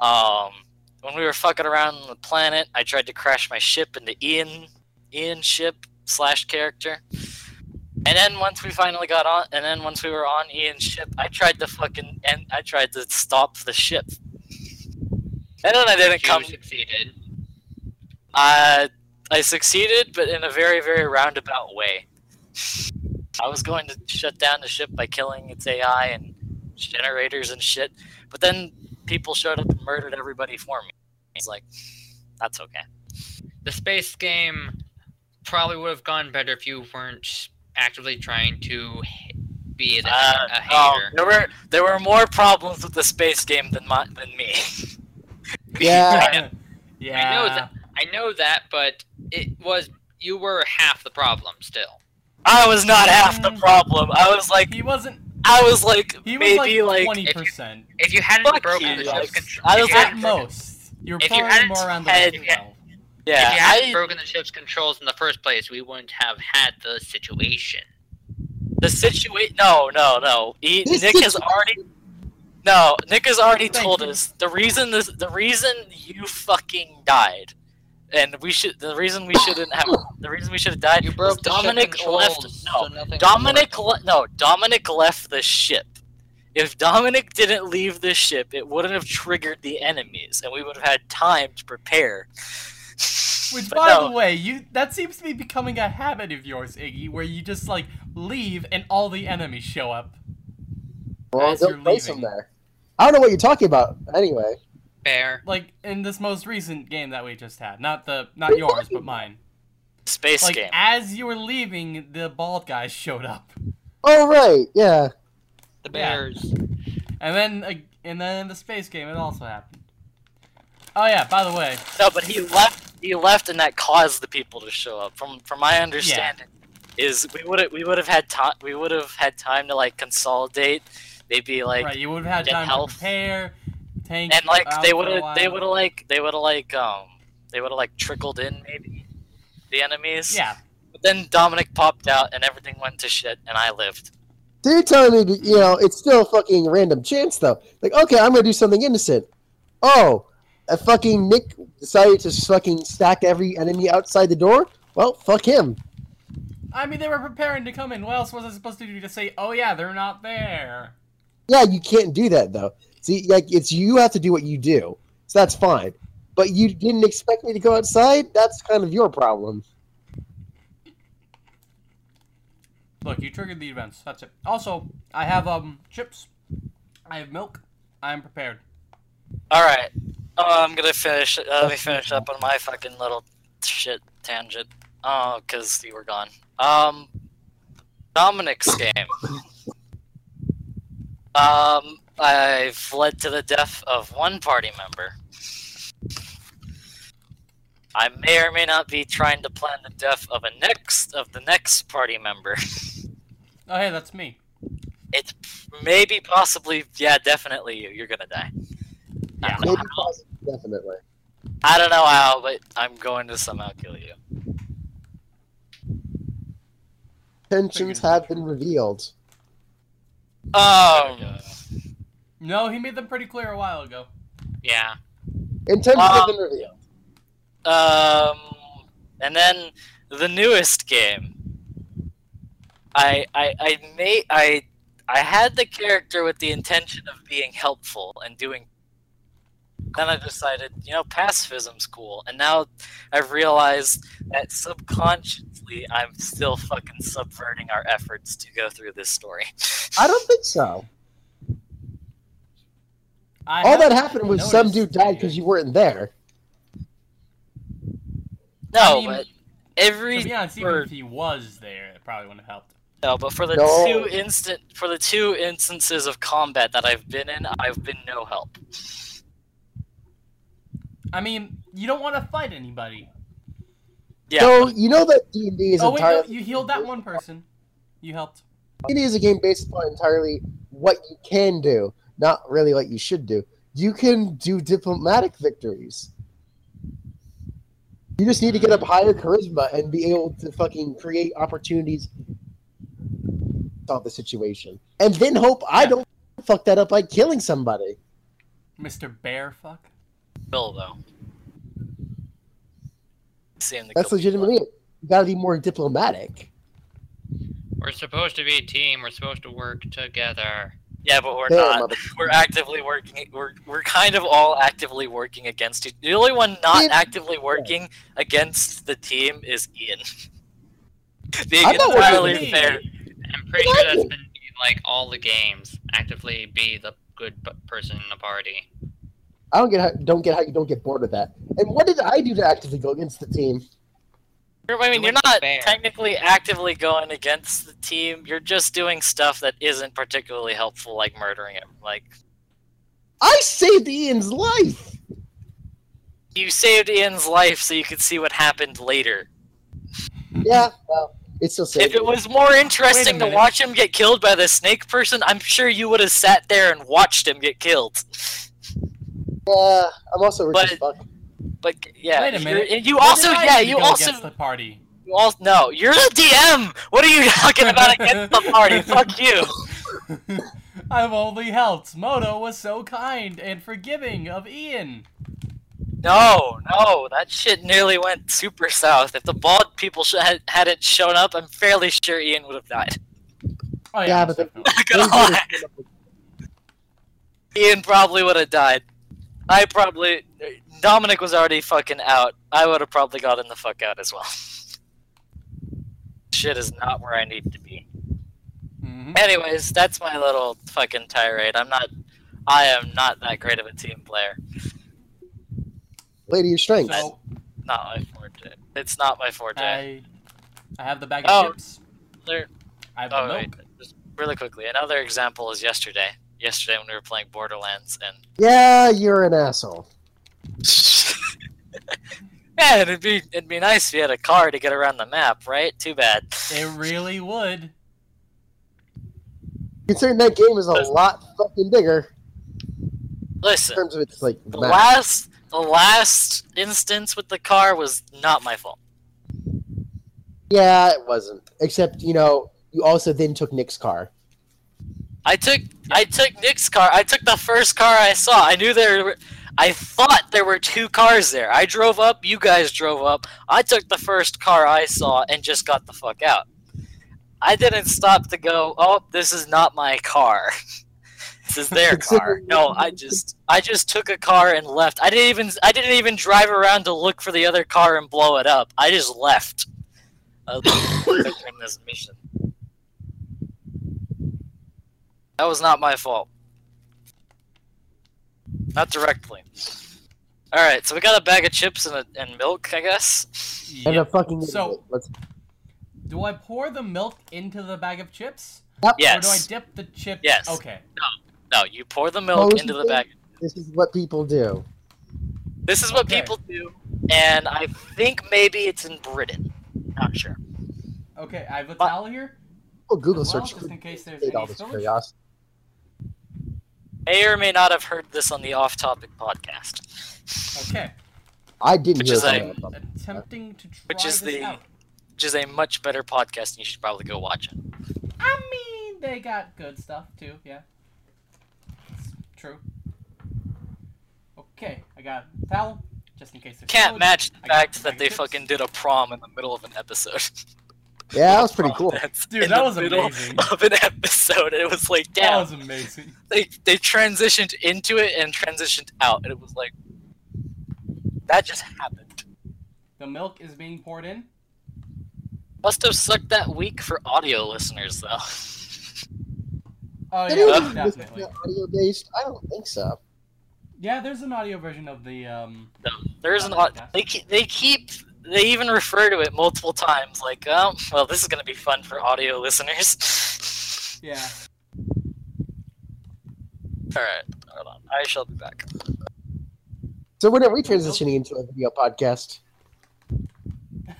Um, when we were fucking around on the planet, I tried to crash my ship into Ian, Ian ship slash character. And then once we finally got on, and then once we were on Ian's ship, I tried to fucking, and I tried to stop the ship. And then I didn't You come. succeeded. Uh, I succeeded, but in a very, very roundabout way. I was going to shut down the ship by killing its AI and generators and shit, but then people showed up and murdered everybody for me. It's like, that's okay. The space game probably would have gone better if you weren't actively trying to be a, Uh, a oh, hater. there were there were more problems with the space game than my, than me. Yeah. yeah. [laughs] I know that. I know that, but it was you were half the problem still. I was not half the mm. problem. I was like, He wasn't. I was like He was maybe like like, twenty percent If you hadn't Fuck broken the ship's Alex. control, I was at most. You're if you probably more around the had- like, twelve. yeah. if you hadn't I, broken the ship's controls in the first place, we wouldn't have had the situation. The situation? No, no, no. He, Nick has already. No, Nick has already Thank told you. us the reason this, the reason you fucking died, and we should, the reason we shouldn't have, the reason we should have died You was broke Dominic left. No, nothing Dominic, le- no, Dominic left the ship. If Dominic didn't leave the ship, it wouldn't have triggered the enemies, and we would have had time to prepare. [laughs] Which, But by no. the way, you that seems to be becoming a habit of yours, Iggy, where you just like leave and all the enemies show up. Well, As you're don't place leaving. them there. I don't know what you're talking about. Anyway, Fair. Like in this most recent game that we just had, not the not yours, but mine. Space Like game. as you were leaving, the bald guys showed up, oh right, yeah. The Yeah. Bears. and then uh, and then in the space game, it also happened. Oh yeah, by the way, No, but he left. He left, and that caused the people to show up. From from my understanding, is we would have we would have had time. We would have had time to like consolidate, maybe like right, you would have had get time health. to prepare, tank, and like out they would have, they would have like they would have like um they would have like trickled in maybe the enemies. Yeah, But then Dominic popped out, and everything went to shit, and I lived. So you're telling me, that, you know, it's still a fucking random chance, though. Like, okay, I'm gonna do something innocent. Oh, a fucking Nick decided to fucking stack every enemy outside the door. Well, fuck him. I mean they were preparing to come in. What else was I supposed to do to say, oh yeah, they're not there? Yeah, you can't do that though. See, like, it's you have to do what you do, so that's fine. But you didn't expect me to go outside. That's kind of your problem. Look, you triggered the events. That's it. Also, I have um chips. I have milk. I am prepared. All right. Oh, I'm gonna finish. Uh, let me finish up on my fucking little shit tangent. Oh, because you were gone. Um, Dominic's game. [laughs] Um, I've led to the death of one party member. I may or may not be trying to plan the death of a next of the next party member. [laughs] Oh, hey, that's me. It's maybe, possibly, yeah, definitely you. You're gonna die. I Maybe how. positive, definitely. I don't know how, but I'm going to somehow kill you. Tensions have been revealed. Um, No, he made them pretty clear a while ago. Yeah. Intentions Um, have been revealed. um, and then the newest game. I I I made I I had the character with the intention of being helpful and doing. Then I decided, you know, pacifism's cool, and now I've realized that subconsciously I'm still fucking subverting our efforts to go through this story. I don't think so. I All that happened was some dude died because you weren't there. No, I mean, but every To be honest, even if he was there, it probably wouldn't have helped. No, but for the No. two instant for the two instances of combat that I've been in, I've been no help. I mean, you don't want to fight anybody. Yeah, So you know that D and D is oh wait, no, entirely you healed that one person. You helped. D and D is a game based upon entirely what you can do, not really what you should do. You can do diplomatic victories. You just need to get up higher charisma and be able to fucking create opportunities solve the situation. And then hope I don't fuck that up by killing somebody. Mr. Bear fuck. Bill though. Seeing That's kill- legitimately it. You gotta be more diplomatic. We're supposed to be a team. We're supposed to work together. Yeah, but we're Damn, not. [laughs] We're actively working. We're we're kind of all actively working against it. The only one not Ian- actively working against the team is Ian. [laughs] Being I'm entirely with fair. I'm pretty sure that's been like all the games. Actively be the good p- person in the party. I don't get how don't get how you don't get bored of that. And what did I do to actively go against the team? You're- I mean, You you're not technically actively going against the team. You're just doing stuff that isn't particularly helpful, like murdering him. Like I saved Ian's life. you saved Ian's life so you could see what happened later. Yeah, well, it's still saved. If it was more interesting to watch him get killed by the snake person, I'm sure you would have sat there and watched him get killed. Uh, I'm also rich But- as fuck. But yeah, Wait a you're- minute. and you When also yeah you also against the party. you also no you're the DM. What are you [laughs] talking about against the party? [laughs] Fuck you. [laughs] I've only helped. Moto was so kind and forgiving of Ian. No, no, that shit nearly went super south. If the bald people sh- had, hadn't shown up, I'm fairly sure Ian would have died. Oh yeah, Yeah, most but the- definitely. Not gonna lie. Ian probably would have died. I probably Dominic was already fucking out. I would have probably gotten the fuck out as well. [laughs] Shit is not where I need to be. Mhm. Anyways, that's my little fucking tirade. I'm not. I am not that great of a team player. Lady your strength. So Not my forte. It's not my forte. I, I have the bag of Oh, chips. there- I have the Oh milk. wait, just really quickly. Another example is yesterday. Yesterday when we were playing Borderlands, and Yeah, you're an asshole. [laughs] yeah, it'd be it'd be nice if you had a car to get around the map, right? Too bad. It really would. Considering that game is a lot fucking bigger Listen, in terms of its like the map. last the last instance with the car was not my fault. Yeah, it wasn't. Except you know, you also then took Nick's car. I took I took Nick's car. I took the first car I saw. I knew there were. I thought there were two cars there. I drove up. You guys drove up. I took the first car I saw and just got the fuck out. I didn't stop to go. Oh, this is not my car. [laughs] this is their [laughs] car. No, I just I just took a car and left. I didn't even I didn't even drive around to look for the other car and blow it up. I just left. [laughs] This mission. That was not my fault. Not directly. Alright, so we got a bag of chips and, a, and milk, I guess. And a fucking So- Let's Do I pour the milk into the bag of chips? Yep. Yes. Or do I dip the chips? Yes. Okay. No, no. you pour the milk Close into the the bag. This is what people do. This is what Okay. people do. and I think maybe it's in Britain. Not sure. Okay, I have a towel here. Oh, Google well, search. just in case there's State all any this curiosity. May or may not have heard this on the off-topic podcast, Okay, I didn't Which hear is a- something about that. attempting to try Which is this the- out. which is a much better podcast, and you should probably go watch it. I mean, they got good stuff too. Yeah, it's true. Okay, I got a towel just in case there's. Can't spillage. match the I fact that they chips. fucking did a prom in the middle of an episode. [laughs] Yeah, that was pretty cool. That's Dude, in that the was middle amazing. Of an episode, and it was like, That was amazing. they they transitioned into it and transitioned out, and it was like, that just happened. The milk is being poured in. Must have sucked that week for audio listeners, though. Oh yeah, anyone [laughs] listen definitely. to audio based? I don't think so. Yeah, there's an audio version of the um. No, there's an podcast. they keep, they keep they even refer to it multiple times, like, oh, well, this is gonna be fun for audio listeners. [laughs] Yeah. All right, hold on, I shall be back. So when are we transitioning into a video podcast?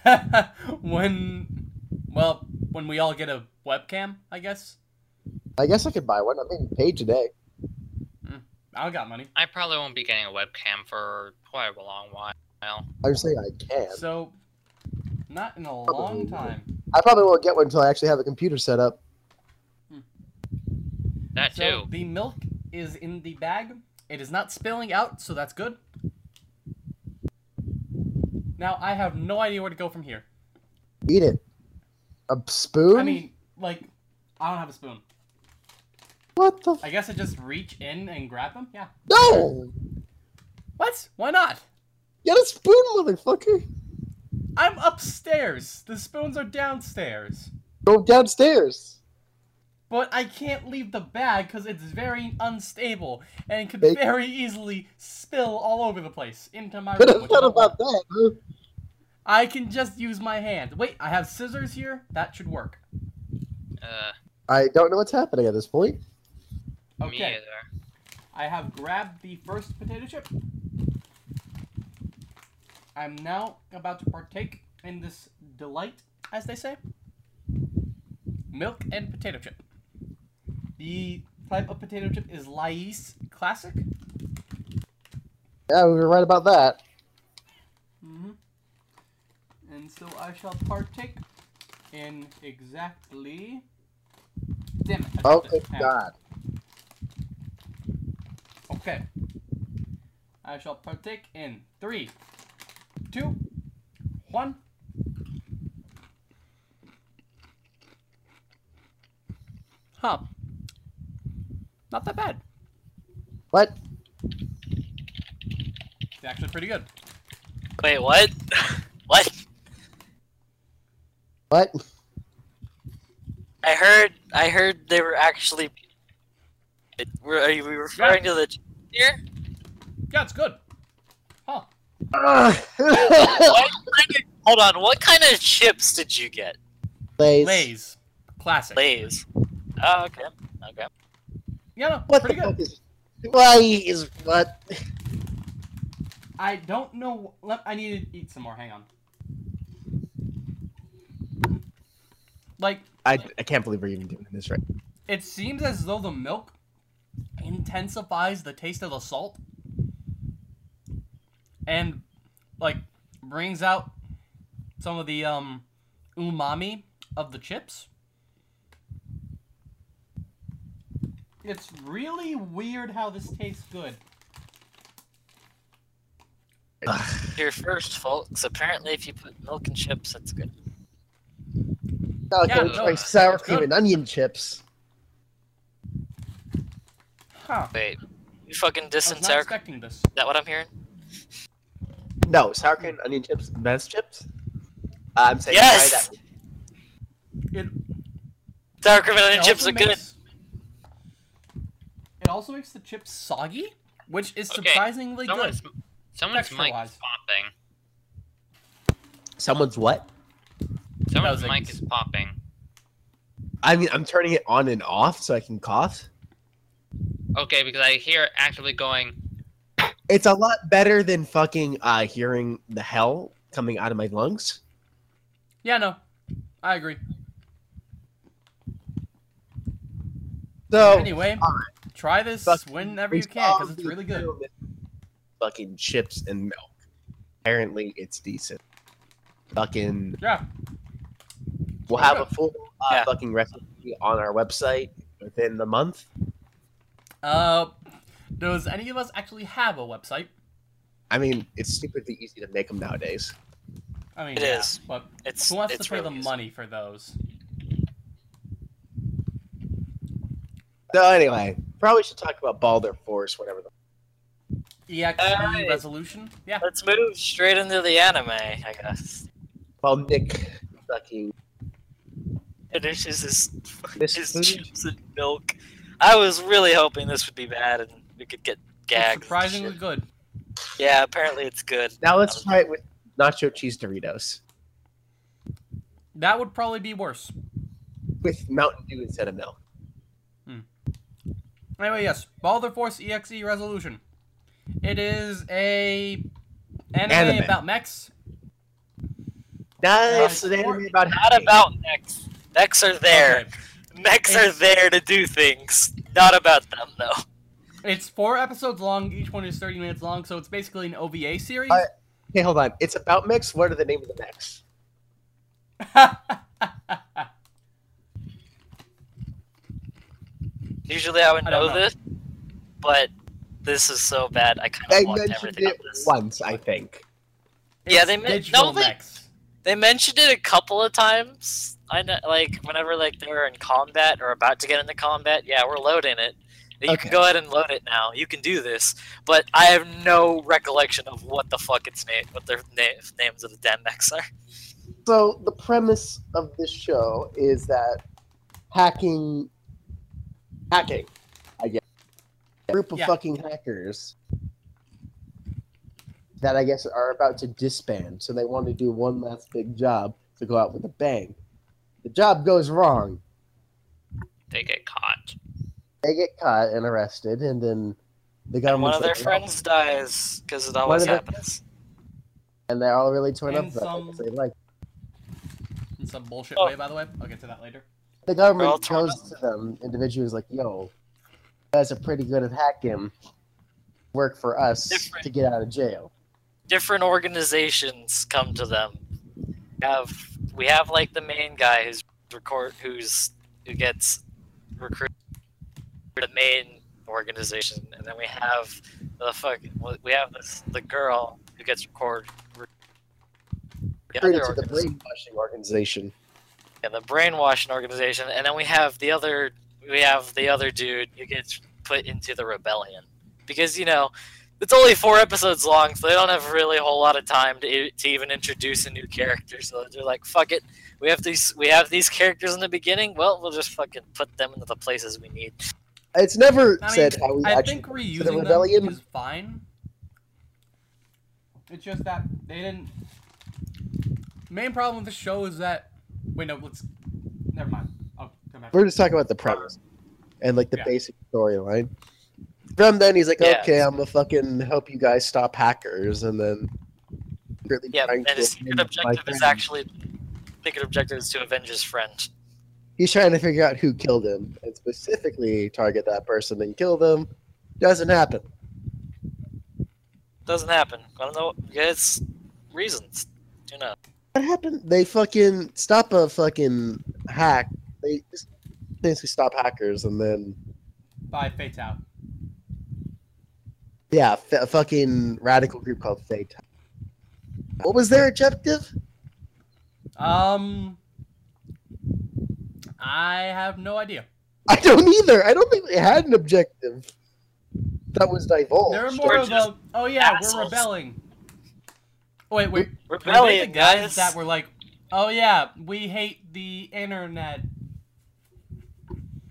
[laughs] when, well, when we all get a webcam, I guess. I guess I could buy one. I'm being paid today. Mm, I don't got money. I probably won't be getting a webcam for quite a long while. I'm saying I can. So, not in a long time. I probably won't get one until I actually have a computer set up. Hmm. That So too. the milk is in the bag. It is not spilling out, so that's good. Now I have no idea where to go from here. Eat it. A spoon? I mean, like, I don't have a spoon. what the? F- I guess I just reach in and grab them. Yeah. no! What? Why not? Get a spoon, motherfucker. I'm upstairs. The spoons are downstairs. Go downstairs. But I can't leave the bag because it's very unstable and could Make- very easily spill all over the place into my Could room. have I thought about that, huh? I can just use my hand. Wait, I have scissors here. That should work. Uh, I don't know what's happening at this point. me Okay, either. I have grabbed the first potato chip. I'm now about to partake in this delight, as they say. Milk and potato chip. The type of potato chip is Lay's Classic. Yeah, we were right about that. hmm And so I shall partake in exactly. Damn it! Oh, good. God. Okay. I shall partake in three, two, one. Huh. Not that bad. What? It's actually pretty good. Wait, what? [laughs] what? What? I heard. I heard they were actually. It, were, are you referring to the here? Yeah, it's good. Huh. What kind of, hold on. What kind of chips did you get? Lays. Lay's. Classic. Lay's. Oh, okay. Okay. Yeah, no, What pretty the good. fuck is? Why is what? I don't know. Let, I need to eat some more. Hang on. Like, I, I can't believe we're even doing this right. it seems as though the milk intensifies the taste of the salt and like brings out some of the um umami of the chips. It's really weird how this tastes good. Here first, folks. Apparently, if you put milk and chips, that's good. Now I Yeah, can no, try sour cream good. and onion chips. Huh. Wait, you fucking I dissing was not? Is expecting this. that what I'm hearing? No, sour cream and onion chips, best chips. Uh, I'm saying Yes! try It Sour cream and onion chips also are good. makes- It also makes the chips soggy, which is Okay, surprisingly Someone's, good. someone's mic is popping. Someone's what? Someone's mic like- is popping. I mean, I'm turning it on and off so I can cough. Okay, because I hear it actively going. It's a lot better than fucking uh, hearing the hell coming out of my lungs. Yeah, no, I agree. So Anyway, try this Fuck, whenever you can because it's really good. Fucking chips and milk. Apparently, it's decent. Fucking, Yeah, we'll have a full uh, Yeah. fucking recipe on our website within the month. Uh, does any of us actually have a website? I mean, it's stupidly easy to make them nowadays. I mean, It yeah, is. but It's who wants it's to pay really the easy. money for those? So anyway, probably should talk about Baldr Force, whatever. The, EXP Alright. E resolution? Yeah. Let's move straight into the anime, I guess. well, Nick fucking Finishes his, This his food? chips and milk. I was really hoping this would be bad and we could get It's gagged. and surprisingly good. Yeah, apparently it's good. Now let's try it with nacho cheese Doritos That would probably be worse. with Mountain Dew instead of milk. Anyway, yes, Baldr Force EXE resolution. It is a anime, Anime. about mechs. Nice, Uh, an anime about Not hacking. about mechs. Mechs are there. Okay. Mechs are there to do things. Not about them, though. It's four episodes long. Each one is thirty minutes long, so it's basically an OVA series. Uh, Okay, hold on. It's about mechs. What are the name of the mechs? [laughs] Usually I would I know, know. this, but this is so bad. I kind of want mentioned everything it this. once, I think. Yeah, It's they men- digital no, they- They mentioned it a couple of times. I know, like whenever like they were in combat or about to get into combat. Yeah, we're loading it. You Okay. can go ahead and load it now. You can do this, but I have no recollection of what the fuck its name, what their na- names of the damn mechs are. So the premise of this show is that hacking, hacking, I guess, a group of Yeah. fucking hackers that I guess are about to disband. So they want to do one last big job to go out with a bang. The job goes wrong. They get caught. They get caught and arrested, and then the And government one of their friends dies because it always happens. and they're all really torn And up about some- it. They like In some bullshit Oh. way, by the way. I'll get to that later. the government torn goes to them individuals like, "Yo, you guys are pretty good at hacking. Work for us Different. to get out of jail." different organizations come to them. We have we have like the main guy who's record who's who gets recruited for the main organization, and then we have the fuck we have this the girl who gets recorded. The Recruited other to the brainwashing organization. and the brainwashing organization, and then we have the other we have the other dude who gets put into the rebellion because you know it's only four episodes long, so they don't have really a whole lot of time to, to even introduce a new character. So they're like, "Fuck it, we have these we have these characters in the beginning. Well, we'll just fucking put them into the places we need." It's never I mean, said how we I actually. think the reusing them rebellion- is fine. It's just that they didn't. Main problem with the show is that. Wait, no, let's. Never mind. I'll come back. We're just talking about the premise and like the Yeah. basic storyline. From then, he's like, Yeah. "Okay, I'm gonna fucking help you guys stop hackers," and then. secretly Yeah, trying and his secret objective is actually secret objective is to avenge his friend. He's trying to figure out who killed him and specifically target that person and kill them. Doesn't happen. Doesn't happen. I don't know. It's reasons. You know. What happened? They fucking stop a fucking hack. They just basically stop hackers, and then By Fatal. yeah, a fucking radical group called Fate. What was their objective? Um. I have no idea. [laughs] I don't either. I don't think they had an objective that was divulged. They're We're more of a. Oh yeah, we're rebelling. Oh, wait, wait. Were they Rebellion, the guys guys. that were like, oh yeah, we hate the internet.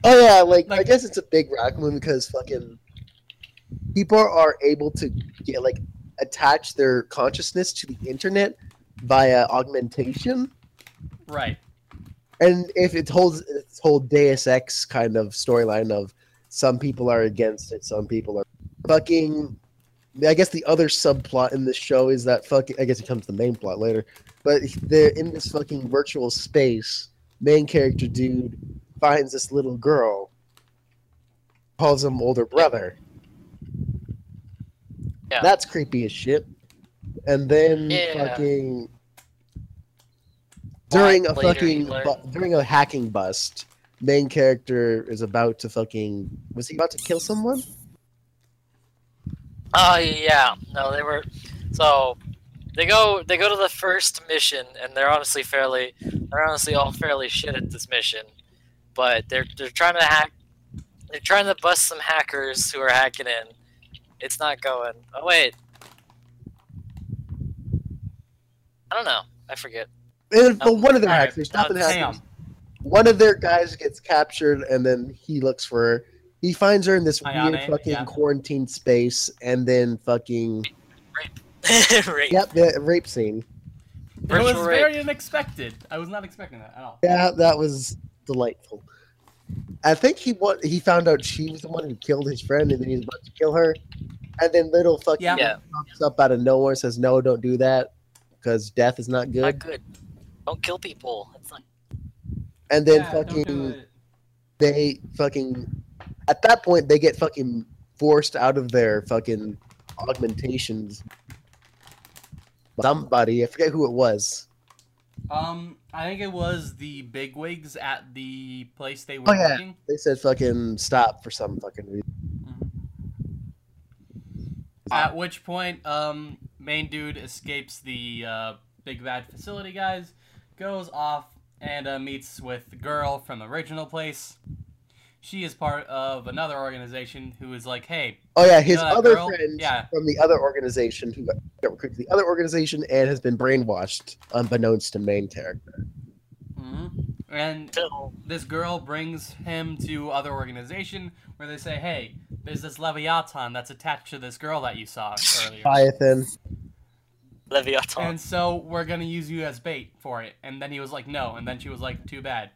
Oh yeah, like, I guess it's a big rock movie because fucking people are able to get like attach their consciousness to the internet via augmentation. Right. And if it holds its whole Deus Ex kind of storyline of some people are against it, some people are fucking I guess the other subplot in this show is that fucking. I guess it comes to the main plot later, but they're in this fucking virtual space. Main character dude finds this little girl, calls him older brother. Yeah. That's creepy as shit. And then Yeah. fucking during a Later fucking during a hacking bust, main character is about to fucking was he about to kill someone? Oh yeah, no, they were. So they go they go to the first mission, and they're honestly fairly they're honestly all fairly shit at this mission, but they're they're trying to hack. They're trying to bust some hackers who are hacking in. It's not going. Oh wait. I don't know. I forget. And, well, one of their Alright, hackers, not uh, the hackers. One of their guys gets captured, and then he looks for her. He finds her in this Ayane, weird fucking yeah. quarantine space, and then fucking right. [laughs] yep, the rape scene. It was rape. very unexpected. I was not expecting that at all. Yeah, that was delightful. I think he wa- he found out she was the one who killed his friend, and then he was about to kill her. And then little fucking Yeah. Yeah. pops up out of nowhere, and says, "No, don't do that, because death is not Not good." Good. Don't kill people. It's not. And then Yeah, fucking they fucking at that point they get fucking forced out of their fucking augmentations. Somebody, I forget who it was. Um, I think it was the bigwigs at the place they were Oh, yeah. working. They said fucking stop for some fucking reason. At which point, um, main dude escapes the uh, big bad facility guys, goes off and uh, meets with the girl from the original place. She is part of another organization who is like, hey, Oh yeah, his know other girl? friend Yeah. from the other organization who got, recruited to the other organization and has been brainwashed, unbeknownst to main character. mhm. and this girl brings him to other organization where they say, hey, there's this Leviathan that's attached to this girl that you saw earlier. Leviathan. Leviathan. And so we're gonna use you as bait for it. And then he was like, no. And then she was like, too bad.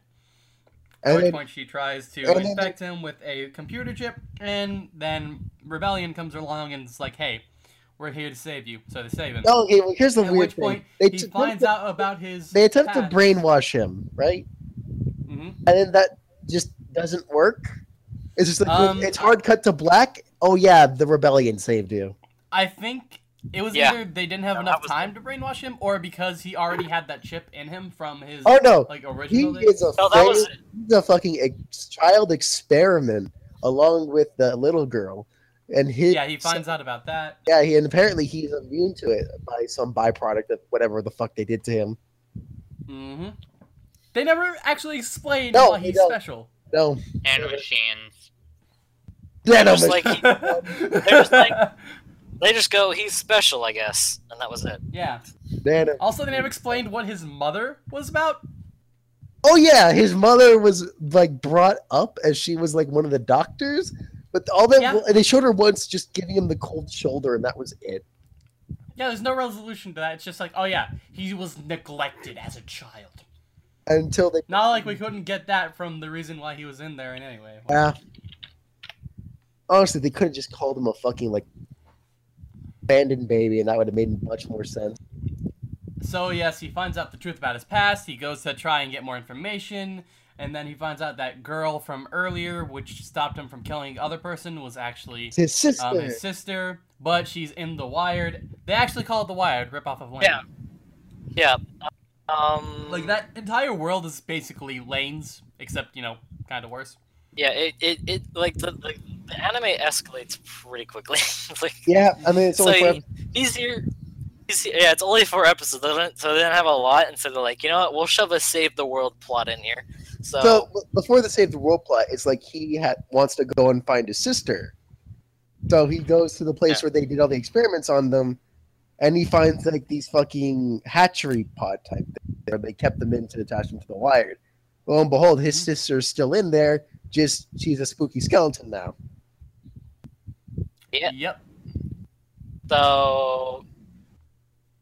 At which then, point she tries to and infect him with a computer chip, and then Rebellion comes along and it's like, hey, we're here to save you. So they save him. oh, okay, well, here's the At weird which thing. point They he t- finds out about his. They attempt to brainwash him, right? Mhm. And then that just doesn't work. It's just like Um, it's hard cut to black. Oh yeah, the rebellion saved you. I think it was Yeah. either they didn't have No, enough that was- time to brainwash him, or because he already had that chip in him from his Oh no, like he original. days. is a No, that was he's a fucking ex- child experiment along with the little girl, and his yeah, he finds out about that. yeah, he, and apparently he's immune to it by some byproduct of whatever the fuck they did to him. Mm -hmm. They never actually explain No, why he's don't. special. No, Nanomachines. yeah, no, just but- like he- just like- They just go, he's special, I guess, and that was it. yeah. Nano- uh, Also, they never explained what his mother was about. Oh yeah, his mother was like brought up as she was like one of the doctors, but all that Yeah. they showed her once just giving him the cold shoulder, and that was it. Yeah, there's no resolution to that. It's just like, oh yeah, he was neglected as a child. Until they Not like we couldn't get that from the reason why he was in there in any way. Yeah. Honestly, they could have just called him a fucking like abandoned baby, and that would have made much more sense. So yes, he finds out the truth about his past. He goes to try and get more information, and then he finds out that girl from earlier, which stopped him from killing other person, was actually It's his sister. um, his sister. But she's in the Wired. They actually call it the Wired, rip off of Lain. Yeah. Yeah. Um. Like that entire world is basically Lain's, except you know, kind of worse. Yeah. It. It. it like the, the the anime escalates pretty quickly. [laughs] like yeah, I mean it's so only for he, he's here. He's, yeah, it's only four episodes, so they don't have a lot. And so they're like, you know what? We'll shove a save the world plot in here. So, So before the save the world plot, it's like he ha- wants to go and find his sister. So he goes to the place Yeah. where they did all the experiments on them, and he finds like these fucking hatchery pod type things where they kept them in to attach them to the wired. Lo and behold, his mm-hmm. sister's still in there. Just she's a spooky skeleton now. Yeah. Yep. so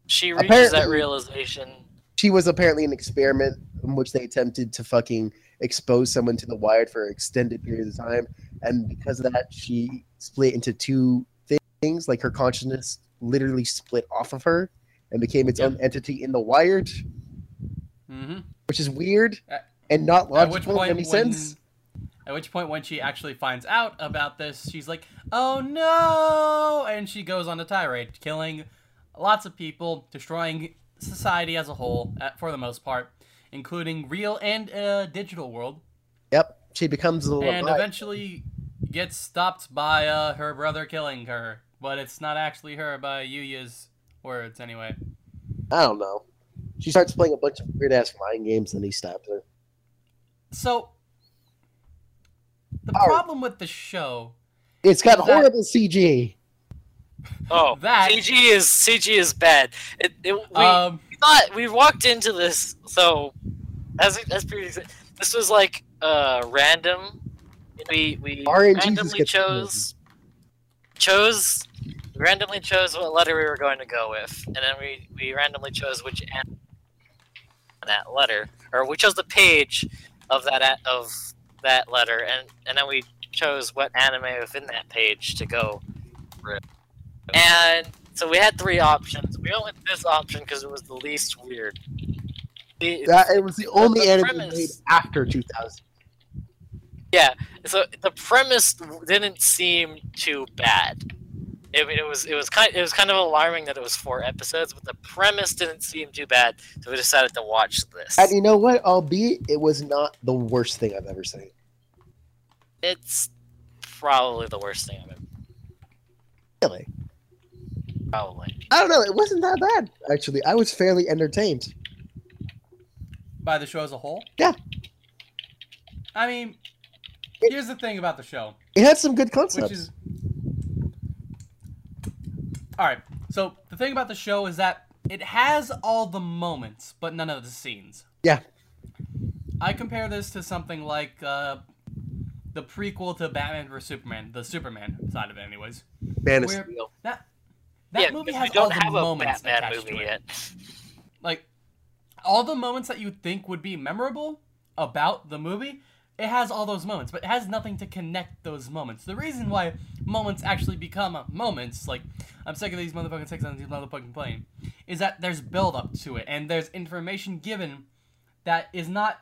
she reaches that realization. She was apparently an experiment in which they attempted to fucking expose someone to the wired for extended periods of time, and because of that, she split into two things. things, like her consciousness literally split off of her and became its Yep. own entity in the Wired, Mm-hmm. which is weird At- and not At which logical point, in any when, sense. At which point, when she actually finds out about this, she's like, "Oh no!" and she goes on a tirade, killing lots of people, destroying society as a whole, uh, for the most part, including real and uh, digital world, Yep, she becomes a little. and eventually gets stopped by uh, her brother killing her. But it's not actually her, by Yuya's words, anyway. I don't know. She starts playing a bunch of weird ass mind games, and he stops her. So, the Alright. problem with the show It's got Is that- horrible CG. Oh, [laughs] That- CG is CG is bad. It, it, we um, thought we walked into this so as as previously this was like uh random. We we RNG randomly chose chose randomly chose what letter we were going to go with, and then we we randomly chose which an that letter, or we chose the page of that of that letter, and and then we chose what anime within that page to go. And so we had three options. We went with this option because it was the least weird. The- That it was the only the anime premise- made after 2000. Yeah, so the premise didn't seem too bad. I mean, it was it was kind it was kind of alarming that it was four episodes, but the premise didn't seem too bad, so we decided to watch this. And you know what? Albeit it was not the worst thing I've ever seen. It's probably the worst thing I've ever Really, probably. I don't know. It wasn't that bad actually. I was fairly entertained. by the show as a whole. Yeah. I mean, here's the thing about the show, It had some good concepts. which is. Alright, so the thing about the show is that it has all the moments, but none of the scenes. Yeah. I compare this to something like uh, the prequel to Batman vs Superman, the Superman side of it, anyways. Man of Where- Steel. That that yeah, movie has we don't all the have a moments Batman attached movie to it. yet. like all the moments that you think would be memorable about the movie it has all those moments but it has nothing to connect those moments the reason why moments actually become moments like i'm sick of these motherfucking six on these motherfucking plane is that there's build up to it and there's information given that is not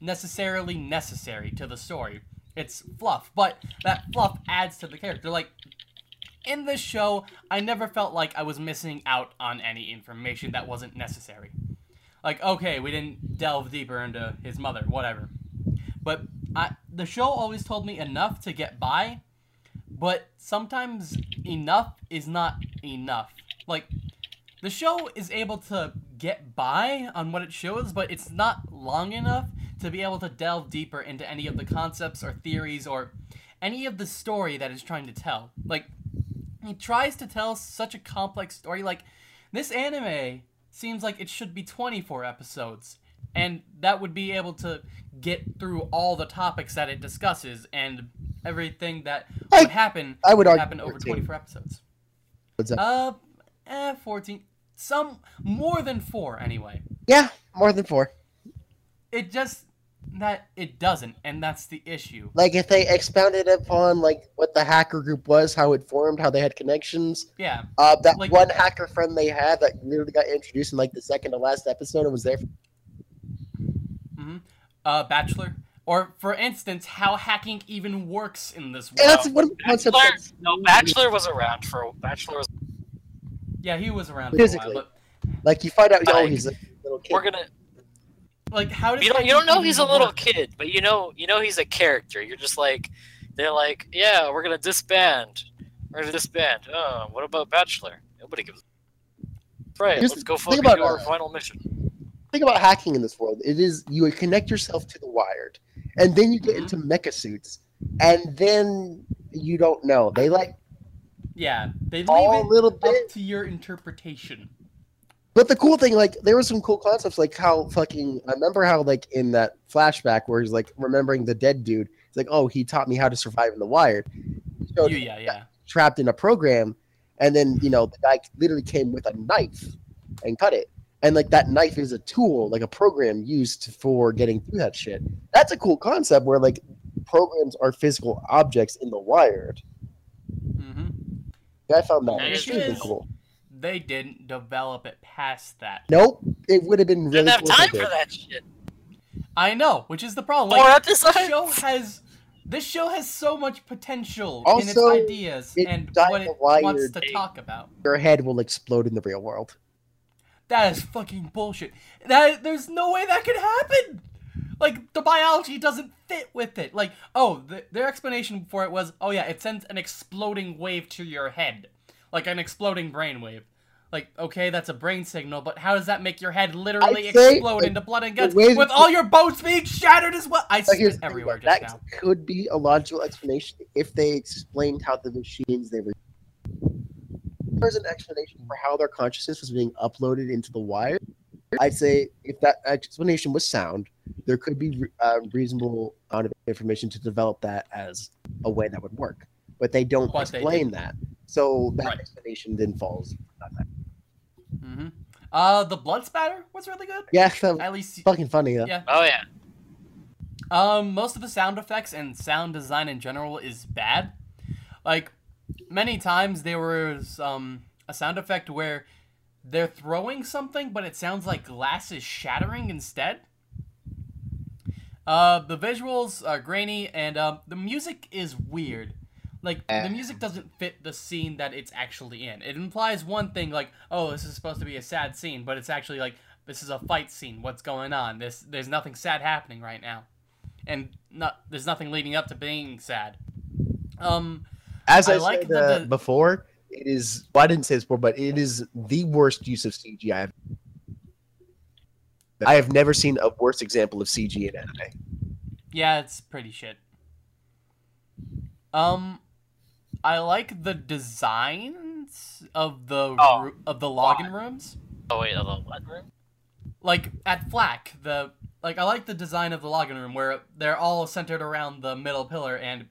necessarily necessary to the story it's fluff but that fluff adds to the character like in this show, I never felt like I was missing out on any information that wasn't necessary. Like, okay, we didn't delve deeper into his mother, whatever. But I, the show always told me enough to get by, but sometimes enough is not enough. Like, the show is able to get by on what it shows, but it's not long enough to be able to delve deeper into any of the concepts or theories or any of the story that it's trying to tell. Like, it tries to tell such a complex story. Like, this anime seems like it should be 24 episodes, and that would be able to get through all the topics that it discusses and everything that I- would happen I would argue happen over 24 episodes. What's that? Uh, eh, 14. Some more than four, anyway. Yeah, more than four. It just that it doesn't, and that's the issue. Like if they expounded upon like what the hacker group was, how it formed, how they had connections. Yeah, Uh, that Like- one hacker friend they had that literally got introduced in like the second to last episode and was there. For- hmm uh, Bachelor. Or, for instance, how hacking even works in this and world. that's one of the. Bachelor, that's- no, Bachelor was around for Bachelor was. Yeah, he was around for Physically. a while, Like you find out, oh, he's a little kid. We're gonna. like, how does You don't. You don't know he's a little work? kid, but you know. You know he's a character. You're just like. They're like, yeah, we're gonna disband. We're gonna disband. Oh, what about Bachelor? Nobody gives. Right, Just let's go think fucking do our final mission. Think about hacking in this world. It is you connect yourself to the wired, and then you get Mhm. into mecha suits, and then you don't know. They like Yeah, they leave all it little up bit. to your interpretation. But the cool thing, like, there were some cool concepts, like how fucking. I remember how, like, in that flashback where he's like remembering the dead dude. It's like, oh, he taught me how to survive in the wired. You, yeah, yeah. trapped in a program, and then you know the guy literally came with a knife and cut it. And like that knife is a tool, like a program used for getting through that shit. That's a cool concept where like programs are physical objects in the wired. mm-hmm. I found that That is extremely true. cool. They didn't develop it past that. Nope, it would have been really Didn't have cool time for that shit. I know, which is the problem. Four Like, this episodes. show has this show has so much potential in its ideas it and what it wants to talk about. Your head will explode in the real world. That is fucking bullshit. That there's no way that could happen. Like the biology doesn't fit with it. Like, oh, the, their explanation for it was, oh yeah, it sends an exploding wave to your head, like an exploding brain wave. Like, okay, that's a brain signal, but how does that make your head literally explode into blood and guts with all your bones being shattered as well? I see spit here's thing, everywhere just that now. could be a logical explanation if they explained how the machines they were. There's an explanation for how their consciousness was being uploaded into the wire. I'd say if that explanation was sound, there could be a reasonable amount of information to develop that as a way that would work. But they don't But they explain that, so that Right. explanation then falls. hmm Uh, the blood spatter was really good. Yeah, that At least fucking funny. Though. Yeah. Oh yeah. Um, most of the sound effects and sound design in general is bad. Like, many times there was um a sound effect where they're throwing something, but it sounds like glass is shattering instead. Uh, the visuals are grainy, and um, the music is weird. Like, the Eh. music doesn't fit the scene that it's actually in. It implies one thing, like, oh, this is supposed to be a sad scene, but it's actually like, this is a fight scene. What's going on? This, there's nothing sad happening right now and not there's nothing leading up to being sad. Um, As I I, like said that uh, the- before, it is. Well, I didn't say this before, but it is the worst use of CGI. I have. I have never seen a worse example of CG in anime. yeah, it's pretty shit. Um, I like the designs of the Oh, of the login rooms. Oh wait, the what room? Like at Flack, the like I like the design of the login room where they're all centered around the middle pillar and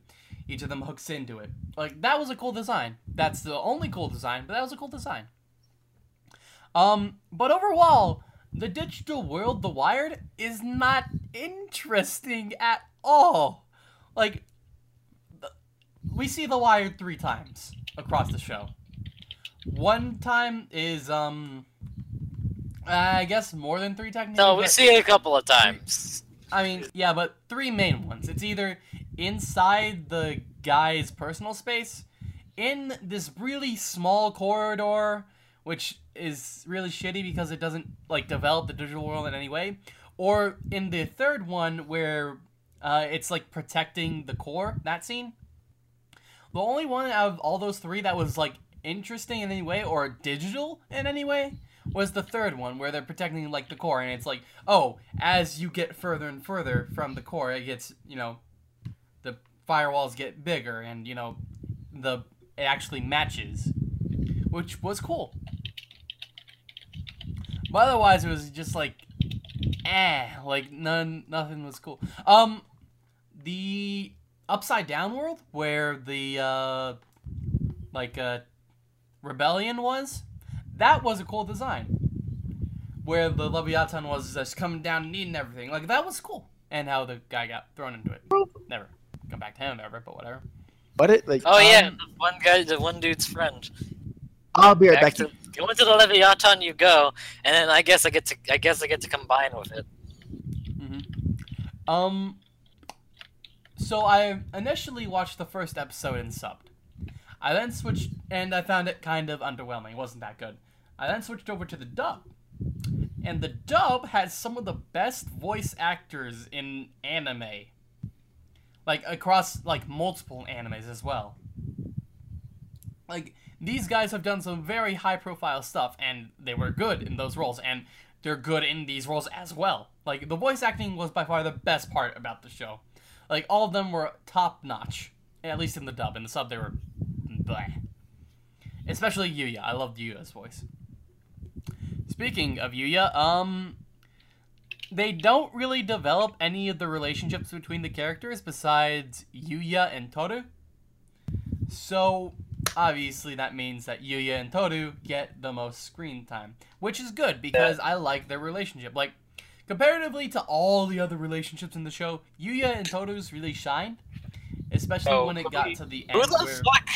each of them hooks into it. Like that was a cool design. That's the only cool design, but that was a cool design. Um, but overall, the digital world, The Wired, is not interesting at all. Like, we see The Wired three times across the show. One time is um, I guess more than three technically. No, we see it a couple of times. I mean, yeah, but three main ones. It's either inside the guy's personal space, in this really small corridor, which is really shitty because it doesn't like develop the digital world in any way, or in the third one where uh, it's like protecting the core. That scene. The only one out of all those three that was like interesting in any way or digital in any way was the third one where they're protecting like the core and it's like oh as you get further and further from the core it gets you know firewalls get bigger and you know the it actually matches which was cool. But otherwise it was just like eh like none nothing was cool. Um the upside down world where the uh like uh rebellion was that was a cool design. Where the leviathan was just coming down and eating everything. Like that was cool. And how the guy got thrown into it. Never come back to him ever but whatever But it like Oh yeah, Um, the one guy, the one dude's friend. I'll be right Back back. to, go into the Leviathan, you go, and then I guess I get to, I guess I get to combine with it. Mm-hmm. Um. So I initially watched the first episode and subbed. I then switched, and I found it kind of underwhelming. It wasn't that good. I then switched over to the dub, and the dub has some of the best voice actors in anime. Like across like multiple animes as well. Like these guys have done some very high profile stuff and they were good in those roles and they're good in these roles as well. Like the voice acting was by far the best part about the show. Like all of them were top notch, at least in the dub. In the sub, they were bleh. Especially Yuya. I loved Yuya's voice. Speaking of Yuya, um, they don't really develop any of the relationships between the characters besides Yuya and Toru. So obviously that means that Yuya and Toru get the most screen time, which is good because I like their relationship. Like comparatively to all the other relationships in the show, Yuya and Toru's really shined, especially Oh, when it got to the end. Who end the where fuck?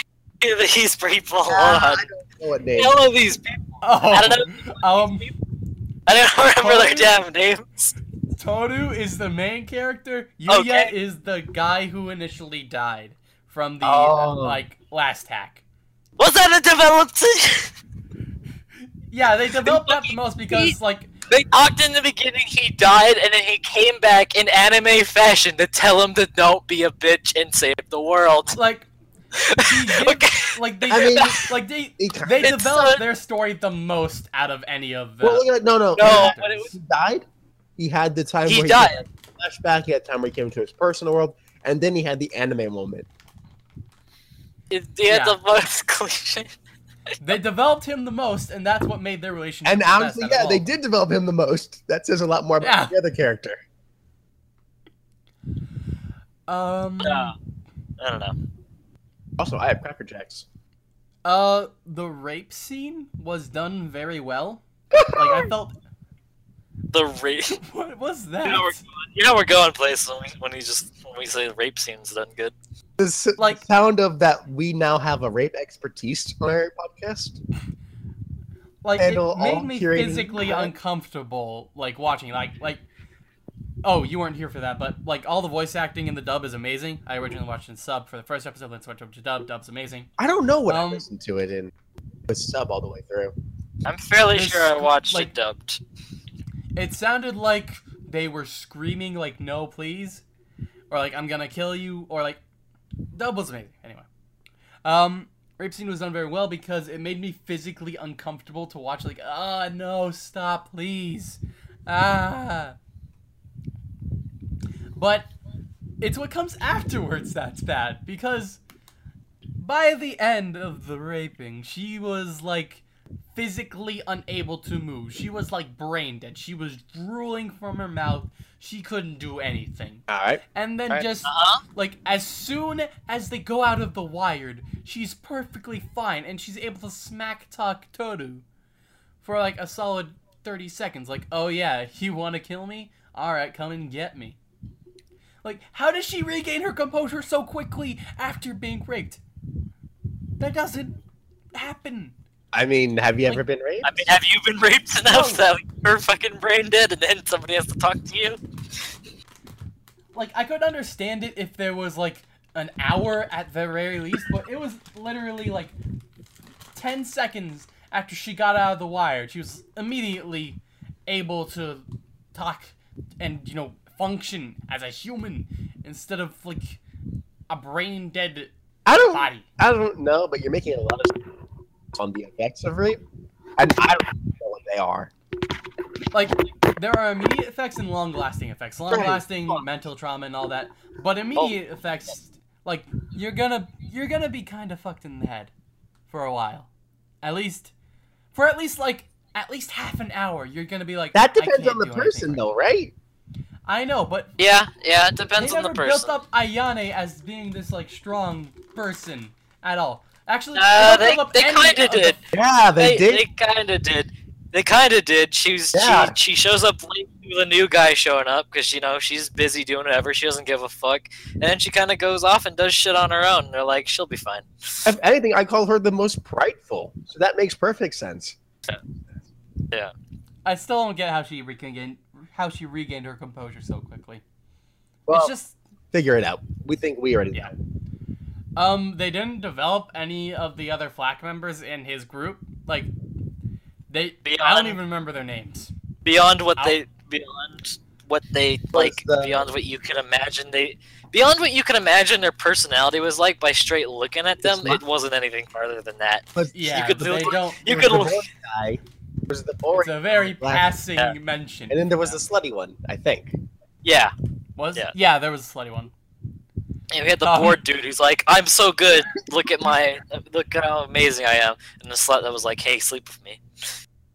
these people. Ah, Hold I don't know what name. All of these people. Oh, I don't um, I don't [laughs] remember their Totally? damn names. Toru is the main character. Yuya Okay. is the guy who initially died from the Oh. like last hack. Was that a developed? Yeah, they developed that the [laughs] most because like they talked in the beginning. He died, and then he came back in anime fashion to tell him to don't be a bitch and save the world. like he [laughs] did, Okay. like they I mean, [laughs] like they they developed uh, their story the most out of any of the Well, look no, no, No, but it was- he died. He had the time He where died. he had flashback. He had time where he came into his personal world, and then he had the anime moment. It, they Yeah. the most cliche. they developed him the most and that's what made their relationship And the best honestly, out yeah, all. they did develop him the most. That says a lot more about Yeah. the other character. um Yeah. I don't know. Also, I have Cracker Jacks. Uh, the rape scene was done very well. Like I felt. [laughs] The rape. [laughs] What was that? You know, we're, you know we're going places when we, when we just when we say the rape scenes done good. The s- Like- sound of that we now have a rape expertise on our podcast. like handle it made me physically uncomfortable. Like watching, like like. Oh, you weren't here for that, but like all the voice acting in the dub is amazing. I originally watched in sub for the first episode, then switched over to dub. Dub's amazing. I don't know what Um, I listened to it in with sub all the way through. I'm fairly This- sure I watched like- it dubbed. It sounded like they were screaming like "No, please," or like "I'm gonna kill you," or like dub was amazing. Anyway, um, rape scene was done very well because it made me physically uncomfortable to watch. Like, ah, no, stop, please, ah. But it's what comes afterwards that's bad because by the end of the raping, she was like physically unable to move. She was like brain dead. She was drooling from her mouth. She couldn't do anything. All right. And then Alright. just Uh-huh. like as soon as they go out of the wired, she's perfectly fine and she's able to smack talk Toru for like a solid 30 seconds. Like, oh yeah, you want to kill me? Alright, come and get me. Like, how does she regain her composure so quickly after being raped? That doesn't happen. I mean, have you Like- ever been raped? I mean, have you been raped enough No. that you're fucking brain dead and then somebody has to talk to you? like I could understand it if there was like an hour at the very least, but it was literally like ten seconds after she got out of the wire. She was immediately able to talk and you know function as a human instead of like a brain dead I don't. body. I don't know, but you're making a lot of on the effects of rape, and I don't know what they are. Like there are immediate effects and long lasting effects. Long lasting mental trauma and all that. But oh. immediate effects like you're gonna you're gonna be kinda fucked in the head for a while. At least for at least like at least half an hour you're gonna be like That "I depends on the person, anything though, right? Right." I know, but Yeah, yeah, it depends on the never the built up Ayane as being this like strong person at all. Actually, Uh, they, they, don't build up they kind of of did. Yeah, they, They, did. they kind of did. They kind of did. She was Yeah. she, she shows up late with a new guy showing up because you know she's busy doing whatever. She doesn't give a fuck, and then she kind of goes off and does shit on her own. And They're like, she'll be fine. if anything, I call her the most prideful, so that makes perfect sense. Yeah. I still don't get how she regained how she regained her composure so quickly. Well, it's just figure it out. We think we already Yeah. know. Um, they didn't develop any of the other Flak members in his group. Like, they I don't even remember their names. Beyond what Ow. they beyond what they like the- beyond what you can imagine they beyond what you can imagine their personality was like by straight looking at them. not- It wasn't anything farther than that. But Yeah, could but do they it. don't. You could was the look- guy. There was the boring. It's a very black- passing Yeah. mention. And then there was the slutty one, I think. Yeah, was yeah. yeah. there was a slutty one. and we had the Um, bored dude who's like, "I'm so good. Look at my look at how amazing I am." And the slut that was like, "Hey, sleep with me."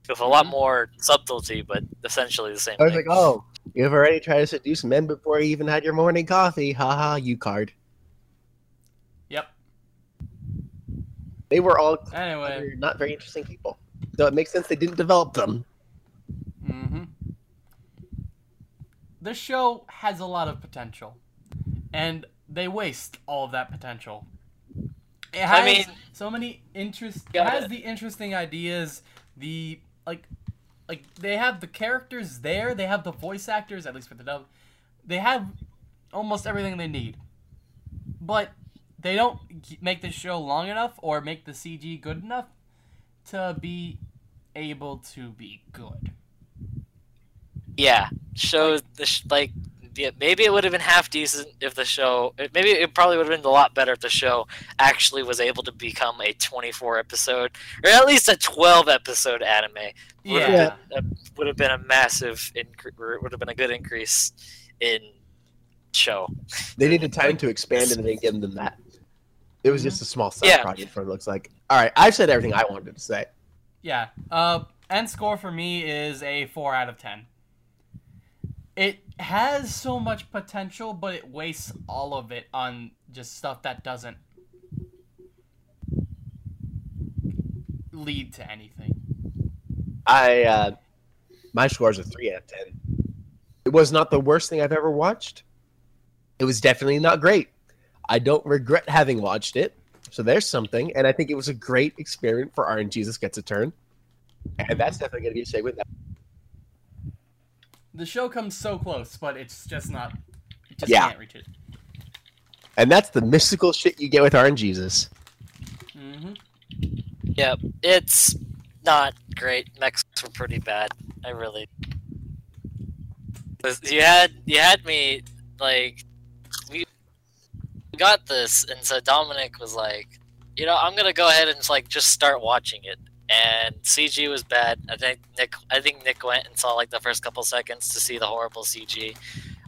With a lot Mhm. more subtlety, but essentially the same I was thing. like, oh, you've already tried to seduce men before you even had your morning coffee. Haha, you card. Yep. They were all Anyway. they're not very interesting people. So it makes sense they didn't develop them. Mm-hmm. This show has a lot of potential, and they waste all of that potential. It has I mean, so many interest. It has it. the interesting ideas. The like, like they have the characters there. They have the voice actors, at least for the dub. They have almost everything they need, but they don't make the show long enough or make the CG good enough to be able to be good. yeah, show the sh- like yeah, maybe it would have been half decent if the show. it- Maybe it probably would have been a lot better if the show actually was able to become a 24 episode or at least a 12 episode anime. Would have Yeah. been a- would have been a massive increase it would have been a good increase in show. They needed time to expand and they didn't give them that. It was just a small side Yeah. project for it looks like. All right, I've said everything I wanted to say. Yeah. Uh, end score for me is a four out of ten. It has so much potential, but it wastes all of it on just stuff that doesn't lead to anything. I uh, my is a three out of ten. It was not the worst thing I've ever watched. It was definitely not great. I don't regret having watched it. So there's something, and I think it was a great experiment for RNGesus Gets a Turn. And that's definitely going to be a segment. That, The show comes so close, but it's just not. It just Yeah. can't reach it. and that's the mystical shit you get with RNGesus. hmm Yep, it's not great. Mechs were pretty bad. I really. You had you had me like we got this, and so Dominic was like, you know, I'm gonna go ahead and like just start watching it. And CG was bad. I think Nick. I think Nick went and saw like the first couple seconds to see the horrible CG.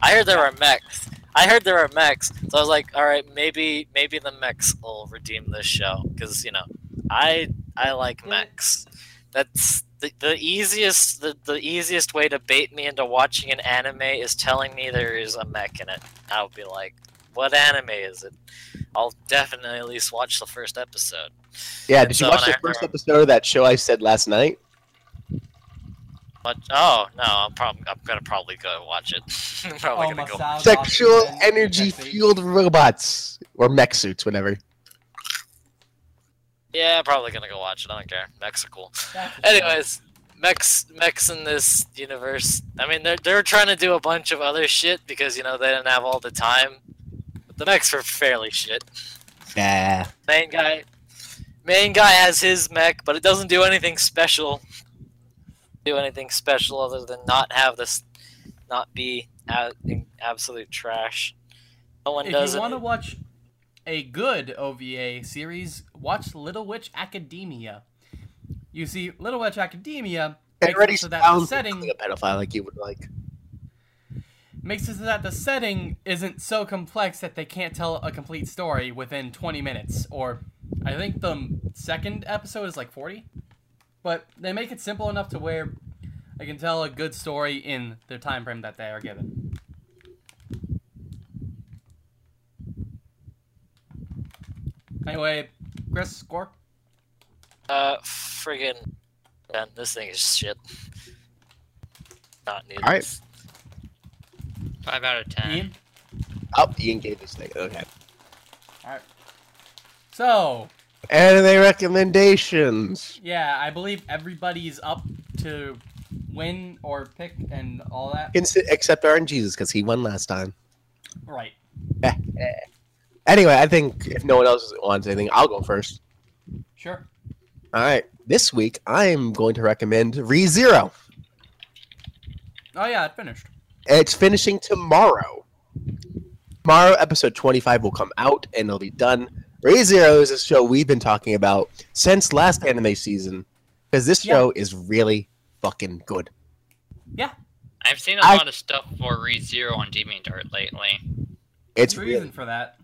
I heard there were mechs. I heard there were mechs, so I was like, all right, maybe maybe the mechs will redeem this show because you know I I like mechs. That's the, the easiest the, the easiest way to bait me into watching an anime is telling me there is a mech in it. I'll be like, what anime is it? I'll definitely at least watch the first episode. Yeah, did you So watch the I first heard- episode of that show I said last night? But oh no, I'm probably I'm gonna probably go watch it. [laughs] I'm probably Oh, gonna go. Masao Sexual Dawson, energy Sexy. fueled robots or mech suits, whatever. Yeah, I'm probably gonna go watch it. I don't care. Mechs are cool. That's a shame. Anyways, mechs mechs in this universe. I mean, they're they're trying to do a bunch of other shit because you know they didn't have all the time. But the mechs were fairly shit. Yeah. Main guy, main guy has his mech, but it doesn't do anything special. Do anything special other than not have this, not be absolute trash. No one if does you want to watch a good OVA series, watch Little Witch Academia. You see, Little Witch Academia It makes already it so that sounds setting like a pedophile like you would like. Makes it so that the setting isn't so complex that they can't tell a complete story within 20 minutes. Or I think the second episode is like 40. But they make it simple enough to where I can tell a good story in the time frame that they are given. Anyway, Chris, score? Uh, friggin', man, this thing is shit. Not needed. All right. Five out of ten. Ian? Oh, Ian gave this thing. Okay. So, Anime recommendations. yeah, I believe everybody's up to win or pick and all that. Consi- Except RNGesus because he won last time. Right. Eh. Anyway, I think if no one else wants anything, I'll go first. Sure. All right. This week, I am going to recommend ReZero. Oh, yeah, it finished. It's finishing tomorrow. Tomorrow, episode 25 will come out and it'll be done. ReZero is a show we've been talking about since last anime season because this Yeah. show is really fucking good. Yeah. I've seen a I- lot of stuff for ReZero on Demon DeviantArt lately. It's There's a really reason for that.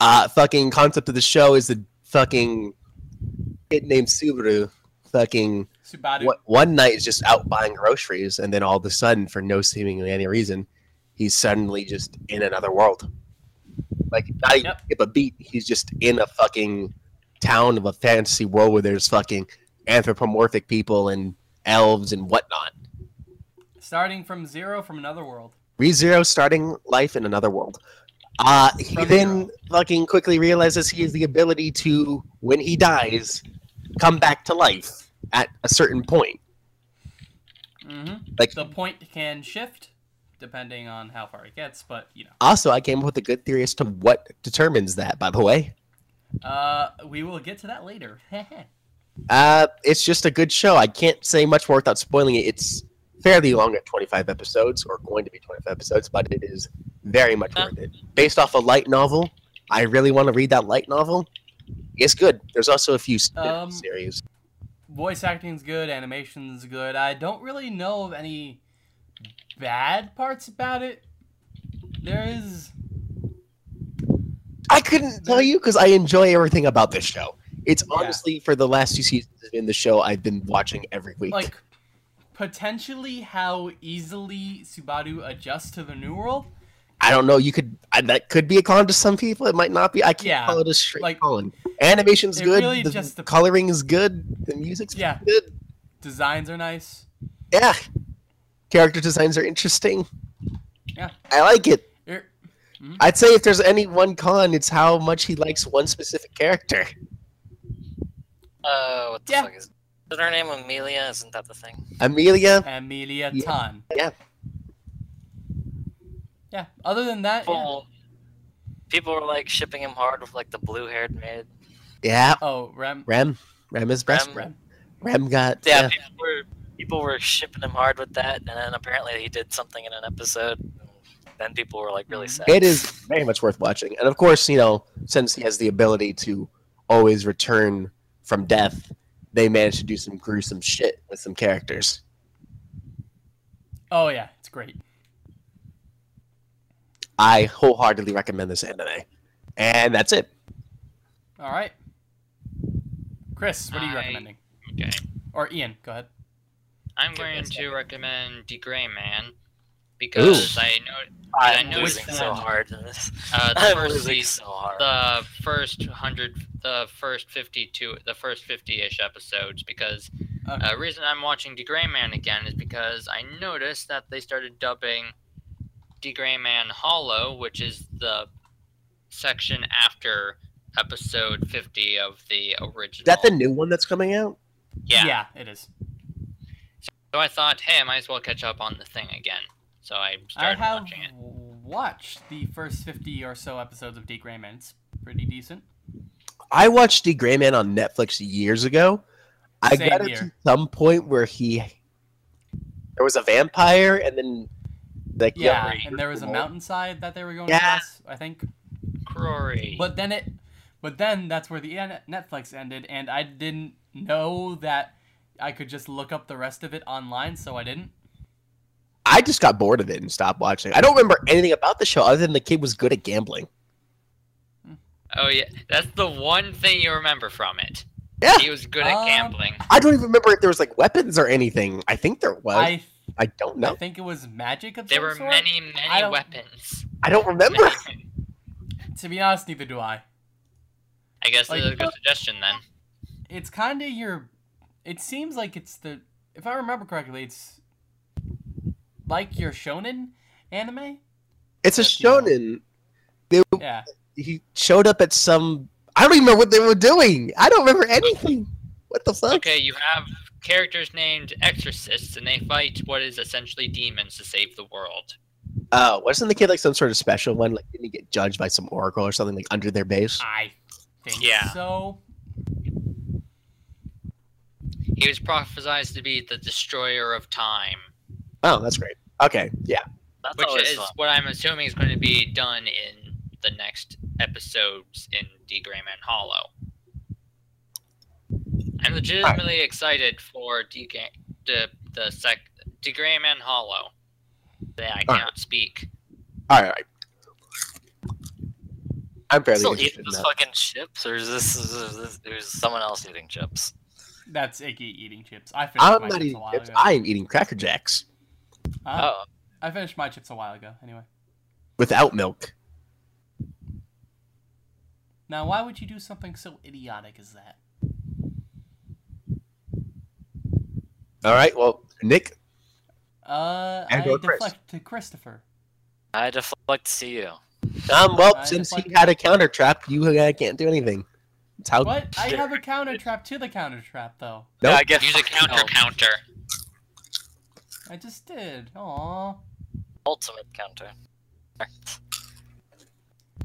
uh fucking concept of the show is the fucking kid named Subaru fucking Subaru. what, one night is just out buying groceries and then all of a sudden for no seemingly any reason he's suddenly just in another world like not even Yep. skip a beat he's just in a fucking town of a fantasy world where there's fucking anthropomorphic people and elves and whatnot Starting from zero from another world. ReZero starting life in another world Uh, he From then Hero. fucking quickly realizes he has the ability to, when he dies, come back to life at a certain point. hmm Like, The point can shift depending on how far it gets, but you know. also, I came up with a good theory as to what determines that. By the way, Uh, we will get to that later. [laughs] uh, it's just a good show. I can't say much more without spoiling it. It's fairly long at 25 episodes, or going to be 25 episodes, but it is very much Huh. worth it. Based off a light novel, I really want to read that light novel. It's good. There's also a few Um, series. Voice acting's good, animation's good. I don't really know of any bad parts about it. There is I couldn't tell you because I enjoy everything about this show. It's Yeah. honestly for the last two seasons in the show I've been watching every week. like potentially how easily Subaru adjusts to the new world. I don't know. You could I, that could be a con to some people. It might not be. I can't Yeah, call it a straight like, con. Animation's good. really the just dep- coloring is good. The music's Yeah. good. Designs are nice. Yeah, character designs are interesting. Yeah. I like it. Er, I'd say if there's any one con, it's how much he likes one specific character. Uh, what the Yeah. fuck is? Is her name Amelia? Isn't that the thing? Amelia. Amelia Yeah. Tan. Yeah. Yeah. Other than that, yeah. People, people were like shipping him hard with like the blue-haired maid. Yeah, Oh, Rem. Rem. Rem is best. Rem. Rem. Rem got. Yeah, yeah. people were people were shipping him hard with that, and then apparently he did something in an episode. And then people were like really mm-hmm. sad. It is very much worth watching. And of course, you know, since he has the ability to always return from death, they managed to do some gruesome shit with some characters. Oh yeah, it's great. I wholeheartedly recommend this anime. And that's it. All right. Chris, what are you I- recommending? Okay. Or Ian, go ahead. I'm Okay, going to recommend The Gray Man because I know I I'm know losing it's so hard in this. uh, the [laughs] I'm first losing season, so hard. the first hundred, the first fifty-two, the first fifty-ish episodes because Okay. uh, reason I'm watching D.Gray-man again is because I noticed that they started dubbing D.Gray-man Hallow, which is the section after episode fifty of the original. Is that the new one that's coming out? yeah. Yeah, it is. So I thought, hey, I might as well catch up on the thing again. So I I started have watching it. watched the first 50 or so episodes of D.Gray-man. It's pretty decent. I watched D.Gray-man on Netflix years ago. I Same got it to some point where he there was a vampire and then like Yeah, Rory. and there was a mountainside that they were going Yeah. across, I think. Krory. But then it, but then that's where the Netflix ended, and I didn't know that I could just look up the rest of it online, so I didn't. I just got bored of it and stopped watching. I don't remember anything about the show other than the kid was good at gambling. oh yeah, that's the one thing you remember from it. Yeah. He was good at Um, gambling. I don't even remember if there was like weapons or anything. I think there was. I, I don't know. I think it was magic of There some were sort. many, many don't- weapons. I don't remember. [laughs] To be honest, neither do I. I guess Like- that's a good suggestion then. It's kind of your. It seems like it's the. If I remember correctly, it's like your shonen anime. It's a That's, you know- shonen. Yeah. He showed up at some. I don't even know what they were doing. I don't remember anything. What the fuck? Okay, you have characters named exorcists, and they fight what is essentially demons to save the world. Oh, wasn't the kid like some sort of special one? Like, didn't he get judged by some oracle or something like under their base? I think Yeah. so. He was prophesied to be the destroyer of time, Oh, that's great. Okay, yeah. That's which is fun. what I'm assuming is going to be done in the next episodes in D.Gray-man Hallow. I'm legitimately excited for D. The the sec D.Gray-man Hallow. That I Alright. cannot speak. All right. I'm fairly Still interested eating in this that. fucking chips, or is this, is this is someone else eating chips? That's Iggy eating chips. I finished I'm my not chips a eating while chips. ago. I am eating Cracker Jacks Huh? Oh, I finished my chips a while ago. Anyway. without milk. Now, why would you do something so idiotic as that? All right. Well, Nick, Uh, And I or Chris. deflect to Christopher. I deflect to you. Um, well, I since just he had a counter trap, you uh, can't do anything. It's how What? I have a [laughs] counter trap to the counter trap though. No, Nope. I guess Use a counter counter. I just did. Aww. ultimate counter.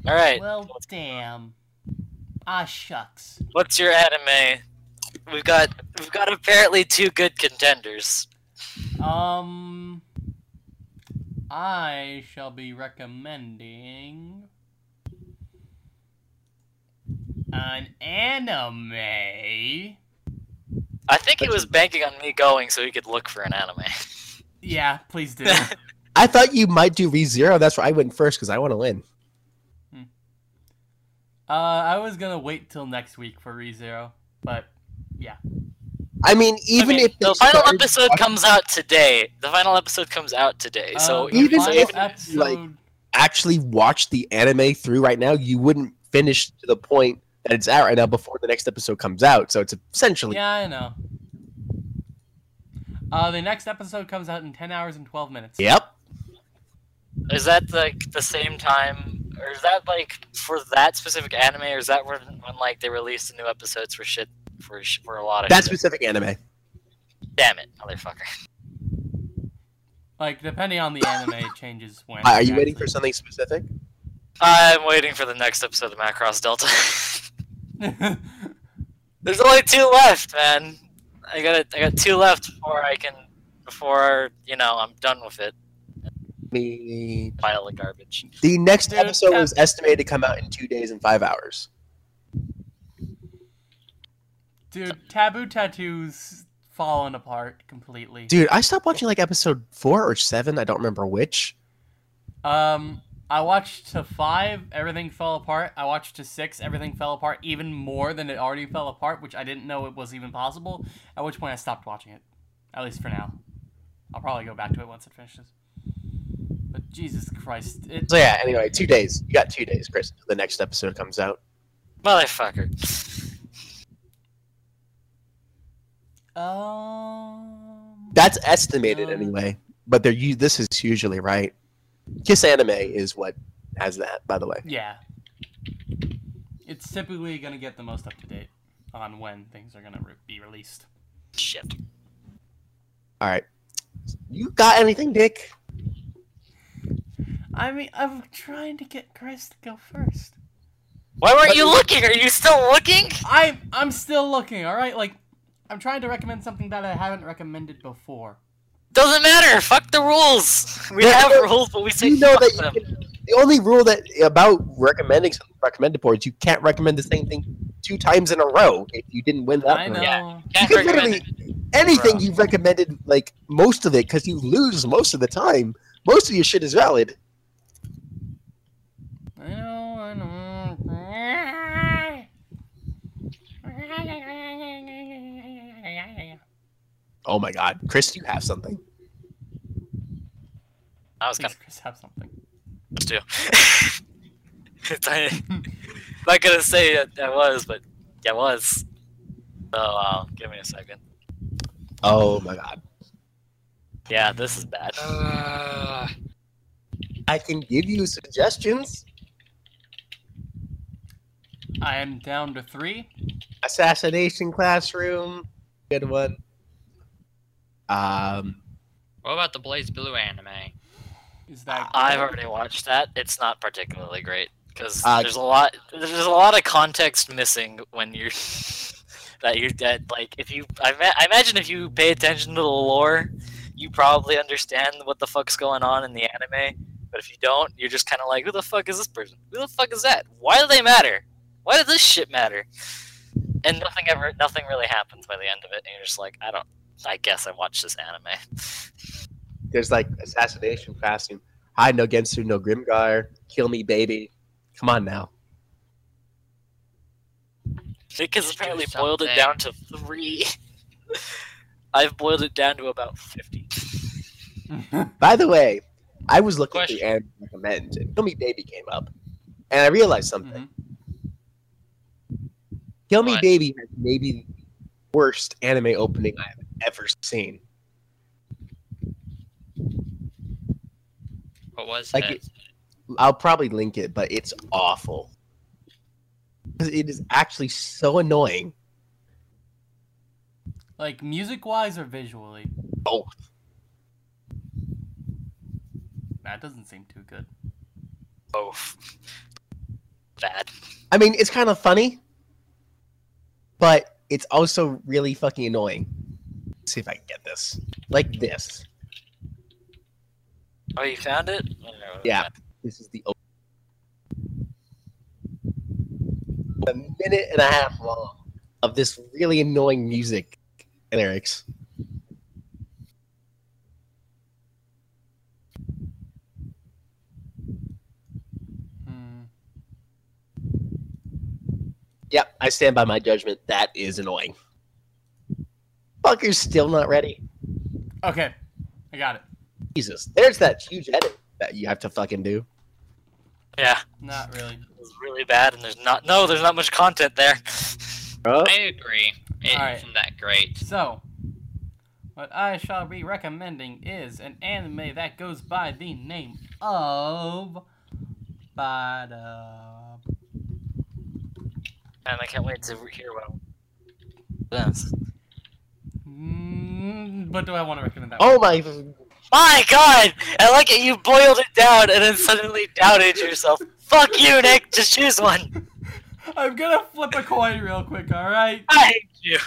All right. Well, damn. Ah, shucks. What's your anime? We've got we've got apparently two good contenders. Um, I shall be recommending an anime. I think he was banking on me going so he could look for an anime. Yeah, please do. [laughs] I thought you might do ReZero. That's why I went first because I want to win. uh, I was gonna wait till next week for ReZero, but I mean, I even mean, if the final episode watching- comes out today, the final episode comes out today. so uh, the even if, episode, like, actually watch the anime through right now, you wouldn't finish to the point that it's out right now before the next episode comes out. So it's essentially yeah, I know. Uh, the next episode comes out in ten hours and twelve minutes. yep. is that like the same time, or is that like for that specific anime, or is that when, when like they release the new episodes for shit for sh- for a lot of That shit? specific anime. Damn it, motherfucker! Like depending on the anime, it changes when. Are you waiting for something specific? I'm waiting for the next episode of Macross Delta. [laughs] There's only two left, man. I got I got two left before I can before you know I'm done with it. Me. Pile of garbage. The next Dude, episode Cap- was estimated to come out in two days and five hours. Dude, Taboo Tattoo's fallen apart completely. Dude, I stopped watching like episode four or seven. I don't remember which. Um, I watched to five, everything fell apart. I watched to six, everything fell apart even more than it already fell apart, which I didn't know it was even possible. At which point I stopped watching it, at least for now. I'll probably go back to it once it finishes. But Jesus Christ, it. So yeah. Anyway, two days. You got two days, Chris. The next episode comes out. Motherfucker. Um. That's estimated Uh, anyway. But they're u- this is usually right. Kiss Anime is what has that, by the way. Yeah. It's typically gonna get the most up to date on when things are gonna re- be released. Shit. All right. You got anything, Dick? I mean, I'm trying to get Chris to go first. Why weren't you looking? Are you still looking? I'm I'm still looking. All right, like I'm trying to recommend something that I haven't recommended before. Doesn't matter. Fuck the rules. We Yeah, have rules, but we say You know fuck that them. you can, the only rule that about recommending something recommended for is you can't recommend the same thing two times in a row if you didn't win that. I know. Yeah. You Can't can literally anything you've recommended, like most of it, because you lose most of the time. Most of your shit is valid. I know. Oh my god, Chris, you have something. I was gonna Chris, have something. just do. [laughs] I'm not gonna say that I was, but yeah, I was. So uh, give me a second. Oh my god, Yeah, this is bad. Uh, I can give you suggestions. I am down to three. Assassination Classroom, good one. Um, What about the BlazBlue anime? Is that? I've already watched that. It's not particularly great because Uh, there's a lot. There's a lot of context missing when you're [laughs] that you're dead. Like if you, I, I imagine if you pay attention to the lore, you probably understand what the fuck's going on in the anime. But if you don't, you're just kind of like, who the fuck is this person? Who the fuck is that? Why do they matter? Why does this shit matter? And nothing ever, nothing really happens by the end of it, and you're just like, I don't. I guess I watched this anime. [laughs] there's like Assassination Classroom, Hai to Gensou no Grimgar, Kill Me Baby. Come on now. Nick has apparently boiled it down to three. [laughs] I've boiled it down to about 50. [laughs] By the way, I was looking at the Question. anime recommend, and Kill Me Baby came up, and I realized something. Mhm. Kill Me What? Baby has maybe the worst anime opening I have ever seen. What was Like it? it- I'll probably link it, but it's awful. It is actually so annoying. Like music wise or visually? Both. That doesn't seem too good. Both. Bad. I mean, it's kind of funny, but it's also really fucking annoying. Let's see if I can get this. Like this. Oh, you found it? No. Yeah. This is the op- a minute and a half long of this really annoying music and lyrics. Hmm. Yep, I stand by my judgment. That is annoying. Fucker's still not ready. Okay, I got it. Jesus, there's that huge edit that you have to fucking do. Yeah. Not really. It's really bad, and there's not. No, there's not much content there. Bro. I agree. It Alright. not that great. So, what I shall be recommending is an anime that goes by the name of Bada. And I can't wait to hear what. Yes. Mm, but do I want to recommend that? Oh my! My God! I like it. You boiled it down and then suddenly doubted yourself. Fuck you, Nick. Just choose one. [laughs] I'm gonna flip a coin real quick. All right. I hate you.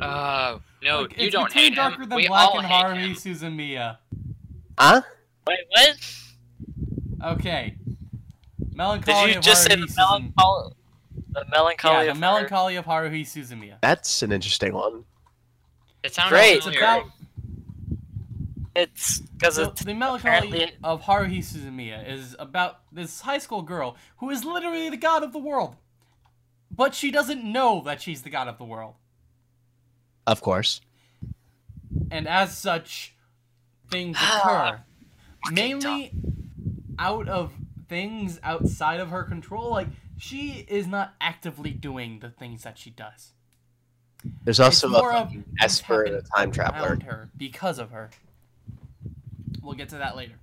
Oh no, Look, you it's don't hate Darker him. Than We Black all and hate Haruhi him. Suzumiya. Huh? Wait, what? Okay. Melancholy Did you just say the melancholy? The melancholy Yeah, the of her- melancholy of Haruhi Suzumiya. That's an interesting one. It sounds Great. It's familiar. about It's because the, it's the melancholy apparently- of Haruhi Suzumiya is about this high school girl who is literally the god of the world, but she doesn't know that she's the god of the world, Of course. and as such, things Ah, occur mainly out of things outside of her control. Like she is not actively doing the things that she does. There's also a of fucking things Esper, the happen time traveler. her because of her. We'll get to that later.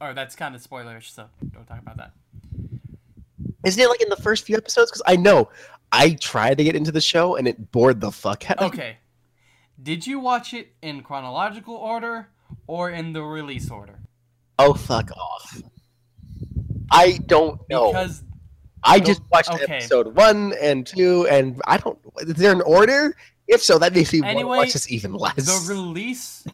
Or that's kind of spoilerish, so don't talk about that. Isn't it like in the first few episodes? Because I know I tried to get into the show and it bored the fuck out of me. Okay. Did you watch it in chronological order or in the release order? Oh, fuck off. I don't know. Because I just watched okay. episode one and two, and I don't. Is there an order? If so, that makes me want to watch this even less. the release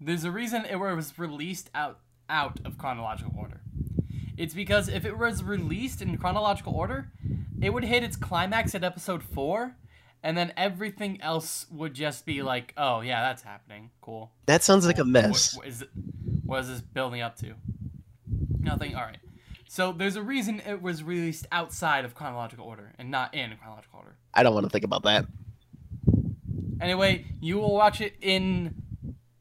there's a reason it was released out out of chronological order. It's because if it was released in chronological order, it would hit its climax at episode 4 and then everything else would just be like, "Oh, yeah, that's happening. Cool." that sounds like a What- mess. what is, it, what is this building up to? Nothing. All right. So there's a reason it was released outside of chronological order and not in chronological order. I don't want to think about that. Anyway, you will watch it in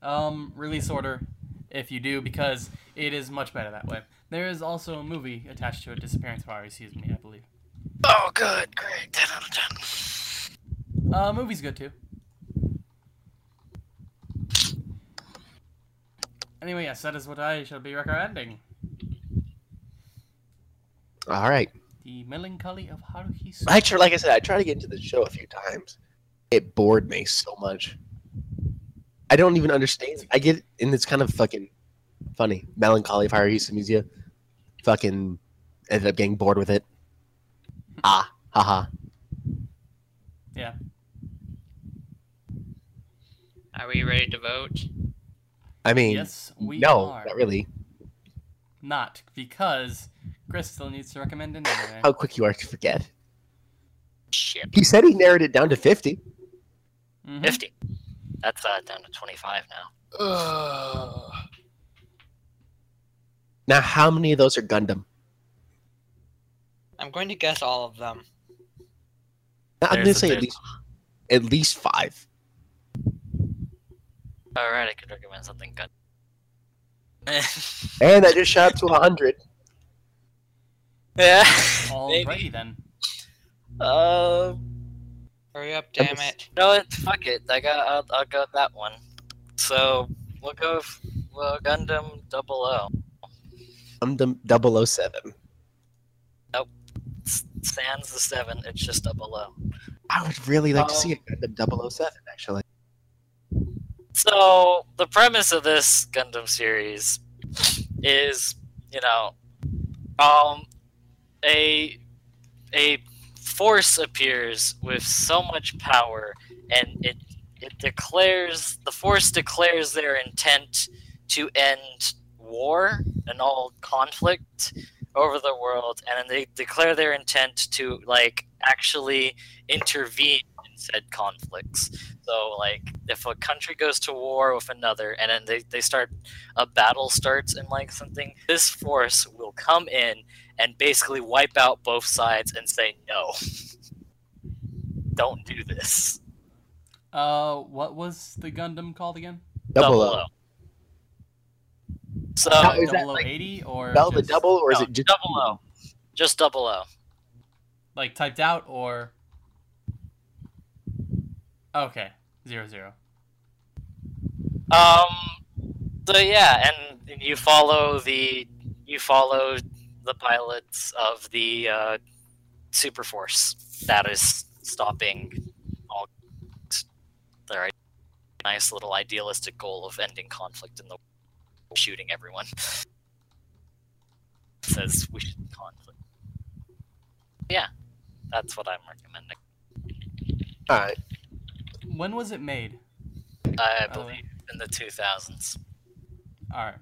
um, release order if you do because it is much better that way. There is also a movie attached to it, Disappearance of Haruhi Suzumiya, I believe. Oh, good, great, ten out of ten. Uh, movie's good too. Anyway, yes, that is what I shall be recommending. All right. The Melancholy of Haruhi Suzumiya. Actually, like I said, I tried to get into the show a few times. It bored me so much. I don't even understand. I get, and it's kind of fucking funny. Melancholy of Haruhi Suzumiya. Fucking ended up getting bored with it. Ah, haha. Yeah. Are we ready to vote? I mean, Yes, we no, are. not really. Not because Chris still needs to recommend an anime. How quick you are to forget. Shit, He said he narrowed it down to 50. Mhm. fifty. That's uh, down to twenty-five now. Now, how many of those are Gundam? I'm going to guess all of them. I'm going to say at least, at least five. All right, I could recommend something good. And I just shot up to 100. Yeah. [laughs] [laughs] Alrighty maybe. then. Uh, Hurry up, damn it. no, it, fuck it. I got. I'll, I'll go with that one. So we'll go. f- Well, Gundam Double O. Gundam 007. S- Sans the seven. It's just a below. I would really like to see Um, a Gundam 007, actually. So the premise of this Gundam series is, you know, um, a a force appears with so much power, and it it declares the force declares their intent to end war and all conflict over the world, and they declare their intent to like actually intervene in said conflicts. So, like, if a country goes to war with another, and then they, they start a battle starts and like something, this force will come in and basically wipe out both sides and say no. Don't do this. Uh, what was the Gundam called again? Double Double O. O. So Now, is that Double O like eighty or Spell the double, or is it just double O? Just double O. like typed out or? Okay, zero zero. Um. So yeah, and you follow the you follow the pilots of the uh, super force that is stopping all their nice little idealistic goal of ending conflict in the world, shooting everyone. Says we should conflict. Yeah, that's what I'm recommending. All right. When was it made? I Oh. believe in the 2000s. All right.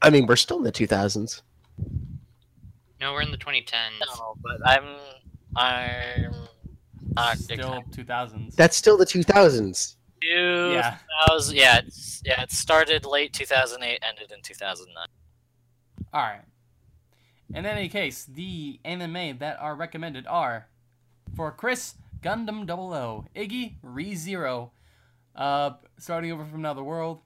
I mean, we're still in the 2000s. No, we're in the 2010s. No, but I'm I'm not Still exact- two thousands. That's still the 2000s. Yeah. 2000 yeah, it's, yeah, it started late 2008, ended in 2009. All right. In any case, the anime that are recommended are for Chris Gundam 00, Iggy ReZero, uh, starting over from another world,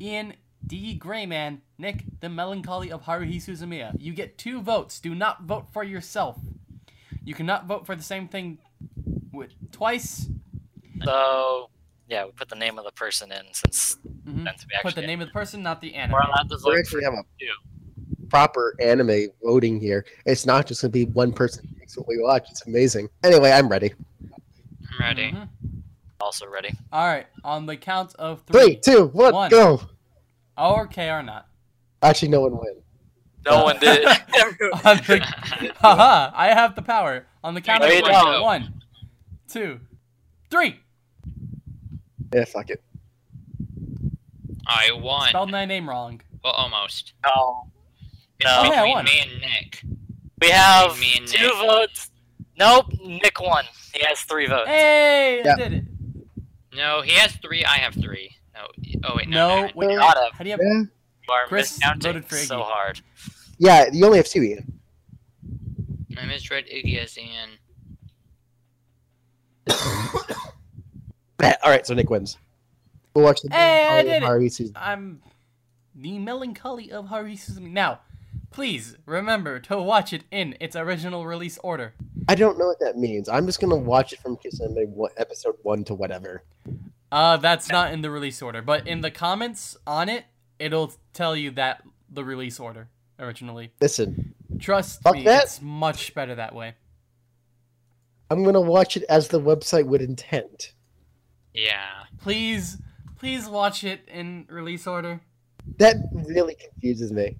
Ian D.Gray-man, Nick the Melancholy of Haruhi Suzumiya. You get two votes. Do not vote for yourself. You cannot vote for the same thing with twice. So, yeah, we put the name of the person in since since we Put actually the name of the person, not the anime. we're allowed to We actually have a two. proper anime voting here. It's not just going to be one person picks what we watch. It's amazing. Anyway, I'm ready. I'm ready. Mhm. Also ready. All right. On the count of Three, three. two, one, One. go. Okay or not. Actually, no one win. No Uh, one did. [laughs] [laughs] [laughs] On the Haha, I have the power. On the count of Three, three. two, one, go. One, two, three. Yeah, fuck it. I won. Spelled my name wrong. Well, almost. no. It's No. Oh, yeah, I won. me and Nick. We have Me and two Nick. votes. Nope, Nick won. He has three votes. Hey, Yeah. I did it. No, he has three. I have three. No. Oh wait, no. No, no, wait. Not a- How do you have? Yeah, You are Chris voted for so hard. yeah you only have two, Ian. I misread Iggy as Ian. [coughs] All right, so Nick wins. We'll watch the Hey, I did it. I'm the melancholy of Haruhi Suzumiya. Now, please remember to watch it in its original release order. I don't know what that means. I'm just gonna watch it from Kiss Anime what episode one to whatever. Uh, that's not in the release order, but in the comments on it, it'll tell you that the release order originally. Listen, Trust Fuck me, that. it's much better that way. I'm gonna watch it as the website would intend. Yeah. Please, please watch it in release order. That really confuses me.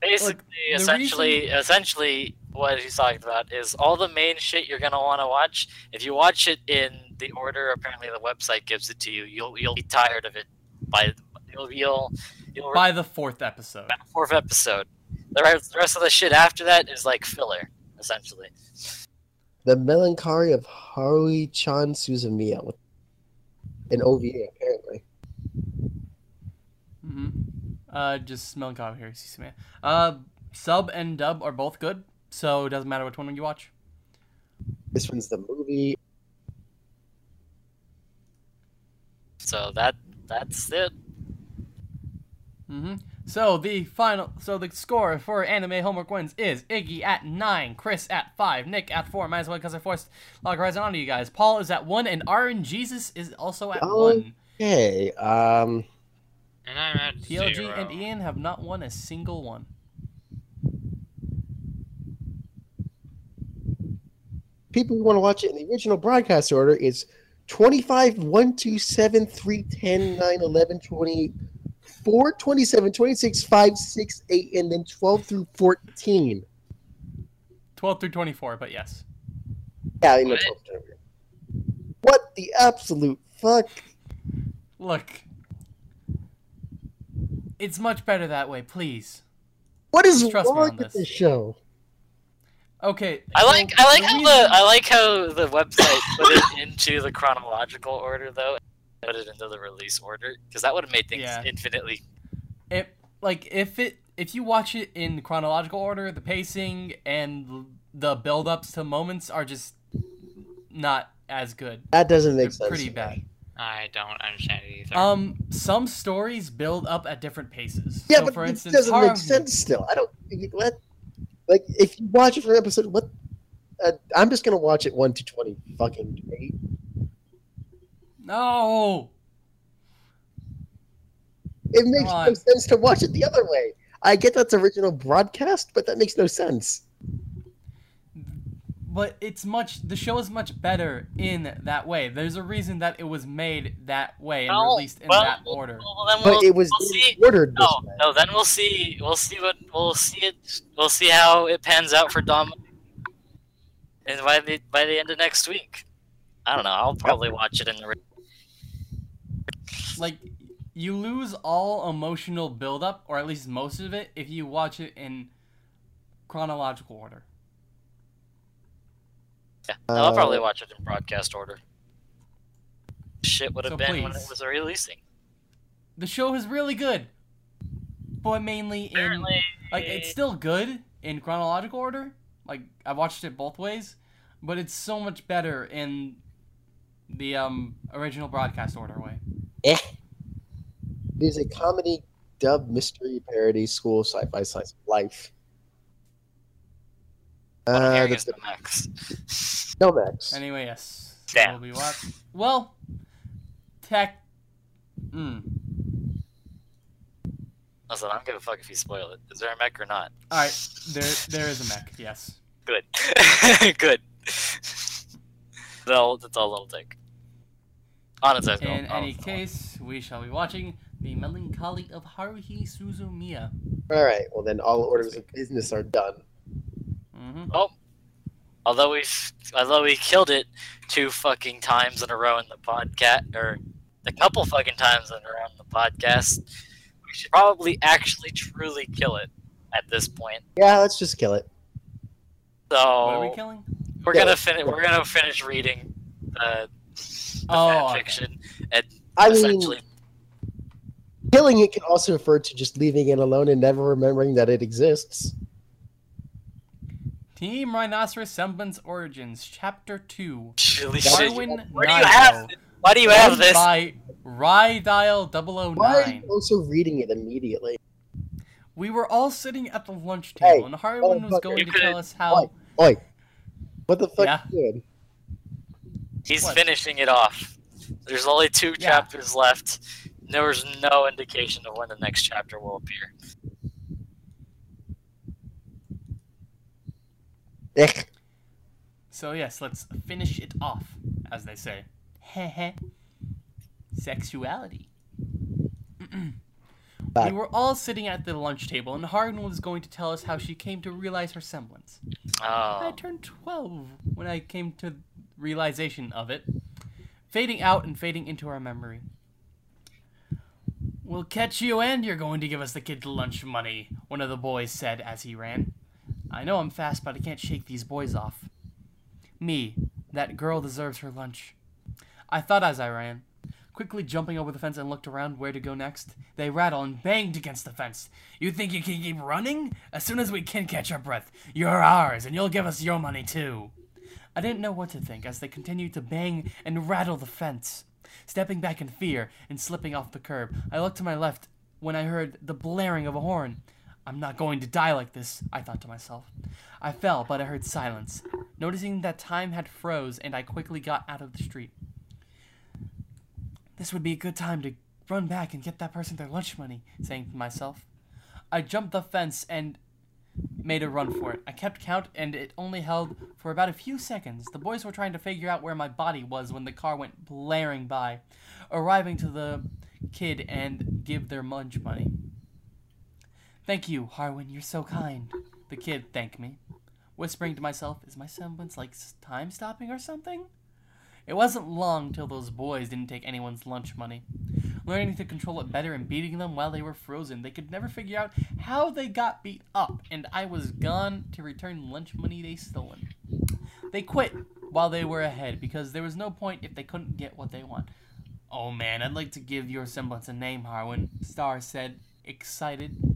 Basically, the essentially, essentially, what he's talking about is all the main shit you're gonna want to watch. If you watch it in the order apparently the website gives it to you, you'll you'll be tired of it by you'll you'll you'll By the fourth episode. by the fourth episode. The rest, the rest of the shit after that is like filler, essentially. The Melancholy of Haruhi Chan Suzumiya. An OVA, apparently. hmm Uh, just melancholy here. excuse me. Uh, sub and dub are both good, so it doesn't matter which one you watch. This one's the movie. So that that's it. hmm So the final, so the score for anime homework wins is Iggy at nine, Chris at five, Nick at four. Might as well because I forced Log Horizon onto you guys. Paul is at one, and RNGesus is also at Oh. one. Okay, um, And I'm at TLG zero. and Ian have not won a single one. People who want to watch it in the original broadcast order is 25, 1, 2, 7, 3, 10, 9, 11, 20, 4, 27, 26, 5, 6, 8, and then 12 through 14. 12 through 24, but yes. Yeah, I What? 12 through 24. What the absolute fuck? Look. It's much better that way, please. What is trust wrong with this. this show? Okay. I so like I like the how reason- the I like how the website put it [laughs] into the chronological order though, put it into the release order because that would have made things Yeah. infinitely. it like if it if you watch it in chronological order, the pacing and the build-ups to moments are just not as good. That doesn't make They're sense. pretty bad. I don't understand it either. Um, some stories build up at different paces. Yeah, so but for it instance, doesn't make sense still. I don't what like if you watch it for an episode, what uh, I'm just gonna watch it one to twenty fucking eight. No. It makes no sense to watch it the other way. I get that's original broadcast, but that makes no sense. But it's much. The show is much better in that way. There's a reason that it was made that way and Well, released in well, that order. Well, then But we'll, it was we'll see. ordered No, way. no. Then we'll see. We'll see what we'll see it. We'll see how it pans out for Dom. And by the by the end of next week, I don't know. I'll probably watch it in the. Like, you lose all emotional buildup, or at least most of it, if you watch it in chronological order. Yeah, no, I'll probably Uh, watch it in broadcast order. Shit would have So been when it please. was releasing. The show is really good, but mainly in like it's still good in chronological order. Like I watched it both ways, but it's so much better in the um original broadcast order way. Eh. It is a comedy dub mystery parody school sci-fi science of life. What I'm Uh, hearing that's is the max. no max. Anyway, yes. Damn. We'll be what? Well, tech. Mm. Listen, I don't give a fuck if you spoil it. Is there a mech or not? All right, there there is a mech. Yes. Good. [laughs] Good. no, that's all it'll take. On its own. In any its own. case, we shall be watching the Melancholy of Haruhi Suzumiya. All right. Well, then all orders of business are done. Hmm Oh, although we although we killed it two fucking times in a row in the podcast, or a couple fucking times in a row in the podcast, we should probably actually truly kill it at this point. Yeah, let's just kill it. What are we So killing? we're Yeah. gonna finish. We're gonna finish reading the, the Oh, fan okay. fiction and I mean, essentially. killing it can also refer to just leaving it alone and never remembering that it exists. Team Rhinoceros Semblance Origins, Chapter 2. Holy shit. Darwin Where do you have? Why do you have this? By Rydial oh Why are 009. you also reading it immediately? We were all sitting at the lunch Hey, table, and Harwin was going to tell us how. Oi, what the fuck Yeah. you doing? He's What? finishing it off. There's only two Yeah. chapters left. There was no indication of when the next chapter will appear. Eh, So, yes, let's finish it off, as they say. Heh Sexuality. [clears throat] we were all sitting at the lunch table, and Harwin was going to tell us how she came to realize her semblance. I Oh, turned 12 when I came to realization of it, fading out and fading into our memory. We'll catch you and you're going to give us the kids lunch money, one of the boys said as he ran. I know I'm fast, but I can't shake these boys off. Me, that girl deserves her lunch. I thought as I ran. Quickly jumping over the fence and looked around where to go next, they rattled and banged against the fence. You think you can keep running? As soon as we can catch our breath, you're ours, and you'll give us your money too. I didn't know what to think as they continued to bang and rattle the fence. Stepping back in fear and slipping off the curb, I looked to my left when I heard the blaring of a horn. I'm not going to die like this, I thought to myself. I fell, but I heard silence, noticing that time had froze, and I quickly got out of the street. This would be a good time to run back and get that person their lunch money, saying to myself. I jumped the fence and made a run for it. I kept count and it only held for about a few seconds. The boys were trying to figure out where my body was when the car went blaring by, arriving to the kid and give their lunch money. Thank you, Harwin, you're so kind. The kid thanked me. Whispering to myself, is my semblance like time stopping or something? It wasn't long till those boys didn't take anyone's lunch money. Learning to control it better and beating them while they were frozen, they could never figure out how they got beat up, and I was gone to return lunch money they stolen. They quit while they were ahead because there was no point if they couldn't get what they want. Oh man, I'd like to give your semblance a name, Harwin, Star said, excited.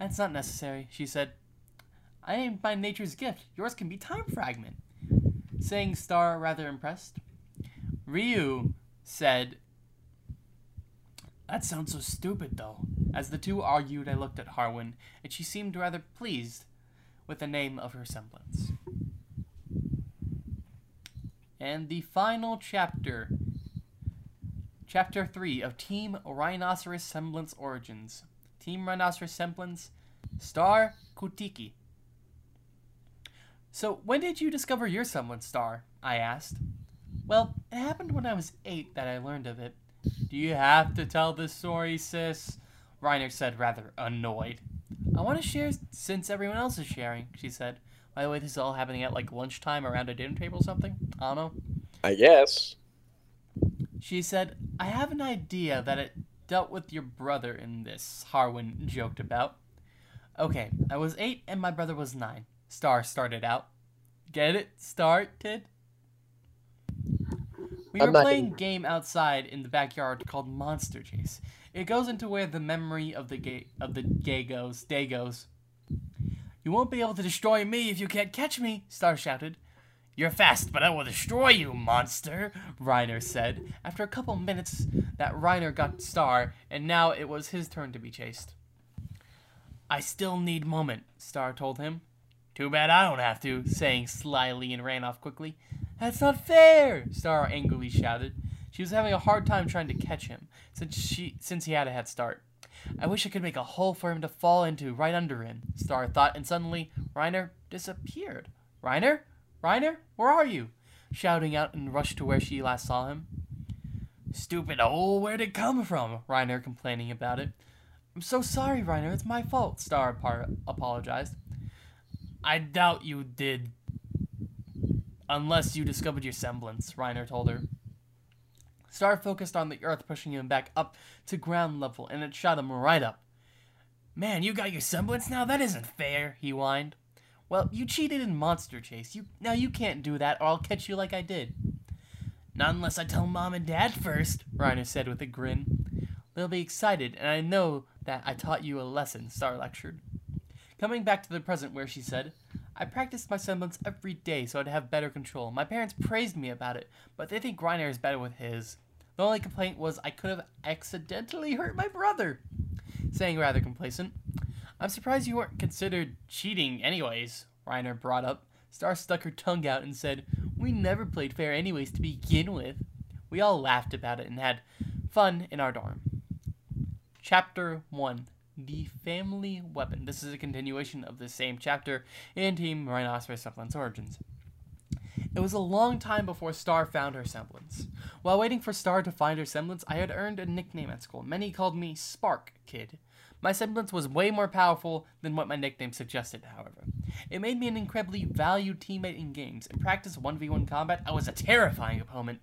That's not necessary, she said. I am by nature's gift. Yours can be time fragment. Saying Star rather impressed. Ryu said, That sounds so stupid though. As the two argued, I looked at Harwin, and she seemed rather pleased with the name of her semblance. And the final chapter. Chapter 3 of Team Rhinoceros Semblance Origins. Team Rhinoceros Semblance, Star Kutiki. So, when did you discover your semblance, Star? I asked. Well, it happened when I was eight that I learned of it. Do you have to tell this story, sis? Reiner said, rather annoyed. I want to share since everyone else is sharing, she said. By the way, this is all happening at like lunchtime around a dinner table or something? I don't know. I guess. She said, I have an idea that it dealt with your brother in this, Harwin joked about. Okay, I was eight and my brother was nine. Star started out. Get it? Started? We I'm were playing gonna- game outside in the backyard called Monster Chase. It goes into where the memory of the gay of the gay goes. Day goes. You won't be able to destroy me if you can't catch me, Star shouted. You're fast, but I will destroy you, monster, Reiner said. After a couple minutes, that Reiner got Star, and now it was his turn to be chased. I still need moment, Star told him. Too bad I don't have to, saying slyly and ran off quickly. That's not fair, Star angrily shouted. She was having a hard time trying to catch him, since she since he had a head start. I wish I could make a hole for him to fall into right under him, Star thought, and suddenly Reiner disappeared. Reiner? Reiner? Where are you? Shouting out and rushed to where she last saw him. Stupid hole, where'd it come from? Reiner complaining about it. I'm so sorry, Reiner, it's my fault, Star apologized. I doubt you did. Unless you discovered your semblance, Reiner told her. Star focused on the earth, pushing him back up to ground level, and it shot him right up. Man, you got your semblance now? That isn't fair, he whined. Well, you cheated in Monster Chase. You now you can't do that, or I'll catch you like I did. Not unless I tell mom and dad first, Reiner said with a grin. They'll be excited, and I know that I taught you a lesson, Star lectured. Coming back to the present where she said, I practiced my semblance every day so I'd have better control. My parents praised me about it, but they think Reiner is better with his. The only complaint was I could have accidentally hurt my brother. Saying rather complacent. I'm surprised you weren't considered cheating anyways, Reiner brought up. Star stuck her tongue out and said, We never played fair anyways to begin with. We all laughed about it and had fun in our dorm. Chapter 1 The Family Weapon. This is a continuation of the same chapter in Team Rhinoceros Semblance Origins. It was a long time before Star found her semblance. While waiting for Star to find her semblance, I had earned a nickname at school. Many called me Spark Kid. My semblance was way more powerful than what my nickname suggested, however. It made me an incredibly valued teammate in games. In practice 1v1 combat, I was a terrifying opponent.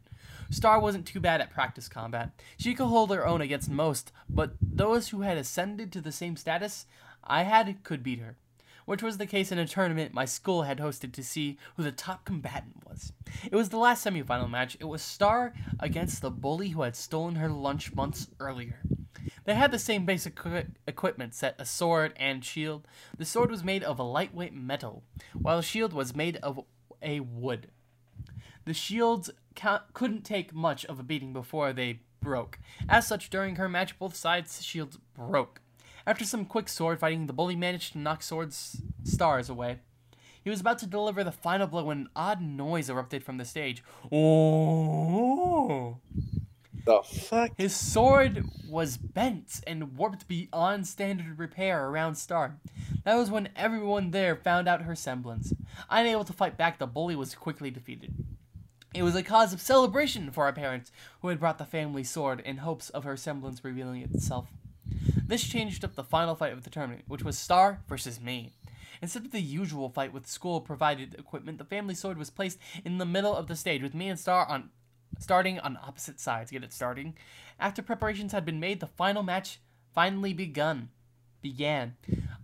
Star wasn't too bad at practice combat. She could hold her own against most, but those who had ascended to the same status I had could beat her. Which was the case in a tournament my school had hosted to see who the top combatant was. It was the last semifinal match. It was Star against the bully who had stolen her lunch months earlier. They had the same basic equipment set a sword and shield. The sword was made of a lightweight metal, while the shield was made of a wood. The shields ca- couldn't take much of a beating before they broke. As such, during her match, both sides' shields broke. After some quick sword fighting, the bully managed to knock Sword's stars away. He was about to deliver the final blow when an odd noise erupted from the stage. Oh! The fuck? His sword was bent and warped beyond standard repair around Star. That was when everyone there found out her semblance. Unable to fight back, the bully was quickly defeated. It was a cause of celebration for our parents, who had brought the family sword in hopes of her semblance revealing itself. This changed up the final fight of the tournament, which was Star versus me. Instead of the usual fight with school provided equipment, the family sword was placed in the middle of the stage with me and Star on starting on opposite sides. Get it starting? After preparations had been made, the final match finally begun. Began.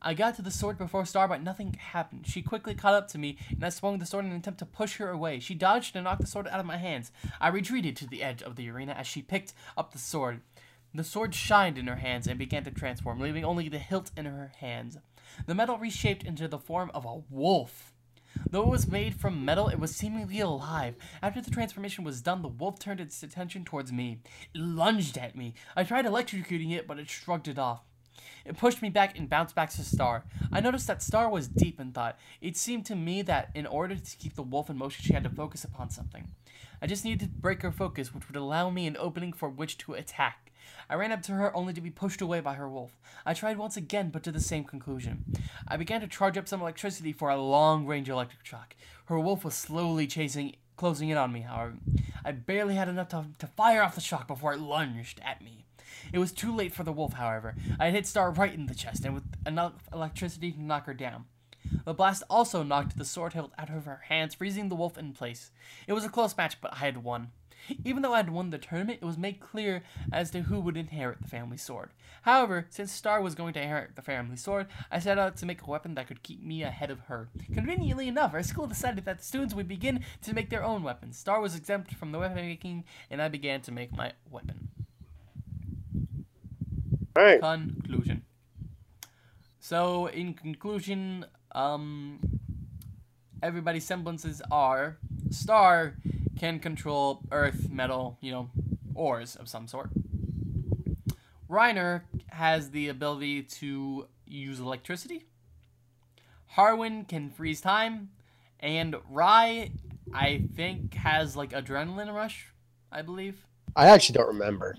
I got to the sword before Star, but nothing happened. She quickly caught up to me, and I swung the sword in an attempt to push her away. She dodged and knocked the sword out of my hands. I retreated to the edge of the arena as she picked up the sword. The sword shined in her hands and began to transform, leaving only the hilt in her hands. The metal reshaped into the form of a wolf. Though it was made from metal, it was seemingly alive. After the transformation was done, the wolf turned its attention towards me. It lunged at me. I tried electrocuting it, but it shrugged it off. It pushed me back and bounced back to Star. I noticed that Star was deep in thought. It seemed to me that in order to keep the wolf in motion, she had to focus upon something. I just needed to break her focus, which would allow me an opening for which to attack. I ran up to her only to be pushed away by her wolf. I tried once again, but to the same conclusion. I began to charge up some electricity for a long range electric shock. Her wolf was slowly chasing, closing in on me, however. I barely had enough time to fire off the shock before it lunged at me. It was too late for the wolf, however. I had hit Star right in the chest, and with enough electricity to knock her down. The blast also knocked the sword hilt out of her hands, freezing the wolf in place. It was a close match, but I had won. [laughs] Even though I had won the tournament, it was made clear as to who would inherit the family sword. However, since Star was going to inherit the family sword, I set out to make a weapon that could keep me ahead of her. Conveniently enough, our school decided that the students would begin to make their own weapons. Star was exempt from the weapon making, and I began to make my weapon. All right. Conclusion. So, in conclusion, um, everybody's semblances are Star can control earth, metal, you know, ores of some sort. Reiner has the ability to use electricity. Harwin can freeze time, and Rye, I think, has like adrenaline rush. I believe. I actually don't remember.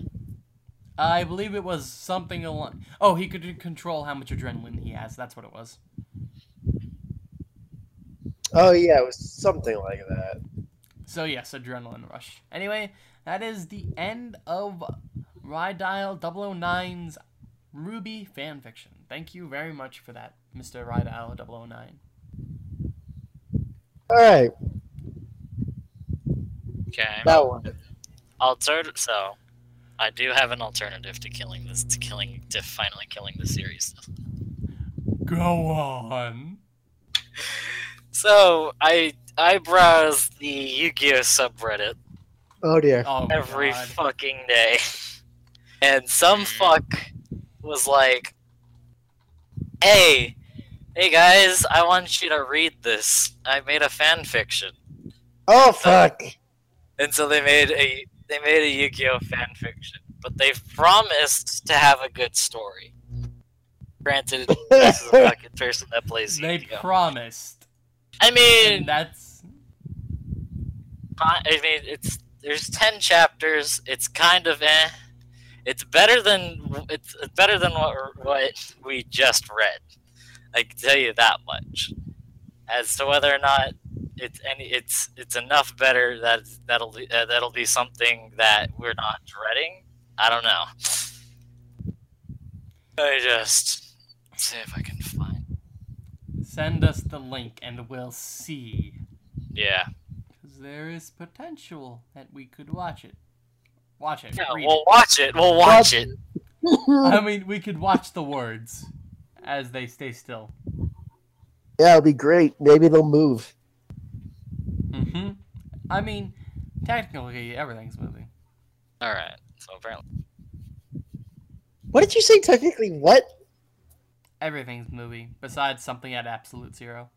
I believe it was something along. Oh, he could control how much adrenaline he has. That's what it was. Oh yeah, it was something like that. So yes, adrenaline rush. Anyway, that is the end of Rydile 009's RWBY fanfiction. Thank you very much for that, Mr. Rydile 009. All right, Okay. that one. Altern- so, I do have an alternative to killing this, to killing, to finally killing the series. Go on. [laughs] So, I I browse the Yu-Gi-Oh subreddit Oh dear. Oh every God. fucking day, [laughs] and some fuck was like, "Hey, hey guys, I want you to read this. I made a fan fiction." Oh fuck. And so they made a they made a Yu-Gi-Oh fan fiction, but they've promised to have a good story. Granted, this is a [laughs] fucking person that plays They Yu-Gi-Oh. They promised. I And mean, that's I mean, it's there's ten chapters. It's kind of eh. It's better than it's better than what what we just read. I can tell you that much. As to whether or not it's any it's it's enough better that that'll be, uh, that'll be something that we're not dreading. I don't know. I just see if I can find. send us the link and we'll see. Yeah. Because there is potential that we could watch it. Watch it. Yeah, we'll it. watch it. We'll watch it. I [laughs] mean, we could watch the words as they stay still. Yeah, it'll be great. Maybe they'll move. Mm-hmm. I mean, technically, everything's moving. All right. So apparently. What did you say? Technically, what? Everything's moving, besides something at absolute zero.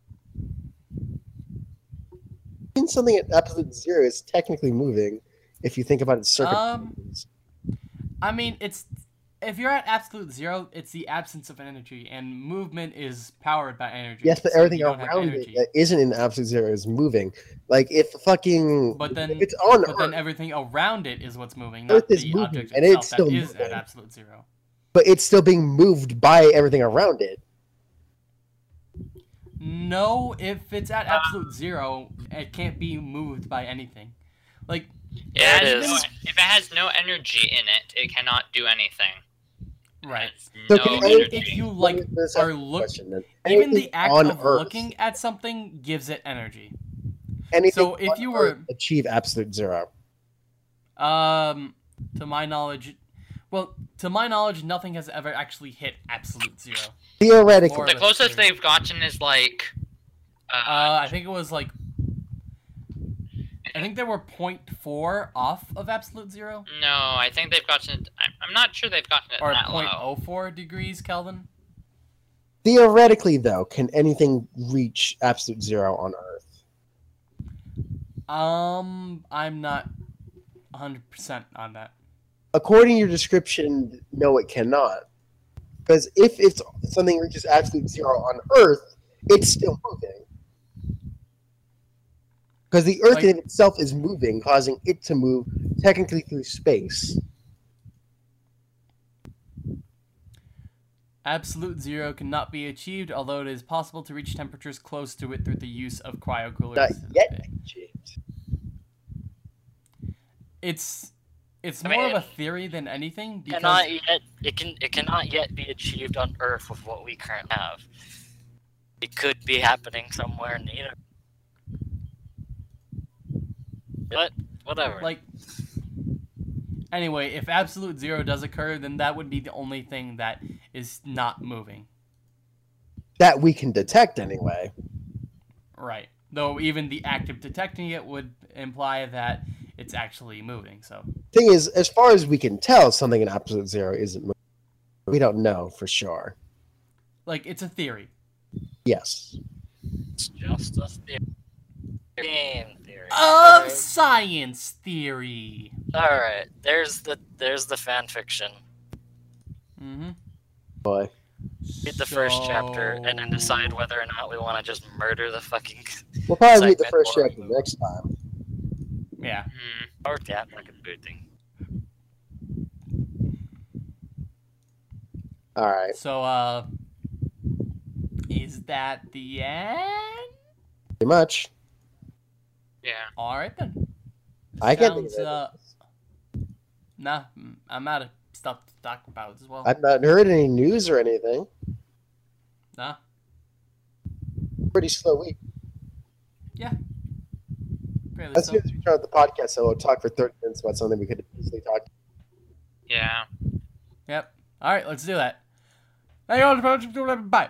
Even something at absolute zero is technically moving, if you think about its Um, circumstances. I mean, it's if you're at absolute zero, it's the absence of energy, and movement is powered by energy. Yes, but so everything you don't have around it that isn't in absolute zero is moving. Like if fucking But then- it's on But Earth, then everything around it is what's moving, Earth not is the moving, object and it's still that is at absolute zero. but it's still being moved by everything around it. No, if it's at absolute zero, it can't be moved by anything. Like, Yeah, it has no- if it has no energy in it, it cannot do anything. right. So no can Even energy. if you like Let me- let's are ask a look, question then. even the act on of Earth, looking at something gives it energy. anything so if on you Earth were- achieve absolute zero. Um, to my knowledge, well, to my knowledge, nothing has ever actually hit absolute zero. Theoretically, the closest they've gotten is like. Uh, Uh, I think it was like, I think they were 0.4 off of absolute zero, no, I think they've gotten. I'm, I'm not sure they've gotten it or that low. 0.04 degrees Kelvin. theoretically though, can anything reach absolute zero on Earth? Um, I'm not 100% on that. According to your description, no, it cannot. Because if it's something reaches absolute zero on Earth, it's still moving. Because the Earth Like- in itself is moving, causing it to move technically through space. Absolute zero cannot be achieved, although it is possible to reach temperatures close to it through the use of cryocoolers. Not yet achieved. It's it's I more mean, of a theory than anything because Cannot yet. It can. It cannot yet be achieved on Earth with what we currently have. It could be happening somewhere in the universe. But whatever. like anyway, if absolute zero does occur, then that would be the only thing that is not moving. That we can detect anyway. Right. Though even the act of detecting it would imply that it's actually moving. So Thing is, as far as we can tell, something in absolute zero isn't moving. We don't know for sure. like it's a theory. Yes. it's just a theory. Game theory. Of Alright. science theory. All right. There's the there's the fan fiction. Mm-hmm. Boy. Read the first chapter and then decide whether or not we want to just murder the fucking We'll probably read the first chapter next time. Yeah. Hmm. or that fucking booting. All right. So uh is that the end? Pretty much. Yeah. Alright then. I can't think Sounds, it. uh, Nah, mm, I'm out of stuff to talk about as well. I've not heard any news or anything. Nah. Pretty slow week. Fairly As so. soon as we turn out the podcast, so we'll talk for 30 minutes about something we could easily talk. Yeah. Yep. Alright, let's do that. Thank you all for watching. Bye.